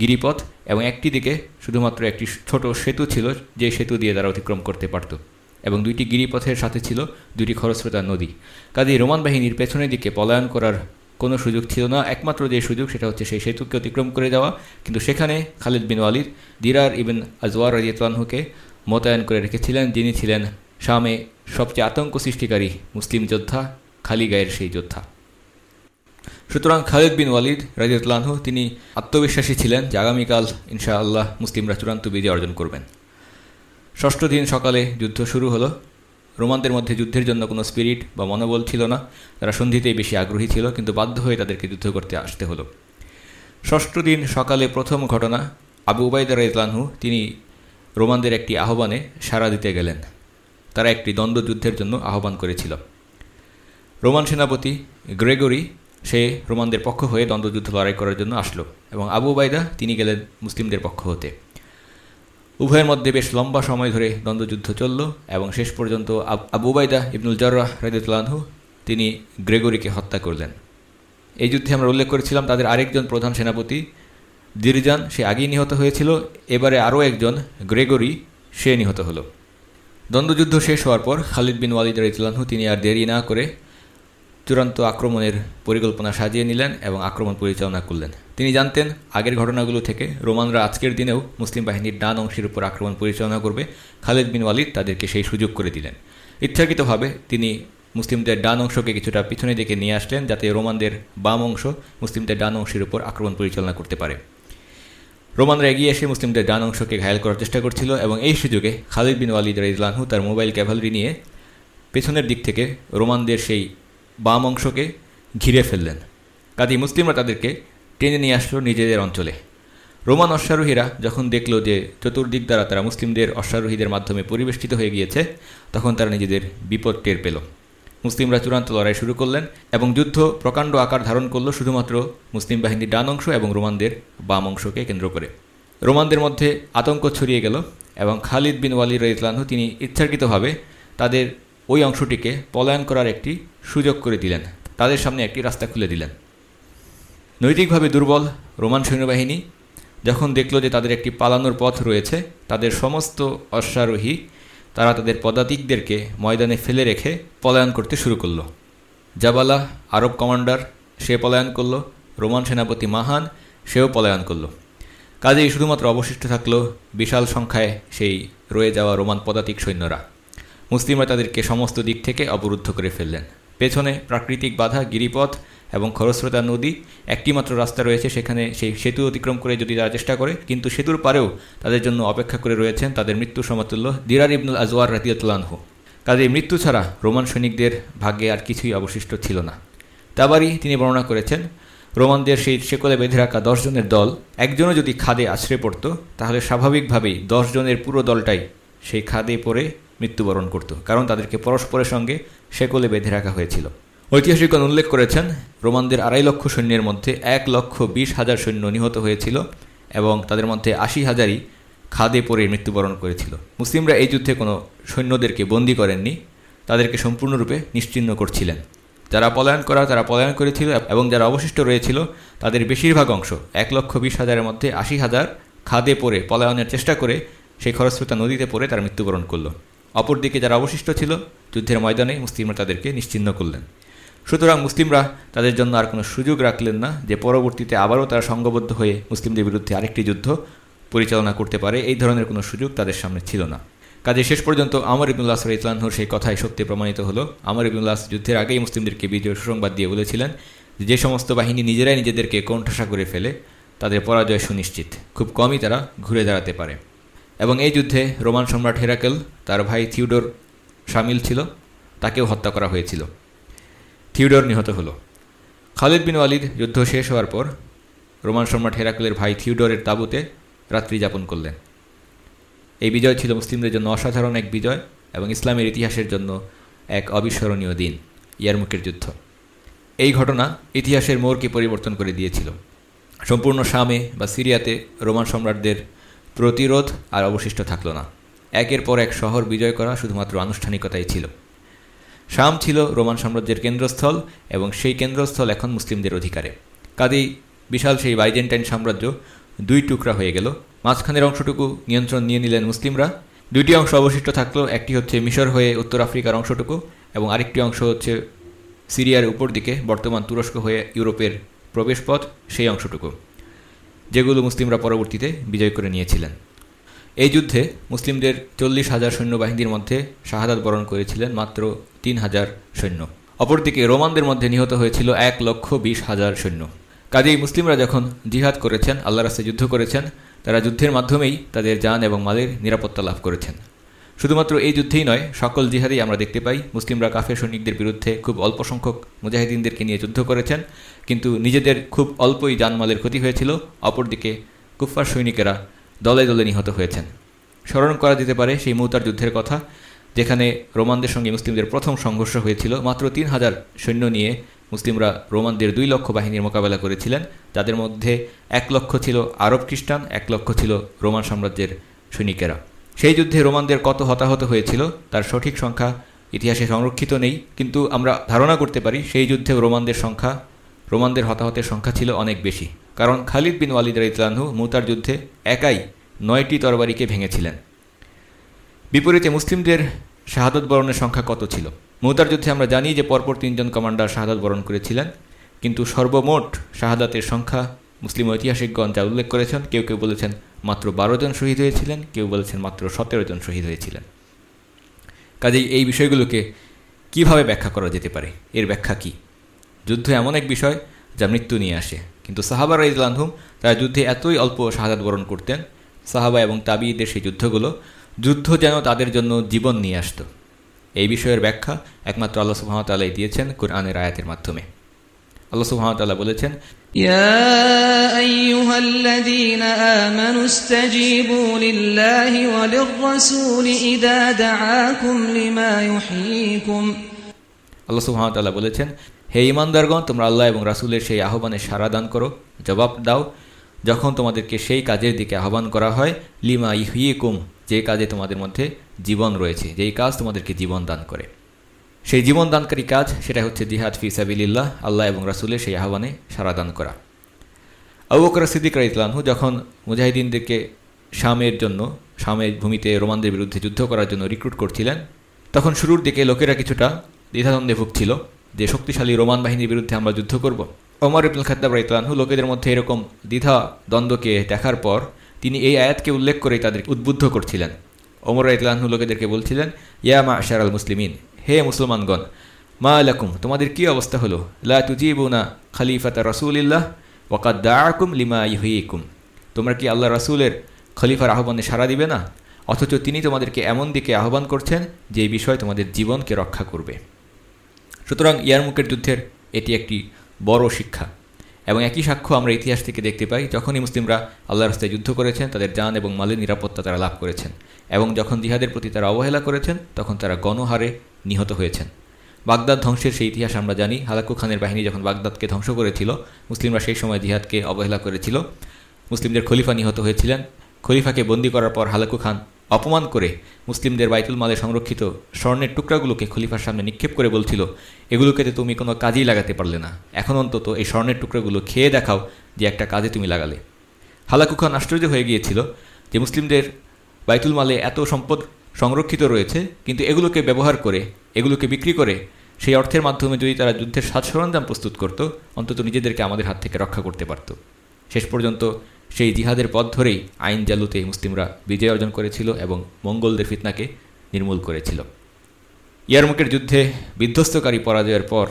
গিরিপথ এবং একটি দিকে শুধুমাত্র একটি ছোট সেতু ছিল, যে সেতু দিয়ে তারা অতিক্রম করতে পারত। এবং দুইটি গিরিপথের সাথে ছিল দুটি খরস্রোতা নদী। কাজে রোমান বাহিনীর পেছনের দিকে পলায়ন করার কোনো সুযোগ ছিল না। একমাত্র যে সুযোগ, সেটা হচ্ছে সেই সেতুকে অতিক্রম করে যাওয়া। কিন্তু সেখানে খালিদ বিন ওয়ালিদ, দিরার ইবেন আজওয়ার রাজিয়াতলানহুকে মোতায়েন করে রেখেছিলেন, যিনি ছিলেন শামে সবচেয়ে আতঙ্ক সৃষ্টিকারী মুসলিম যোদ্ধা খালি গায়ের সেই যোদ্ধা। সুতরাং খালিদ বিন ওয়ালিদ রাজিউল্লাহু তিনি আত্মবিশ্বাসী ছিলেন যে আগামীকাল ইনশাআল্লাহ মুসলিমরা চূড়ান্ত বিজয় অর্জন করবেন। ষষ্ঠ দিন সকালে যুদ্ধ শুরু হলো। রোমানদের মধ্যে যুদ্ধের জন্য কোনো স্পিরিট বা মনোবল ছিল না। তারা সন্ধিতেই বেশি আগ্রহী ছিল, কিন্তু বাধ্য হয়ে তাদেরকে যুদ্ধ করতে আসতে হলো। ষষ্ঠ দিন সকালে প্রথম ঘটনা আবু উবাইদার ইতলানহু তিনি রোমানদের একটি আহ্বানে সাড়া দিতে গেলেন। তারা একটি দ্বন্দ্বযুদ্ধের জন্য আহ্বান করেছিল। রোমান সেনাপতি গ্রেগরি, সে রোমানদের পক্ষ হয়ে দ্বন্দ্বযুদ্ধ লড়াই করার জন্য আসলো এবং আবু বাইদা তিনি গেলেন মুসলিমদের পক্ষ হতে। উভয়ের মধ্যে বেশ লম্বা সময় ধরে দ্বন্দ্বযুদ্ধ চলল এবং শেষ পর্যন্ত আবু বাইদা ইবনুল জর্রাহ রাজিউল্লাহু তিনি গ্রেগরিকে হত্যা করলেন। এই যুদ্ধে আমরা উল্লেখ করেছিলাম তাদের আরেকজন প্রধান সেনাপতি, দিরজান, সে আগেই নিহত হয়েছিল, এবারে আরও একজন গ্রেগরি, সে নিহত হলো। দ্বন্দ্বযুদ্ধ শেষ হওয়ার পর খালিদ বিন ওয়ালিদ রাইতুল্লাহু তিনি আর দেরি না করে চূড়ান্ত আক্রমণের পরিকল্পনা সাজিয়ে নিলেন এবং আক্রমণ পরিচালনা করলেন। তিনি জানতেন, আগের ঘটনাগুলো থেকে রোমানরা আজকের দিনেও মুসলিম বাহিনীর ডান অংশের উপর আক্রমণ পরিচালনা করবে। খালেদ বিন ওয়ালিদ তাদেরকে সেই সুযোগ করে দিলেন। ইচ্ছাকৃতভাবে তিনি মুসলিমদের ডান অংশকে কিছুটা পিছনে দিকে নিয়ে আসলেন যাতে রোমানদের বাম অংশ মুসলিমদের ডান অংশের উপর আক্রমণ পরিচালনা করতে পারে। রোমানরা এগিয়ে এসে মুসলিমদের ডান অংশকে ঘায়াল করার চেষ্টা করছিল এবং এই সুযোগে খালিদ বিন ওয়ালিদ রাইজলানহু তার মোবাইল ক্যাভালরি নিয়ে পেছনের দিক থেকে রোমানদের সেই বাম অংশকে ঘিরে ফেললেন। কাজী মুসলিমরা তাদেরকে টেনে নিয়ে আসলো নিজেদের অঞ্চলে। রোমান অশ্বারোহীরা যখন দেখল যে চতুর্দিক দ্বারা তারা মুসলিমদের অশ্বারোহীদের মাধ্যমে পরিবেষ্টিত হয়ে গিয়েছে, তখন তারা নিজেদের বিপদ টের পেল। মুসলিমরা চূড়ান্ত লড়াই শুরু করলেন এবং যুদ্ধ প্রকাণ্ড আকার ধারণ করল শুধুমাত্র মুসলিম বাহিনীর ডান অংশ এবং রোমানদের বাম অংশকে কেন্দ্র করে। রোমানদের মধ্যে আতঙ্ক ছড়িয়ে গেল এবং খালিদ বিন ওয়ালির ইতলানহু তিনি ইচ্ছাকৃতভাবে তাদের ওই অংশটিকে পলায়ন করার একটি সুযোগ করে দিলেন। তাদের সামনে একটি রাস্তা খুলে দিলেন। নৈতিকভাবে দুর্বল রোমান সৈন্যবাহিনী যখন দেখল যে তাদের একটি পালানোর পথ রয়েছে, তাদের সমস্ত অশ্বারোহী তারা তাদের পদাতিকদেরকে ময়দানে ফেলে রেখে পলায়ন করতে শুরু করল। জাবালা, আরব কমান্ডার, সে পলায়ন করল। রোমান সেনাপতি মাহান, সেও পলায়ন করল। কাজেই শুধুমাত্র অবশিষ্ট থাকল বিশাল সংখ্যায় সেই রয়ে যাওয়া রোমান পদাতিক সৈন্যরা। মুসলিমরা তাদেরকে সমস্ত দিক থেকে অবরুদ্ধ করে ফেললেন। পেছনে প্রাকৃতিক বাধা, গিরিপথ এবং খরস্রোতা নদী একটিমাত্র রাস্তা রয়েছে, সেখানে সেই সেতু অতিক্রম করে যদি তারা চেষ্টা করে, কিন্তু সেতুর পারেও তাদের জন্য অপেক্ষা করে রয়েছেন তাদের মৃত্যু সমতুল্য দিরার ইবনুল আজওয়ার রাতিয়াতুল্লানহু কাজে মৃত্যু ছাড়া রোমান সৈনিকদের ভাগ্যে আর কিছুই অবশিষ্ট ছিল না। তাবারই তিনি বর্ণনা করেছেন, রোমানদের সেই শেকলে বেঁধে রাখা দশজনের দল, একজনও যদি খাদে আছড়ে পড়ত, তাহলে স্বাভাবিকভাবেই দশজনের পুরো দলটাই সেই খাদে পরে মৃত্যুবরণ করত, কারণ তাদেরকে পরস্পরের সঙ্গে শেকলে বেঁধে রাখা হয়েছিল। ঐতিহাসিকগণ উল্লেখ করেছেন, রোমানদের আড়াই লক্ষ সৈন্যের মধ্যে এক লক্ষ বিশ হাজার সৈন্য নিহত হয়েছিল এবং তাদের মধ্যে আশি হাজারই খাদে পরে মৃত্যুবরণ করেছিল। মুসলিমরা এই যুদ্ধে কোনো সৈন্যদেরকে বন্দী করেননি, তাদেরকে সম্পূর্ণরূপে নিশ্চিন্ন করছিলেন। যারা পলায়ন করা, তারা পলায়ন করেছিল এবং যারা অবশিষ্ট রয়েছিল, তাদের বেশিরভাগ অংশ, এক লক্ষ বিশ হাজারের মধ্যে আশি হাজার খাদে পড়ে পলায়নের চেষ্টা করে সেই খরস্রোতা নদীতে পড়ে তারা মৃত্যুবরণ করল। অপরদিকে যারা অবশিষ্ট ছিল, যুদ্ধের ময়দানে মুসলিমরা তাদেরকে নিশ্চিন্ন করলেন। সুতরাং মুসলিমরা তাদের জন্য আর কোনো সুযোগ রাখলেন না যে পরবর্তীতে আবারও তারা সংঘবদ্ধ হয়ে মুসলিমদের বিরুদ্ধে আরেকটি যুদ্ধ পরিচালনা করতে পারে। এই ধরনের কোনো সুযোগ তাদের সামনে ছিল না। কাজে শেষ পর্যন্ত আমর ইবনুল্লাহ ইতলানহুর সেই কথাই সত্যি প্রমাণিত হলো। আমর ইবনুল্লাহ যুদ্ধের আগেই মুসলিমদেরকে বিজয় সুসংবাদ দিয়ে বলেছিলেন যে সমস্ত বাহিনী নিজেরাই নিজেদেরকে কণ্ঠাসা করে ফেলে, তাদের পরাজয় সুনিশ্চিত। খুব কমই তারা ঘুরে দাঁড়াতে পারে। এবং এই যুদ্ধে রোমান সম্রাট হেরাকেল, তার ভাই থিউডোর সামিল ছিল। তাকেও হত্যা করা হয়েছিল। থিউডোর নিহত হলো। খালিদ বিন ওয়ালিদ যুদ্ধ শেষ হওয়ার পর রোমান সম্রাট হেরাকুলের ভাই থিউডোরের তাঁবুতে রাত্রি যাপন করলেন। এই বিজয় ছিল মুসলিমদের জন্য অসাধারণ এক বিজয় এবং ইসলামের ইতিহাসের জন্য এক অবিস্মরণীয় দিন, ইয়ারমুকের যুদ্ধ। এই ঘটনা ইতিহাসের মোড়কে পরিবর্তন করে দিয়েছিল। সম্পূর্ণ শামে বা সিরিয়াতে রোমান সম্রাটদের প্রতিরোধ আর অবশিষ্ট থাকল না। একের পর এক শহর বিজয় করা শুধুমাত্র আনুষ্ঠানিকতাই ছিল। শাম ছিল রোমান সাম্রাজ্যের কেন্দ্রস্থল এবং সেই কেন্দ্রস্থল এখন মুসলিমদের অধিকারে। কাজেই বিশাল সেই বাইজেন্টাইন সাম্রাজ্য দুই টুকরা হয়ে গেল। মাঝখানের অংশটুকু নিয়ন্ত্রণ নিয়ে নিলেন মুসলিমরা। দুইটি অংশ অবশিষ্ট থাকল, একটি হচ্ছে মিশর হয়ে উত্তর আফ্রিকার অংশটুকু এবং আরেকটি অংশ হচ্ছে সিরিয়ার উপর দিকে, বর্তমান তুরস্ক হয়ে ইউরোপের প্রবেশপথ, সেই অংশটুকু, যেগুলো মুসলিমরা পরবর্তীতে বিজয় করে নিয়েছিলেন। এই যুদ্ধে মুসলিমদের চল্লিশ হাজার সৈন্যবাহিনীর মধ্যে শাহাদাত বরণ করেছিলেন মাত্র তিন হাজার সৈন্য। অপরদিকে রোমানদের মধ্যে নিহত হয়েছিল এক লক্ষ বিশ হাজার সৈন্য। কাজেই মুসলিমরা যখন জিহাদ করেছেন আল্লাহ রাস্তায় যুদ্ধ করেছেন, তারা যুদ্ধের মাধ্যমেই তাদের যান এবং মালের নিরাপত্তা লাভ করেছেন। শুধুমাত্র এই যুদ্ধেই নয়, সকল জিহাদেই আমরা দেখতে পাই মুসলিমরা কাফের সৈনিকদের বিরুদ্ধে খুব অল্প সংখ্যক মুজাহিদিনদেরকে নিয়ে যুদ্ধ করেছেন, কিন্তু নিজেদের খুব অল্পই জানমালের ক্ষতি হয়েছিল। অপরদিকে কুফার সৈনিকেরা দলে দলে নিহত হয়েছেন। স্মরণ করা যেতে পারে সেই মৌতার যুদ্ধের কথা, যেখানে রোমানদের সঙ্গে মুসলিমদের প্রথম সংঘর্ষ হয়েছিল। মাত্র তিন হাজার সৈন্য নিয়ে মুসলিমরা রোমানদের দুই লক্ষ বাহিনীর মোকাবেলা করেছিলেন। যাদের মধ্যে এক লক্ষ ছিল আরব খ্রিস্টান, এক লক্ষ ছিল রোমান সাম্রাজ্যের সৈনিকেরা। সেই যুদ্ধে রোমানদের কত হতাহত হয়েছিল, তার সঠিক সংখ্যা ইতিহাসে সংরক্ষিত নেই, কিন্তু আমরা ধারণা করতে পারি সেই যুদ্ধে রোমানদের সংখ্যা, রোমানদের হতাহতের সংখ্যা ছিল অনেক বেশি। কারণ খালিদ বিন ওয়ালিদ ইতলানহু মুতার যুদ্ধে একাই নয়টি তরবারিকে ভেঙেছিলেন। বিপরীতে মুসলিমদের শাহাদত বরণের সংখ্যা কত ছিল? মুতার যুদ্ধে আমরা জানি যে পরপর তিনজন কমান্ডার শাহাদত বরণ করেছিলেন, কিন্তু সর্বমোট শাহাদাতের সংখ্যা মুসলিম ঐতিহাসিকগণ যা উল্লেখ করেছেন, কেউ কেউ বলেছেন মাত্র বারো জন শহীদ হয়েছিলেন, কেউ বলেছেন মাত্র সতেরো জন শহীদ হয়েছিলেন। কাজেই এই বিষয়গুলোকে কীভাবে ব্যাখ্যা করা যেতে পারে? এর ব্যাখ্যা কি? যুদ্ধ এমন এক বিষয় যা মৃত্যু নিয়ে আসে। কিন্তু সাহাবার ইজলানহুম তারা যুদ্ধে এতই অল্প শাহাদাত বরণ করতেন সাহাবা এবং তাবিদের সেই যুদ্ধগুলো যুদ্ধ যেন তাদের জন্য জীবন নিয়ে আসত এই বিষয়ের ব্যাখ্যা একমাত্র আল্লাহ সুহামতাল্লাহ দিয়েছেন কোরআনের আয়াতের মাধ্যমে আল্লাহ সুহামতাল্লাহ বলেছেন يا أيها الذين آمنوا استجيبوا لله وللرسول إذا دعاكم لما يحييكم আল্লাহ সুহামতাল্লাহ বলেছেন হে ইমানদারগণ, তোমরা আল্লাহ এবং রাসুলের সেই আহ্বানে সাড়া দান করো। জবাব দাও, যখন তোমাদেরকে সেই কাজের দিকে আহ্বান করা হয়, লিমা ইহিকুম যে কাজে তোমাদের মধ্যে জীবন রয়েছে, যেই কাজ তোমাদেরকে জীবন দান করে। সেই জীবন দানকারী কাজ সেটা হচ্ছে জিহাদ ফি সাবিল্লাহ আল্লাহ এবং রাসুলের সেই আহ্বানে সাড়া দান করা। আবুকর সিদ্দিক ইতলানহু যখন মুজাহিদিনদেরকে শামের জন্য, শামের ভূমিতে রোমানদের বিরুদ্ধে যুদ্ধ করার জন্য রিক্রুট করছিলেন, তখন শুরুর দিকে লোকেরা কিছুটা দ্বিধাদ্বন্দ্বে ভুগছিল। যে শক্তিশালী রোমান বাহিনীর বিরুদ্ধে আমরা যুদ্ধ করব। ওমর ইবুল খাদ্দাব রাইতলানহু লোকেদের মধ্যে এরকম দ্বিধা দ্বন্দ্বকে দেখার পর তিনি এই আয়াতকে উল্লেখ করেই তাদের উদ্বুদ্ধ করছিলেন। ওমর রাইতলানহু লোকেদেরকে বলছিলেন, ইয়া মা আশার আল মুসলিমিন, হে মুসলমানগণ, মা আলাকুম তোমাদের কি অবস্থা হলো? লা তুজিবুনা খালিফাতা রসুলিল্লাহ, ওয়াকাদ দাকুম লিমা ইহিকুম তোমরা কি আল্লাহ রাসুলের খলিফার আহ্বানে সাড়া দিবে না? অথচ তিনি তোমাদেরকে এমন দিকে আহ্বান করছেন যে বিষয় তোমাদের জীবনকে রক্ষা করবে। সুতরাং ইয়ারমুকের যুদ্ধের এটি একটি বড় শিক্ষা। এবং একই সাক্ষ্য আমরা ইতিহাস থেকে দেখতে পাই, যখনই মুসলিমরা আল্লাহর রাস্তায় যুদ্ধ করেছেন, তাদের যান এবং মালের নিরাপত্তা তারা লাভ করেছেন। এবং যখন জিহাদের প্রতি তারা অবহেলা করেছেন, তখন তারা গণহারে নিহত হয়েছেন। বাগদাদ ধ্বংসের সেই ইতিহাস আমরা জানি। হালাকু খানের বাহিনী যখন বাগদাদকে ধ্বংস করেছিল, মুসলিমরা সেই সময় জিহাদকে অবহেলা করেছিল। মুসলিমদের খলিফা নিহত হয়েছিলেন। খলিফাকে বন্দি করার পর হালাকু খান অপমান করে মুসলিমদের বাইতুল মালে সংরক্ষিত স্বর্ণের টুকরাগুলোকে খলিফার সামনে নিক্ষেপ করে বলছিল এগুলোকে তো তুমি কোনো কাজেই লাগাতে পারলে না। এখন অন্তত এই স্বর্ণের টুকরাগুলো খেয়ে দেখাও যে একটা কাজে তুমি লাগালে। হালাকু খান আশ্চর্য হয়ে গিয়েছিল যে মুসলিমদের বাইতুল মালে এত সম্পদ সংরক্ষিত রয়েছে, কিন্তু এগুলোকে ব্যবহার করে, এগুলোকে বিক্রি করে সেই অর্থের মাধ্যমে যদি তারা যুদ্ধের সাজ সরঞ্জাম প্রস্তুত করত, অন্তত নিজেদেরকে আমাদের হাত থেকে রক্ষা করতে পারত। শেষ পর্যন্ত সেই জিহাদের পথ ধরেই আইন জালুতে মুসলিমরা বিজয় অর্জন করেছিল এবং মঙ্গলদের ফিতনাকে নির্মূল করেছিল। ইয়ারমুকের যুদ্ধে বিধ্বস্তকারী পরাজয়ের পর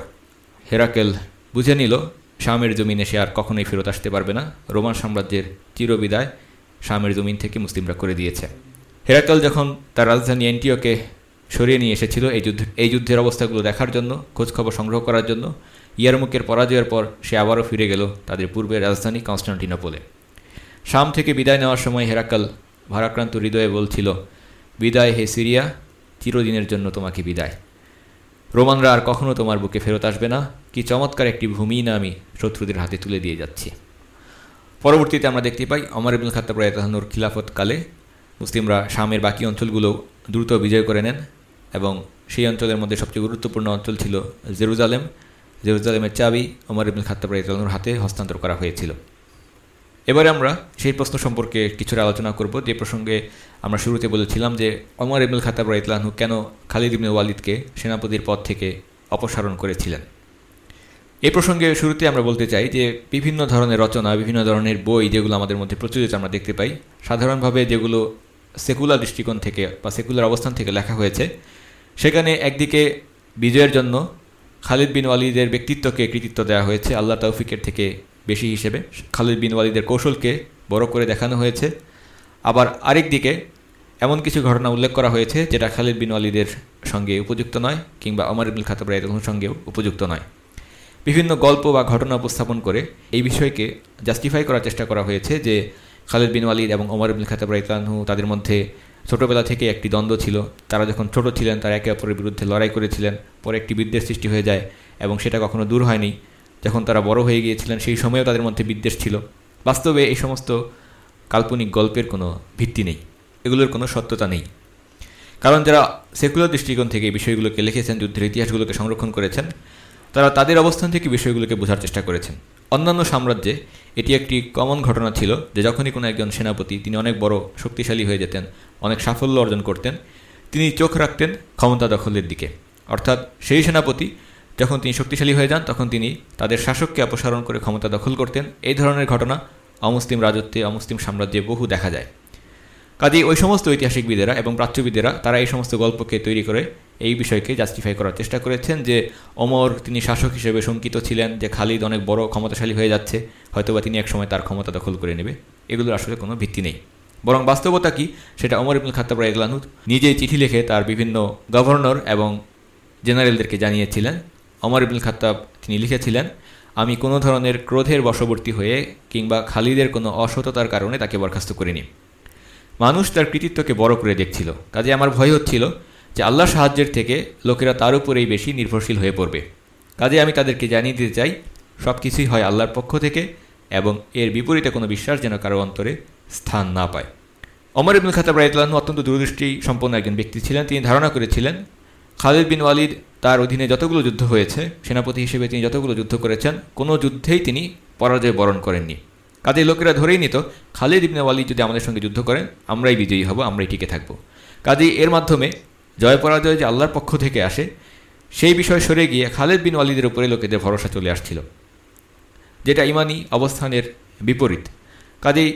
হেরাকেল বুঝে নিল, শামের জমিনে সে আর কখনোই ফেরত আসতে পারবে না। রোমান সাম্রাজ্যের চিরবিদায় শামের জমিন থেকে মুসলিমরা করে দিয়েছে। হেরাকেল যখন তার রাজধানী এনটিওকে সরিয়ে নিয়ে এসেছিল এই যুদ্ধ, এই যুদ্ধের অবস্থাগুলো দেখার জন্য, খোঁজখবর সংগ্রহ করার জন্য, ইয়ারমুকের পরাজয়ের পর সে আবারও ফিরে গেল তাদের পূর্বের রাজধানী কনস্টান্টিনোপোলে। শাম থেকে বিদায় নেওয়ার সময় হেরাকাল ভারাক্রান্ত হৃদয়ে বলছিল, বিদায় হে সিরিয়া, চিরদিনের জন্য তোমাকে বিদায়। রোমানরা আর কখনও তোমার বুকে ফেরত আসবে না। কি চমৎকার একটি ভূমি না আমি শত্রুদের হাতে তুলে দিয়ে যাচ্ছি। পরবর্তীতে আমরা দেখতে পাই অমর ইবুল খাত্তাব রায়তাহানুর খিলাফত কালে মুসলিমরা শামের বাকি অঞ্চলগুলো দ্রুত বিজয় করে নেন এবং সেই অঞ্চলের মধ্যে সবচেয়ে গুরুত্বপূর্ণ অঞ্চল ছিল জেরুজালেম। জেরুজালেমের চাবি অমর ইবুল খাত্তাব রায়তাহানুর হাতে হস্তান্তর করা হয়েছিল। এবারে আমরা সেই প্রশ্ন সম্পর্কে কিছুটা আলোচনা করব। যে প্রসঙ্গে আমরা শুরুতে বলেছিলাম যে অমর ইবনুল খাতাব রাইতলানহু কেন খালিদ ইবনে ওয়ালিদকে সেনাপতির পদ থেকে অপসারণ করেছিলেন? এই প্রসঙ্গে শুরুতে আমরা বলতে চাই যে, বিভিন্ন ধরনের রচনা, বিভিন্ন ধরনের বই যেগুলো আমাদের মধ্যে প্রচলিত আমরা দেখতে পাই, সাধারণভাবে যেগুলো সেকুলার দৃষ্টিকোণ থেকে বা সেকুলার অবস্থান থেকে লেখা হয়েছে, সেখানে একদিকে বিজয়ের জন্য খালিদ বিন ওয়ালিদের ব্যক্তিত্বকে কৃতিত্ব দেওয়া হয়েছে, আল্লাহ তৌফিকের থেকে বেশি হিসেবে। খালিদ বিন ওয়ালিদের কৌশলকে বড় করে দেখানো হয়েছে। আবার আরেক দিকে এমন কিছু ঘটনা উল্লেখ করা হয়েছে, যেটা খালিদ বিন ওয়ালিদের সঙ্গে উপযুক্ত নয়, কিংবা অমর ইবুল খাতাব রায়তুল সঙ্গেও উপযুক্ত নয়। বিভিন্ন গল্প বা ঘটনা উপস্থাপন করে এই বিষয়কে জাস্টিফাই করার চেষ্টা করা হয়েছে যে খালিদ বিন ওয়ালিদ এবং অমর ইবুল খাতাব রাইতানহু তাদের মধ্যে ছোটোবেলা থেকে একটি দ্বন্দ্ব ছিল। তারা যখন ছোট ছিলেন, তারা একে অপরের বিরুদ্ধে লড়াই করেছিলেন। পরে একটি বিদ্বেষ সৃষ্টি হয়ে যায় এবং সেটা কখনো দূর হয়নি। যখন তারা বড় হয়ে গিয়েছিলেন, সেই সময়েও তাদের মধ্যে বিদ্বেষ ছিল। বাস্তবে এই সমস্ত কাল্পনিক গল্পের কোনো ভিত্তি নেই। এগুলোর কোনো সত্যতা নেই। কারণ যারা সেকুলার দৃষ্টিকোণ থেকে বিষয়গুলোকে লিখেছেন, যুদ্ধের ইতিহাসগুলোকে সংরক্ষণ করেছেন, তারা তাদের অবস্থান থেকে বিষয়গুলোকে বোঝার চেষ্টা করেছেন। অন্যান্য সাম্রাজ্যে এটি একটি কমন ঘটনা ছিল যে যখনই কোনো একজন সেনাপতি, তিনি অনেক বড় শক্তিশালী হয়ে যেতেন, অনেক সাফল্য অর্জন করতেন, তিনি চোখ রাখতেন ক্ষমতা দখলের দিকে। অর্থাৎ সেই সেনাপতি যখন তিনি শক্তিশালী হয়ে যান, তখন তিনি তাদের শাসককে অপসারণ করে ক্ষমতা দখল করতেন। এই ধরনের ঘটনা অমুসলিম রাজত্বে, অমুসলিম সাম্রাজ্যে বহু দেখা যায়। কাজেই ওই সমস্ত ঐতিহাসিকবিদেরা এবং প্রাচ্যবিদেরা, তারা এই সমস্ত গল্পকে তৈরি করে এই বিষয়কে জাস্টিফাই করার চেষ্টা করেছেন যে অমর তিনি শাসক হিসেবে শঙ্কিত ছিলেন, যে খালিদ অনেক বড় ক্ষমতাশালী হয়ে যাচ্ছে, হয়তোবা তিনি একসময় তার ক্ষমতা দখল করে নেবে। এগুলোর আসলে কোনো ভিত্তি নেই। বরং বাস্তবতা কি? সেটা অমর ইবুল খাত্তাব রাইগলানুদ নিজেই চিঠি লিখে তার বিভিন্ন গভর্নর এবং জেনারেলদেরকে জানিয়েছিলেন অমর ইবুল খাত্তাব তিনি লিখেছিলেন, আমি কোনো ধরনের ক্রোধের বশবর্তী হয়ে কিংবা খালিদের কোনো অসততার কারণে তাকে বরখাস্ত করিনি। মানুষ তার কৃতিত্বকে বড় করে দেখছিল। কাজে আমার ভয় হচ্ছিল যে আল্লাহ সাহায্যের থেকে লোকেরা তার উপরেই বেশি নির্ভরশীল হয়ে পড়বে। কাজে আমি তাদেরকে জানিয়ে দিতে চাই সব কিছুই হয় আল্লাহর পক্ষ থেকে এবং এর বিপরীতে কোনো বিশ্বাস যেন কারও অন্তরে স্থান না পায়। অমর ইবুল খাতাব রাইতলানু অত্যন্ত দূরদৃষ্টি সম্পন্ন একজন ব্যক্তি ছিলেন। তিনি ধারণা করেছিলেন খালিদ বিন ওয়ালিদ তার অধীনে যতগুলো যুদ্ধ হয়েছে, সেনাপতি হিসেবে তিনি যতগুলো যুদ্ধ করেছেন, কোনো যুদ্ধেই তিনি পরাজয় বরণ করেননি। কাজে লোকেরা ধরেই নিত, খালিদ ইবনে ওয়ালিদ যদি আমাদের সঙ্গে যুদ্ধ করেন, আমরাই বিজয়ী হব, আমরাই টিকে থাকব। কাজেই এর মাধ্যমে জয় পরাজয় যে আল্লাহর পক্ষ থেকে আসে, সেই বিষয় সরে গিয়ে খালেদ বিন ওয়ালিদের উপরে লোকেদের ভরসা চলে আসছিল, যেটা ইমানি অবস্থানের বিপরীত। কাজেই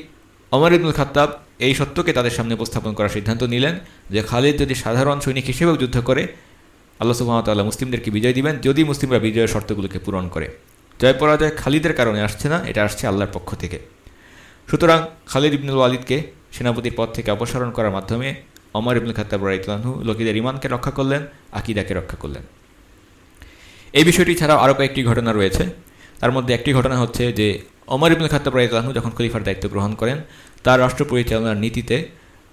অমর ইবনুল খাত্তাব এই সত্যকে তাদের সামনে উপস্থাপন করার সিদ্ধান্ত নিলেন যে খালিদ যদি সাধারণ সৈনিক হিসেবেও যুদ্ধ করে আল্লাহ সুহামতাল্লাহ মুসলিমদেরকে বিজয় দিবেন যদি মুসলিমরা বিজয়ের শর্তগুলোকে পূরণ করে। জয় পরাজয় খালিদের কারণে আসছে না, এটা আসছে আল্লাহর পক্ষ থেকে। সুতরাং খালিদ ইবনুল ওয়ালিদকে সেনাপতির পদ থেকে অপসারণ করার মাধ্যমে অমর ইবনুল খাত্তাব রাইতলানহু লোকেদের ইমানকে রক্ষা করলেন, আকিদাকে রক্ষা করলেন। এই বিষয়টি ছাড়াও আরও কয়েকটি ঘটনা রয়েছে। তার মধ্যে একটি ঘটনা হচ্ছে যে অমর ইবুল খাত্তাব রাইতলাহু যখন খলিফার দায়িত্ব গ্রহণ করেন, তার রাষ্ট্র পরিচালনার নীতিতে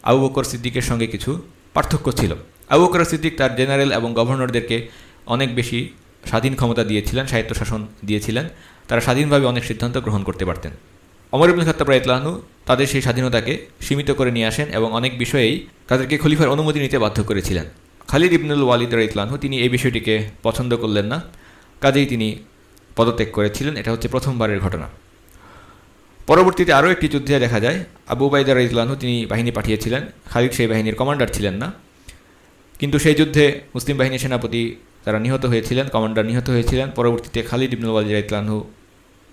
আবু বকর সিদ্দিকের সঙ্গে কিছু পার্থক্য ছিল। আবু বকর সিদ্দিক তার জেনারেল এবং গভর্নরদেরকে অনেক বেশি স্বাধীন ক্ষমতা দিয়েছিলেন শাসন দিয়েছিলেন। তারা স্বাধীনভাবে অনেক সিদ্ধান্ত গ্রহণ করতে পারতেন। অমর ইবুল খাত্তাব রাইতলাহনু তাদের সেই স্বাধীনতাকে সীমিত করে নিয়ে আসেন এবং অনেক বিষয়েই তাদেরকে খলিফার অনুমতি নিতে বাধ্য করেছিলেন। খালিদ ইবনুল ওয়ালিদ রাইতলাহু তিনি এই বিষয়টিকে পছন্দ করলেন না। কাজেই তিনি পদত্যাগ করেছিলেন। এটা হচ্ছে প্রথমবারের ঘটনা। পরবর্তীতে আরও একটি যুদ্ধে দেখা যায়, আবু বাইদার রাইতলাহু তিনি বাহিনী পাঠিয়েছিলেন। খালিদ সেই বাহিনীর কমান্ডার ছিলেন না। কিন্তু সেই যুদ্ধে মুসলিম বাহিনীর সেনাপতি তারা নিহত হয়েছিলেন, কমান্ডার নিহত হয়েছিলেন। পরবর্তীতে খালিদ ইবনুল ওয়ালিদ রাইতলাহু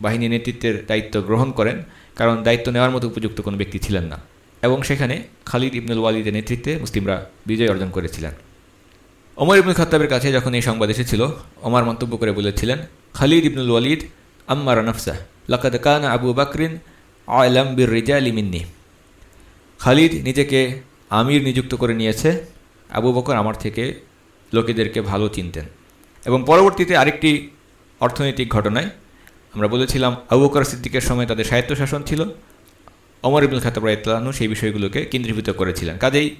বাহিনী নেতৃত্বের দায়িত্ব গ্রহণ করেন, কারণ দায়িত্ব নেওয়ার মতো উপযুক্ত কোনো ব্যক্তি ছিলেন না। এবং সেখানে খালিদ ইবনুল ওয়ালিদের নেতৃত্বে মুসলিমরা বিজয় অর্জন করেছিলেন। ওমর ইবনুল খত্তাবের কাছে যখন এই সংবাদ এসেছিল, ওমর মন্তব্য করে বলেছিলেন, খালিদ ইবনুল ওয়ালিদ, আম্মার নফসা লাকাদ কান আবু বাকরিন আলাম বির রিজা লিমিন্নি খালিদ নিজেকে আমির নিযুক্ত করে নিয়েছে। আবু বকর আমার থেকে লোকেদেরকে ভালো চিনতেন। এবং পরবর্তীতে আরেকটি অর্থনৈতিক ঘটনায় আমরা বলেছিলাম, আবু বকর সিদ্দিকের সময় তাদের স্বায়ত্তশাসন ছিল। অমর ইবুল খাতাব সেই বিষয়গুলোকে কেন্দ্রীভূত করেছিলেন। কাজেই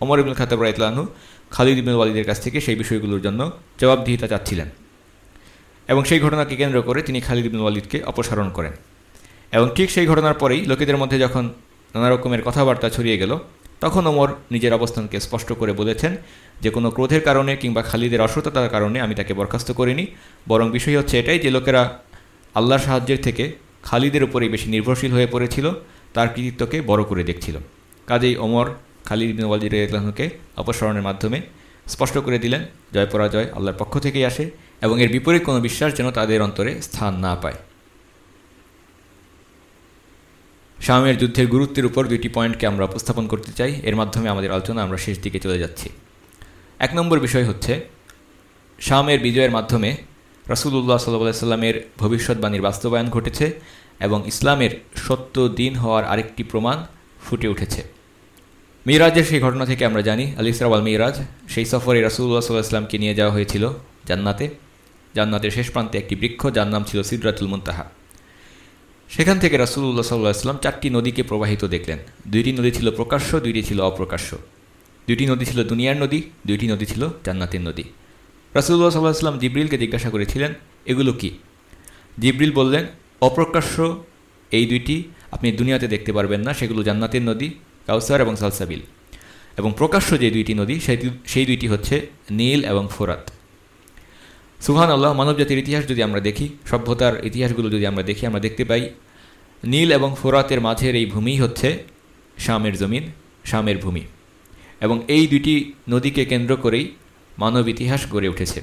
অমর ইবুল খাতাব খালিদ ইবনুল ওয়ালিদের কাছ থেকে সেই বিষয়গুলোর জন্য জবাবদিহিতা চাচ্ছিলেন। এবং সেই ঘটনাকে কেন্দ্র করে তিনি খালিদ ইবনুল ওয়ালিদকে অপসারণ করেন। এবং ঠিক সেই ঘটনার পরেই লোকেদের মধ্যে যখন নানা রকমের কথাবার্তা ছড়িয়ে গেল তখন ওমর নিজের অবস্থানকে স্পষ্ট করে বলেছেন যে, কোনো ক্রোধের কারণে কিংবা খালিদের অসততার কারণে আমি তাকে বরখাস্ত করিনি। বরং বিষয় হচ্ছে এটাই যে, লোকেরা আল্লাহর সাহায্যের থেকে খালিদের উপরেই বেশি নির্ভরশীল হয়ে পড়েছিল, তার কৃতিত্বকে বড় করে দেখছিল। কাজেই ওমর খালিদ বিন ইসলামকে অপসারণের মাধ্যমে স্পষ্ট করে দিলেন, জয় পরাজয় আল্লাহর পক্ষ থেকেই আসে এবং এর বিপরীত কোনো বিশ্বাস যেন তাদের অন্তরে স্থান না পায়। শামের যুদ্ধের গুরুত্বের উপর দুইটি পয়েন্টকে আমরা উপস্থাপন করতে চাই। এর মাধ্যমে আমাদের আলোচনা আমরা শেষ দিকে চলে যাচ্ছি। এক নম্বর বিষয় হচ্ছে শামের বিজয়ের মাধ্যমে রাসুলুল্লাহ সাল্লাহ সাল্লামের ভবিষ্যৎবাণীর বাস্তবায়ন ঘটেছে এবং ইসলামের সত্য দিন হওয়ার আরেকটি প্রমাণ ফুটে উঠেছে। মিরাজের সেই ঘটনা থেকে আমরা জানি, আলি ইসরাওয়াল মিরাজ, সেই সফরে রাসুল্লাহ সাল্লাহ ইসলামকে নিয়ে যাওয়া হয়েছিল জান্নাতে। জান্নাতের শেষ প্রান্তে একটি বৃক্ষ, যার নাম ছিল সিদ্রাতুল মুন্তাহা। সেখান থেকে রাসুল্লাহ সাল্লাহ ইসলাম চারটি নদীকে প্রবাহিত দেখলেন। দুইটি নদী ছিল প্রকাশ্য, দুইটি ছিল অপ্রকাশ্য। দুইটি নদী ছিল দুনিয়ার নদী, দুইটি নদী ছিল জান্নাতের নদী। রাসুল্লাহ সাল্লাহ ইসলাম জিব্রিলকে জিজ্ঞাসা করেছিলেন, এগুলো কি? জিব্রিল বললেন, অপ্রকাশ্য এই দুইটি আপনি দুনিয়াতে দেখতে পারবেন না, সেগুলো জান্নাতের নদী, কাউসার এবং সালসাবিল। এবং প্রকাশ্য যে দুইটি নদী সেই সেই দুইটি হচ্ছে নীল এবং ফোরাত। সুহান আল্লাহ মানবজাতির ইতিহাস যদি আমরা দেখি, সভ্যতার ইতিহাসগুলো যদি আমরা দেখি, আমরা দেখতে পাই, নীল এবং ফোরাতের মাঝের এই ভূমি হচ্ছে শামের জমিন, শামের ভূমি। এবং এই দুইটি নদীকে কেন্দ্র করেই মানব ইতিহাস গড়ে উঠেছে।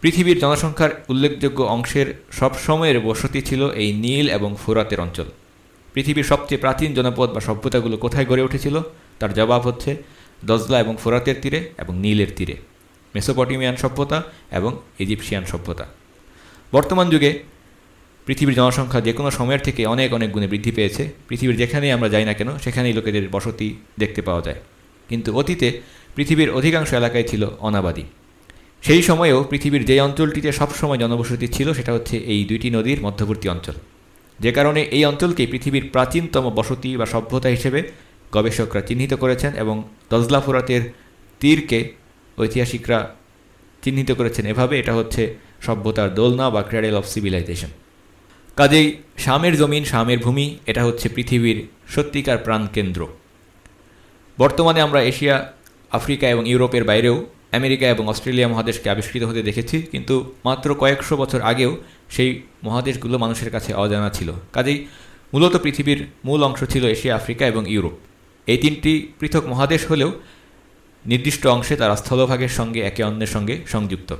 পৃথিবীর জনসংখ্যার উল্লেখযোগ্য অংশের সব সময়ের বসতি ছিল এই নীল এবং ফোরাতের অঞ্চল। পৃথিবীর সবচেয়ে প্রাচীন জনপদ বা সভ্যতাগুলো কোথায় গড়ে উঠেছিল? তার জবাব হচ্ছে দজলা এবং ফোরাতের তীরে এবং নীলের তীরে। মেসোপটিমিয়ান সভ্যতা এবং ইজিপশিয়ান সভ্যতা। বর্তমান যুগে পৃথিবীর জনসংখ্যা যে কোনো সময়ের থেকে অনেক অনেক গুণে বৃদ্ধি পেয়েছে। পৃথিবীর যেখানেই আমরা যাই না কেন, সেখানেই লোকেদের বসতি দেখতে পাওয়া যায়। কিন্তু অতীতে পৃথিবীর অধিকাংশ এলাকায় ছিল অনাবাদী। সেই সময়েও পৃথিবীর যে অঞ্চলটিতে সবসময় জনবসতি ছিল, সেটা হচ্ছে এই দুইটি নদীর মধ্যবর্তী অঞ্চল। যে কারণে এই অঞ্চলকে পৃথিবীর প্রাচীনতম বসতি বা সভ্যতা হিসেবে গবেষকরা চিহ্নিত করেছেন এবং দজলা ফুরাতের তীরকে ঐতিহাসিকরা চিহ্নিত করেছেন এভাবে, এটা হচ্ছে সভ্যতার দোলনা বা ক্র্যাডেল অফ সিভিলাইজেশন কাজেই শামের জমিন শামের ভূমি, এটা হচ্ছে পৃথিবীর সত্যিকার প্রাণকেন্দ্র। বর্তমানে আমরা এশিয়া, আফ্রিকা এবং ইউরোপের বাইরেও আমেরিকা এবং অস্ট্রেলিয়া মহাদেশকে আবিষ্কৃত হতে দেখেছি, কিন্তু মাত্র কয়েকশো বছর আগেও সেই মহাদেশগুলো মানুষের কাছে অজানা ছিল। কাজেই মূলত পৃথিবীর মূল অংশ ছিল এশিয়া, আফ্রিকা এবং ইউরোপ। এই তিনটি পৃথক মহাদেশ হলেও নির্দিষ্ট অংশে তারা স্থলভাগের সঙ্গে একে অন্যের সঙ্গে সংযুক্ত।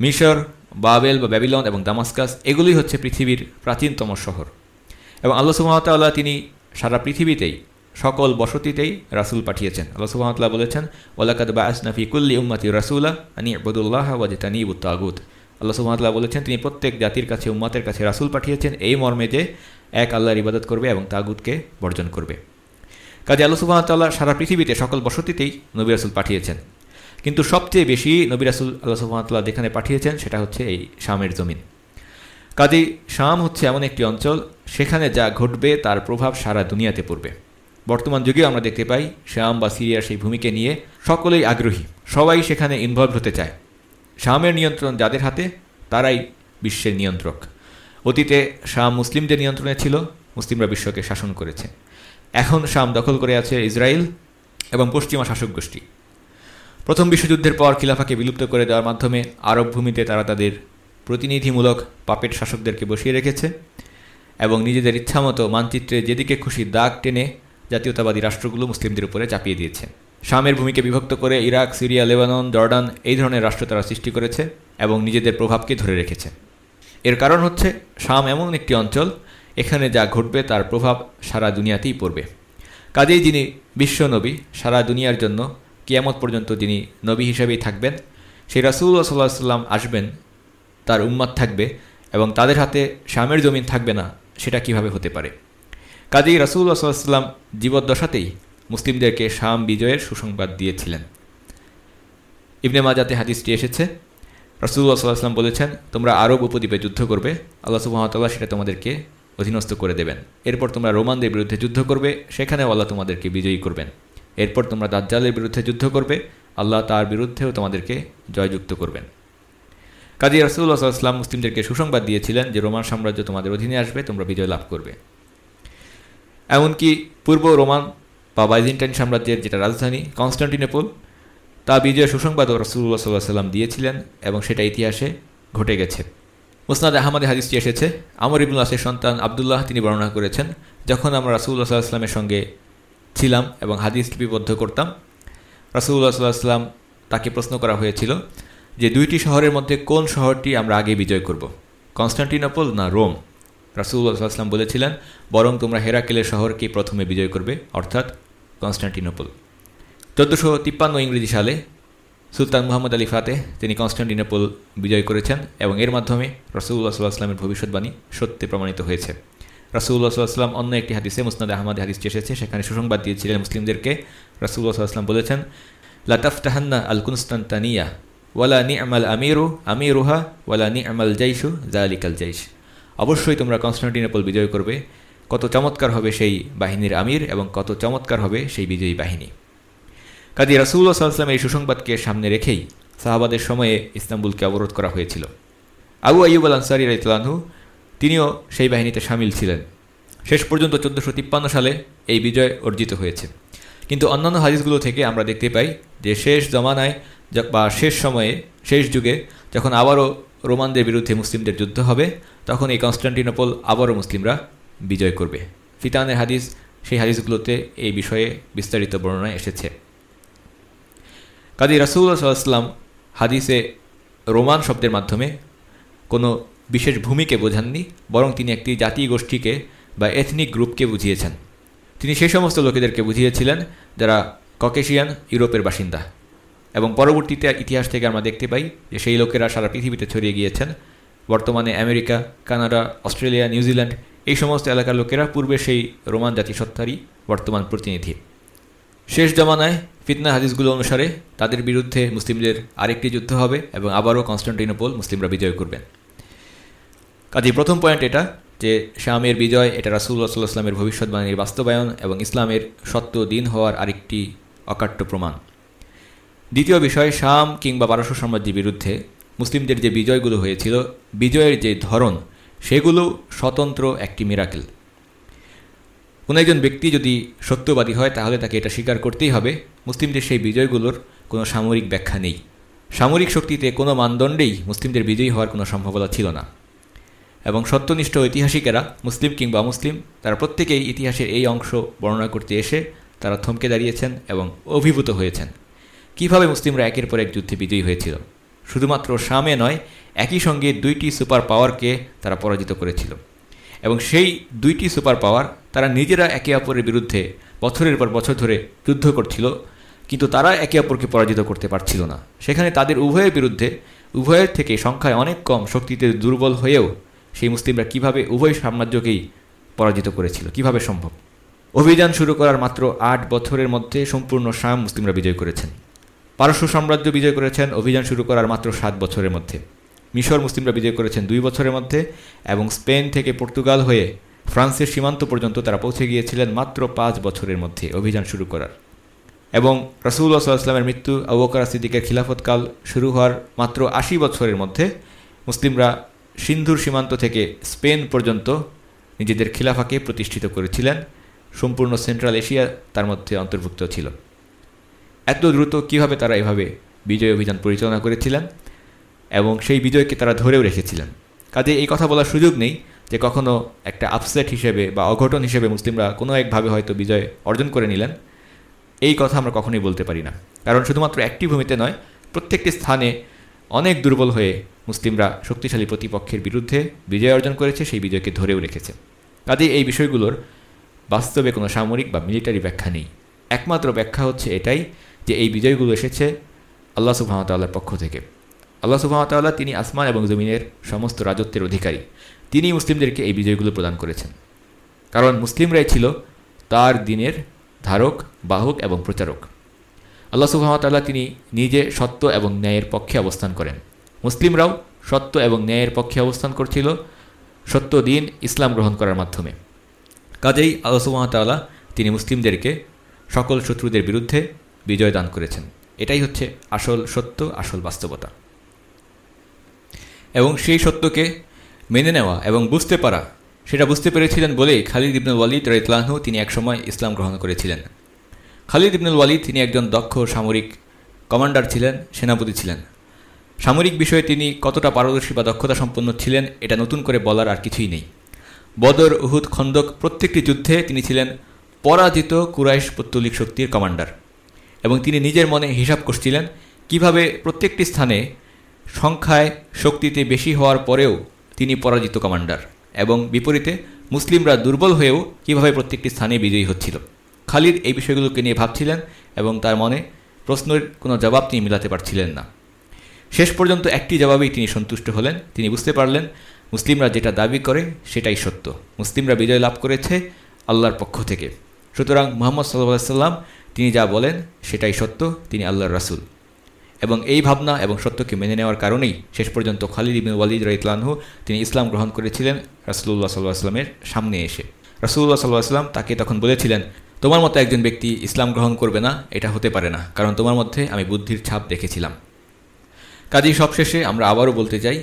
মিশর, বাবেল বা ব্যাবিলন এবং দামাস্কাস এগুলোই হচ্ছে পৃথিবীর প্রাচীনতম শহর। এবং আল্লাহ সুহামতাল্লাহ তিনি সারা পৃথিবীতেই, সকল বসতিতেই রাসুল পাঠিয়েছেন। আল্লাহ সুহামতাল্লাহ বলেছেন ওলাকাদ বা আসনাফি কুল্লি উম্মাতি রাসুল্লাহ আনি আবদুল্লাহ ওয়াজিতানি তাগুত আল্লাহ সুহামতাল্লাহ বলেছেন, তিনি প্রত্যেক জাতির কাছে, উম্মাতের কাছে রাসুল পাঠিয়েছেন এই মর্মে যে, এক আল্লাহর ইবাদত করবে এবং তাগুতকে বর্জন করবে। কাজে আল্লাহ সুবাহতাল্লাহ সারা পৃথিবীতে সকল বসতিতেই নবী রাসুল পাঠিয়েছেন। কিন্তু সবচেয়ে বেশি নবী রাসুল আল্লাহ সুবাহতাল্লাহ যেখানে পাঠিয়েছেন সেটা হচ্ছে এই শামের জমিন। কাজেই শাম হচ্ছে এমন একটি অঞ্চল, সেখানে যা ঘটবে তার প্রভাব সারা দুনিয়াতে পড়বে। বর্তমান যুগেও আমরা দেখতে পাই শাম বা সিরিয়ার সেই ভূমিকে নিয়ে সকলেই আগ্রহী, সবাই সেখানে ইনভলভ হতে চায়। শামের নিয়ন্ত্রণ যাদের হাতে, তারাই বিশ্বের নিয়ন্ত্রক। অতীতে শাম মুসলিমদের নিয়ন্ত্রণে ছিল, মুসলিমরা বিশ্বকে শাসন করেছে। এখন শাম দখল করে আছে ইসরায়েল এবং পশ্চিমা শাসক গোষ্ঠী। প্রথম বিশ্বযুদ্ধের পর খিলাফাকে বিলুপ্ত করে দেওয়ার মাধ্যমে আরব ভূমিতে তারা তাদের প্রতিনিধিমূলক পাপেট শাসকদেরকে বসিয়ে রেখেছে এবং নিজেদের ইচ্ছামতো মানচিত্রে যেদিকে খুশি দাগ টেনে জাতীয়তাবাদী রাষ্ট্রগুলো মুসলিমদের উপরে চাপিয়ে দিয়েছে। শামের ভূমিকে বিভক্ত করে ইরাক, সিরিয়া, লেবানন, জর্ডান এই ধরনের রাষ্ট্র তারা সৃষ্টি করেছে এবং নিজেদের প্রভাবকে ধরে রেখেছে। এর কারণ হচ্ছে শাম এমন একটি অঞ্চল এখানে যা ঘটবে তার প্রভাব সারা দুনিয়াতেই পড়বে। কাজেই যিনি বিশ্ব নবী, সারা দুনিয়ার জন্য কিয়ামত পর্যন্ত যিনি নবী হিসেবেই থাকবেন, সেই রাসুল্লাহ সাল্লাহ সাল্লাম আসবেন, তার উম্মাদ থাকবে এবং তাদের হাতে শামের জমিন থাকবে না, সেটা কীভাবে হতে পারে? কাজেই রাসুল্লাহ সাল্লাম জীবদ্দশাতেই মুসলিমদেরকে শাম বিজয়ের সুসংবাদ দিয়েছিলেন। ইবনে মাজাতে হাদিসটি এসেছে। রাসুল্লাহ সাল্লাহাম বলেছেন, তোমরা আরব উপদ্বীপে যুদ্ধ করবে, আল্লাহ সুহামতাল্লাহ সেটা তোমাদেরকে অধীনস্থ করে দেবেন। এরপর তোমরা রোমানদের বিরুদ্ধে যুদ্ধ করবে, সেখানেও আল্লাহ তোমাদেরকে বিজয়ী করবেন। এরপর তোমরা দাজ্জালের বিরুদ্ধে যুদ্ধ করবে, আল্লাহ তার বিরুদ্ধেও তোমাদেরকে জয়যুক্ত করবেন। কাজী রাসুল্লাহ সাল্লাম মুসলিমদেরকে সুসংবাদ দিয়েছিলেন যে রোমান সাম্রাজ্য তোমাদের অধীনে আসবে, তোমরা বিজয় লাভ করবে। এমনকি পূর্ব রোমান বা বাইজেন্টাইন সাম্রাজ্যের যেটা রাজধানী কনস্টান্টিনোপল, তা বিজয় সুসংবাদও রসুল্লাহ সাল্লাহ সাল্লাম দিয়েছিলেন এবং সেটা ইতিহাসে ঘটে গেছে। মুসনাদ আহমদে হাদিসটি এসেছে। আমর ইবুল আসের সন্তান আবদুল্লাহ তিনি বর্ণনা করেছেন, যখন আমরা রাসুল্লাহ সাল্লাহ সাল্লামের সঙ্গে ছিলাম এবং হাদিস লিপিবদ্ধ করতাম রাসুল্লাহ সাল্লাহ সাল্লাম তাকে প্রশ্ন করা হয়েছিল যে দুইটি শহরের মধ্যে কোন শহরটি আমরা আগে বিজয় করব? কনস্টান্টিনোপল না রোম? রাসুল্লাহ সাল্লাম বলেছিলেন, বরং তোমরা হেরাকেলের শহরকে প্রথমে বিজয় করবে অর্থাৎ কনস্টান্টিনোপল। চোদ্দোশো তিপ্পান্ন ইংরেজি সালে সুলতান মুহাম্মদ আলী ফাতে তিনি কনস্টান্টিনোপল বিজয় করেছেন এবং এর মাধ্যমে রসুল্লাহ সাল্লাহামের ভবিষ্যৎবাণী সত্যি প্রমাণিত হয়েছে। রাসুল্লাহ সাল্লাহাম অন্য একটি হাদিসে মুসনাদ আহমদ হাদিস এসেছে, সেখানে সুসংবাদ দিয়েছিলেন মুসলিমদেরকে। রাসুল্লাহ সাল্লাহাম বলেছেন লাতাফ তাহান্না আল কুনস্তান্তানিয়া ওয়ালা নি আমাল আমিরু, আমিরুহা ওয়ালা নি আমাল জাইশু জালিকাল জাইশ। অবশ্যই তোমরা কনস্টান্টিনোপল বিজয় করবে। কত চমৎকার হবে সেই বাহিনীর আমির এবং কত চমৎকার হবে সেই বিজয়ী বাহিনী। কাজী রাসুল্লাহ সাল্লাম এই সুসংবাদকে সামনে রেখেই সাহাবাদের সময়ে ইস্তাম্বুলকে অবরোধ করা হয়েছিল। আবু আইব আল আনসারি রাইতলানহু তিনিও সেই বাহিনীতে সামিল ছিলেন। শেষ পর্যন্ত চোদ্দোশো তিপ্পান্ন সালে এই বিজয় অর্জিত হয়েছে। কিন্তু অন্যান্য হাদিসগুলো থেকে আমরা দেখতে পাই যে শেষ জমানায় বা শেষ সময়ে, শেষ যুগে যখন আবারও রোমানদের বিরুদ্ধে মুসলিমদের যুদ্ধ হবে, তখন এই কনস্টান্টিনোপল আবারও মুসলিমরা বিজয় করবে। ফিতানের হাদিস, সেই হাদিসগুলোতে এই বিষয়ে বিস্তারিত বর্ণনা এসেছে। কাজী রাসুল্লাহ সাল্লাম হাদিসে রোমান শব্দের মাধ্যমে কোনো বিশেষ ভূমিকে বোঝাননি, বরং তিনি একটি জাতি গোষ্ঠীকে বা এথনিক গ্রুপকে বুঝিয়েছেন। তিনি সেই সমস্ত লোকেদেরকে বুঝিয়েছিলেন যারা ককেশিয়ান ইউরোপের বাসিন্দা। এবং পরবর্তীতে ইতিহাস থেকে আমরা দেখতে পাই যে সেই লোকেরা সারা পৃথিবীতে ছড়িয়ে গিয়েছেন। বর্তমানে আমেরিকা, কানাডা, অস্ট্রেলিয়া, নিউজিল্যান্ড এই সমস্ত এলাকার লোকেরা পূর্বে সেই রোমান জাতিসত্তারই বর্তমান প্রতিনিধি। শেষ জমানায় ফিতনা হাদিসগুলো অনুসারে তাদের বিরুদ্ধে মুসলিমদের আরেকটি যুদ্ধ হবে এবং আবারও কনস্টান্টিনোপল মুসলিমরা বিজয় করবেন। কাজে প্রথম পয়েন্ট এটা যে শামের বিজয়, এটা রাসুল্লাহ সাল্লাহ আসলামের ভবিষ্যৎবাণীর বাস্তবায়ন এবং ইসলামের সত্য দিন হওয়ার আরেকটি অকাট্য প্রমাণ। দ্বিতীয় বিষয়, শাম কিংবা পারস্য সাম্রাজ্যের বিরুদ্ধে মুসলিমদের যে বিজয়গুলো হয়েছিল, বিজয়ের যে ধরন, সেগুলো স্বতন্ত্র একটি মিরাকেল কোনো একজন ব্যক্তি যদি সত্যবাদী হয়, তাহলে তাকে এটা স্বীকার করতেই হবে। মুসলিমদের সেই বিজয়গুলোর কোনো সামরিক ব্যাখ্যা নেই। সামরিক শক্তিতে কোনো মানদণ্ডেই মুসলিমদের বিজয়ী হওয়ার কোনো সম্ভাবনা ছিল না। এবং সত্যনিষ্ঠ ঐতিহাসিকেরা, মুসলিম কিংবা মুসলিম তারা প্রত্যেকেই ইতিহাসের এই অংশ বর্ণনা করতে এসে তারা থমকে দাঁড়িয়েছেন এবং অভিভূত হয়েছেন। কীভাবে মুসলিমরা একের পর এক যুদ্ধে বিজয়ী হয়েছিল? শুধুমাত্র শামে নয়, একই সঙ্গে দুইটি সুপার পাওয়ারকে তারা পরাজিত করেছিল। এবং সেই দুইটি সুপার পাওয়ার তারা নিজেরা একে অপরের বিরুদ্ধে বছরের পর বছর ধরে যুদ্ধ করছিল, কিন্তু তারা একে অপরকে পরাজিত করতে পারছিল না। সেখানে তাদের উভয়ের বিরুদ্ধে, উভয়ের থেকে সংখ্যায় অনেক কম শক্তিতে দুর্বল হয়েও সেই মুসলিমরা কীভাবে উভয় সাম্রাজ্যকেই পরাজিত করেছিল, কীভাবে সম্ভব? অভিযান শুরু করার মাত্র আট বছরের মধ্যে সম্পূর্ণ শাম মুসলিমরা বিজয় করেছেন। পারস্য সাম্রাজ্য বিজয় করেছেন, অভিযান শুরু করার মাত্র সাত বছরের মধ্যে। মিশর মুসলিমরা বিজয় করেছেন দুই বছরের মধ্যে এবং স্পেন থেকে পর্তুগাল হয়ে ফ্রান্সের সীমান্ত পর্যন্ত তারা পৌঁছে গিয়েছিলেন মাত্র পাঁচ বছরের মধ্যে অভিযান শুরু করার। এবং রসুল্লাহ সাল্লাহামের মৃত্যু আবুকার সিদ্দিকের খিলাফতকাল শুরু হওয়ার মাত্র আশি বছরের মধ্যে মুসলিমরা সিন্ধুর সীমান্ত থেকে স্পেন পর্যন্ত নিজেদের খিলাফাকে প্রতিষ্ঠিত করেছিলেন। সম্পূর্ণ সেন্ট্রাল এশিয়া তার মধ্যে অন্তর্ভুক্ত ছিল। এত দ্রুত কীভাবে তারা এভাবে বিজয় অভিযান পরিচালনা করেছিলেন? এবং সেই বিজয়কে তারা ধরেও রেখেছিলেন। কাজে এই কথা বলার সুযোগ নেই যে কখনো একটা আপসেট হিসেবে বা অঘটন হিসেবে মুসলিমরা কোনো একভাবে হয়তো বিজয় অর্জন করে নিলেন, এই কথা আমরা কখনোই বলতে পারি না। কারণ শুধুমাত্র একটি ভূমিতে নয়, প্রত্যেকটি স্থানে অনেক দুর্বল হয়ে মুসলিমরা শক্তিশালী প্রতিপক্ষের বিরুদ্ধে বিজয় অর্জন করেছে, সেই বিজয়কে ধরেও রেখেছে। কাজে এই বিষয়গুলোর বাস্তবে কোনো সামরিক বা মিলিটারি ব্যাখ্যা নেই। একমাত্র ব্যাখ্যা হচ্ছে এটাই যে এই বিজয়গুলো এসেছে আল্লাহ সুবাহতাল্লার পক্ষ থেকে। আল্লাহ সুবাহতাল্লাহ তিনি আসমান এবং জমিনের সমস্ত রাজত্বের অধিকারী। তিনি মুসলিমদেরকে এই বিজয়গুলো প্রদান করেছেন। কারণ মুসলিমরাই ছিল তার দিনের ধারক, বাহক এবং প্রচারক। আল্লাহ সুহামতাল্লাহ তিনি নিজে সত্য এবং ন্যায়ের পক্ষে অবস্থান করেন। মুসলিমরাও সত্য এবং ন্যায়ের পক্ষে অবস্থান করছিল সত্য দিন ইসলাম গ্রহণ করার মাধ্যমে। কাজেই আল্লাহ সুহামতাল্লাহ তিনি মুসলিমদেরকে সকল শত্রুদের বিরুদ্ধে বিজয় দান করেছেন। এটাই হচ্ছে আসল সত্য, আসল বাস্তবতা। এবং সেই সত্যকে মেনে নেওয়া এবং বুঝতে পারা, সেটা বুঝতে পেরেছিলেন বলেই খালিদ ইবনুল ওয়ালিদ রাইতলাহু তিনি একসময় ইসলাম গ্রহণ করেছিলেন। খালিদ ইবনুল ওয়ালিদ তিনি একজন দক্ষ সামরিক কমান্ডার ছিলেন, সেনাপতি ছিলেন। সামরিক বিষয়ে তিনি কতটা পারদর্শী বা দক্ষতা সম্পন্ন ছিলেন, এটা নতুন করে বলার আর কিছুই নেই। বদর, উহুদ, খন্দক প্রত্যেকটি যুদ্ধে তিনি ছিলেন পরাজিত কুরাইশ পত্তলিক শক্তির কমান্ডার এবং তিনি নিজের মনে হিসাব করছিলেন কীভাবে প্রত্যেকটি স্থানে সংখ্যায় শক্তিতে বেশি হওয়ার পরেও তিনি পরাজিত কমান্ডার এবং বিপরীতে মুসলিমরা দুর্বল হয়েও কীভাবে প্রত্যেকটি স্থানে বিজয়ী হচ্ছিল। খালিদ এই বিষয়গুলোকে নিয়ে ভাবছিলেন এবং তার মনে প্রশ্নের কোনো জবাব তিনি মিলাতে পারছিলেন না। শেষ পর্যন্ত একটি জবাবেই তিনি সন্তুষ্ট হলেন। তিনি বুঝতে পারলেন, মুসলিমরা যেটা দাবি করে সেটাই সত্য। মুসলিমরা বিজয় লাভ করেছে আল্লাহর পক্ষ থেকে। সুতরাং মোহাম্মদ সাল্লাহ সাল্লাম তিনি যা বলেন সেটাই সত্য, তিনি আল্লাহর রাসুল। এবং এই ভাবনা এবং সত্যকে মেনে নেওয়ার কারণেই শেষ পর্যন্ত খালিদ ইবিন ওয়ালিদ রাইতলানহু তিনি ইসলাম গ্রহণ করেছিলেন রাসুল্লাহ সাল্লাহ আসলামের সামনে এসে। রাসুল্লাহ সাল্লাহ আসলাম তাকে তখন বলেছিলেন, তোমার মতো একজন ব্যক্তি ইসলাম গ্রহণ করবে না, এটা হতে পারে না, কারণ তোমার মধ্যে আমি বুদ্ধির ছাপ দেখেছিলাম। কাজেই সবশেষে আমরা আবারও বলতে চাই,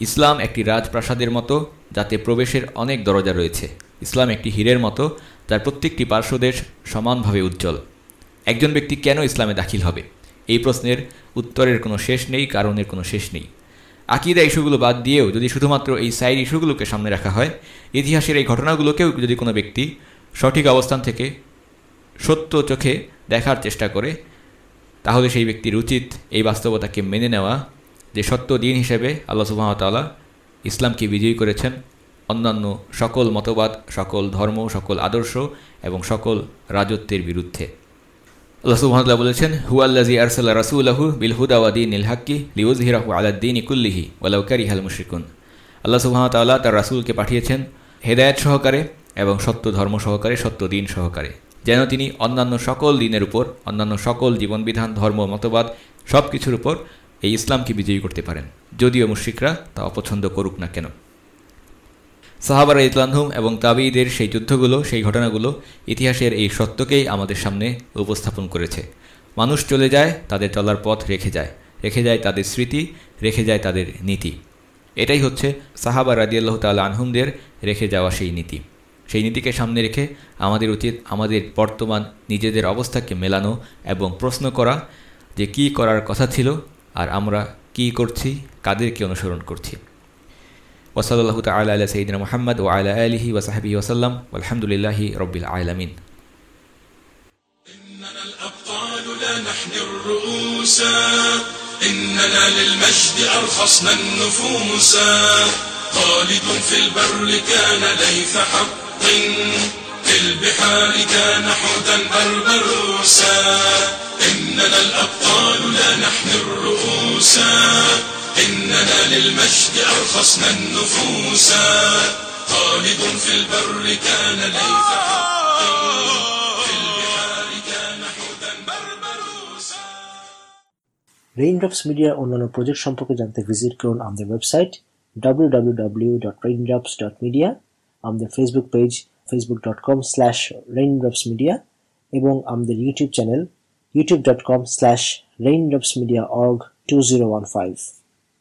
ইসলাম একটি রাজপ্রাসাদের মতো, যাতে প্রবেশের অনেক দরজা রয়েছে। ইসলাম একটি হীরের মতো, যার প্রত্যেকটি পার্শ্বদেশ সমানভাবে উজ্জ্বল। একজন ব্যক্তি কেন ইসলামে দাখিল হবে? এই প্রশ্নের উত্তরের কোনো শেষ নেই, কারণের কোনো শেষ নেই। আকিদা ইস্যুগুলো বাদ দিয়েও যদি শুধুমাত্র এই সাইড ইস্যুগুলোকে সামনে রাখা হয়, ইতিহাসের এই ঘটনাগুলোকেও যদি কোনো ব্যক্তি সঠিক অবস্থান থেকে সত্য চোখে দেখার চেষ্টা করে, তাহলে সেই ব্যক্তির উচিত এই বাস্তবতাকে মেনে নেওয়া যে সত্য দিন হিসেবে আল্লাহ সুবাহতাল্লাহ ইসলামকে বিজয়ী করেছেন। অন্যান্য সকল মতবাদ, সকল ধর্ম, সকল আদর্শ এবং সকল রাজত্বের বিরুদ্ধে। আল্লাহ সুবহানাল্লাহ বলেছেন হুয়াল্লাজি আরসাল্লাহ রাসুল্লাহু বিল হুদাওয়াদিন ইল হাক্কি লিউজহিরাহু আলাদ্দিন ইকুল্লিহি ওয়ালাউকারি হাল মুশরিকুন। আল্লাহ সুবহানাতাল্লাহ তার রাসুলকে পাঠিয়েছেন হেদায়ত সহকারে এবং সত্য ধর্ম সহকারে, সত্য দিন সহকারে। যেন তিনি অন্যান্য সকল দিনের উপর, অন্যান্য সকল জীবনবিধান, ধর্ম, মতবাদ সব কিছুর উপর এই ইসলামকে বিজয়ী করতে পারেন। যদিও মুশ্রিকরা তা অপছন্দ করুক না কেন। সাহাবার ইতলানহুম এবং তাবিদের সেই যুদ্ধগুলো, সেই ঘটনাগুলো ইতিহাসের এই সত্যকেই আমাদের সামনে উপস্থাপন করেছে। মানুষ চলে যায়, তাদের চলার পথ রেখে যায়। রেখে যায় তাদের স্মৃতি, রেখে যায় তাদের নীতি। এটাই হচ্ছে সাহাবা রাদিয়াল্লাহ তাল আনহুমদের রেখে যাওয়া সেই নীতি। সেই নীতিকে সামনে রেখে আমাদের উচিত, আমাদের বর্তমান নিজেদের অবস্থাকে মেলানো এবং প্রশ্ন করা যে কি করার কথা ছিল আর আমরা কি করছি, কাদেরকে অনুসরণ করছি। وصلى الله تعالى على سيدنا محمد وعلى آله وصحبه وسلم والحمد لله رب العالمين. إننا الأبطال لا نحن الرؤوس إننا للمجد أرخصنا النفوس. خالد في البر كان ليث حق في البحار كان حوتا بربروسا إننا الأبطال لا نحن الرؤوس إننا للمجد أرخصنا النفوسا خالد في البر كان ليث حق في البحار كان حوتا بربروسا রেইনড্রপস মিডিয়ার অন্যান্য প্রজেক্ট সম্পর্কে জানতে ভিজিট করুন আমাদের ওয়েবসাইট www.raindrops.media আমাদের Facebook page facebook.com slash raindropsmedia এবং আমাদের YouTube channel youtube.com slash raindropsmediaorg 2015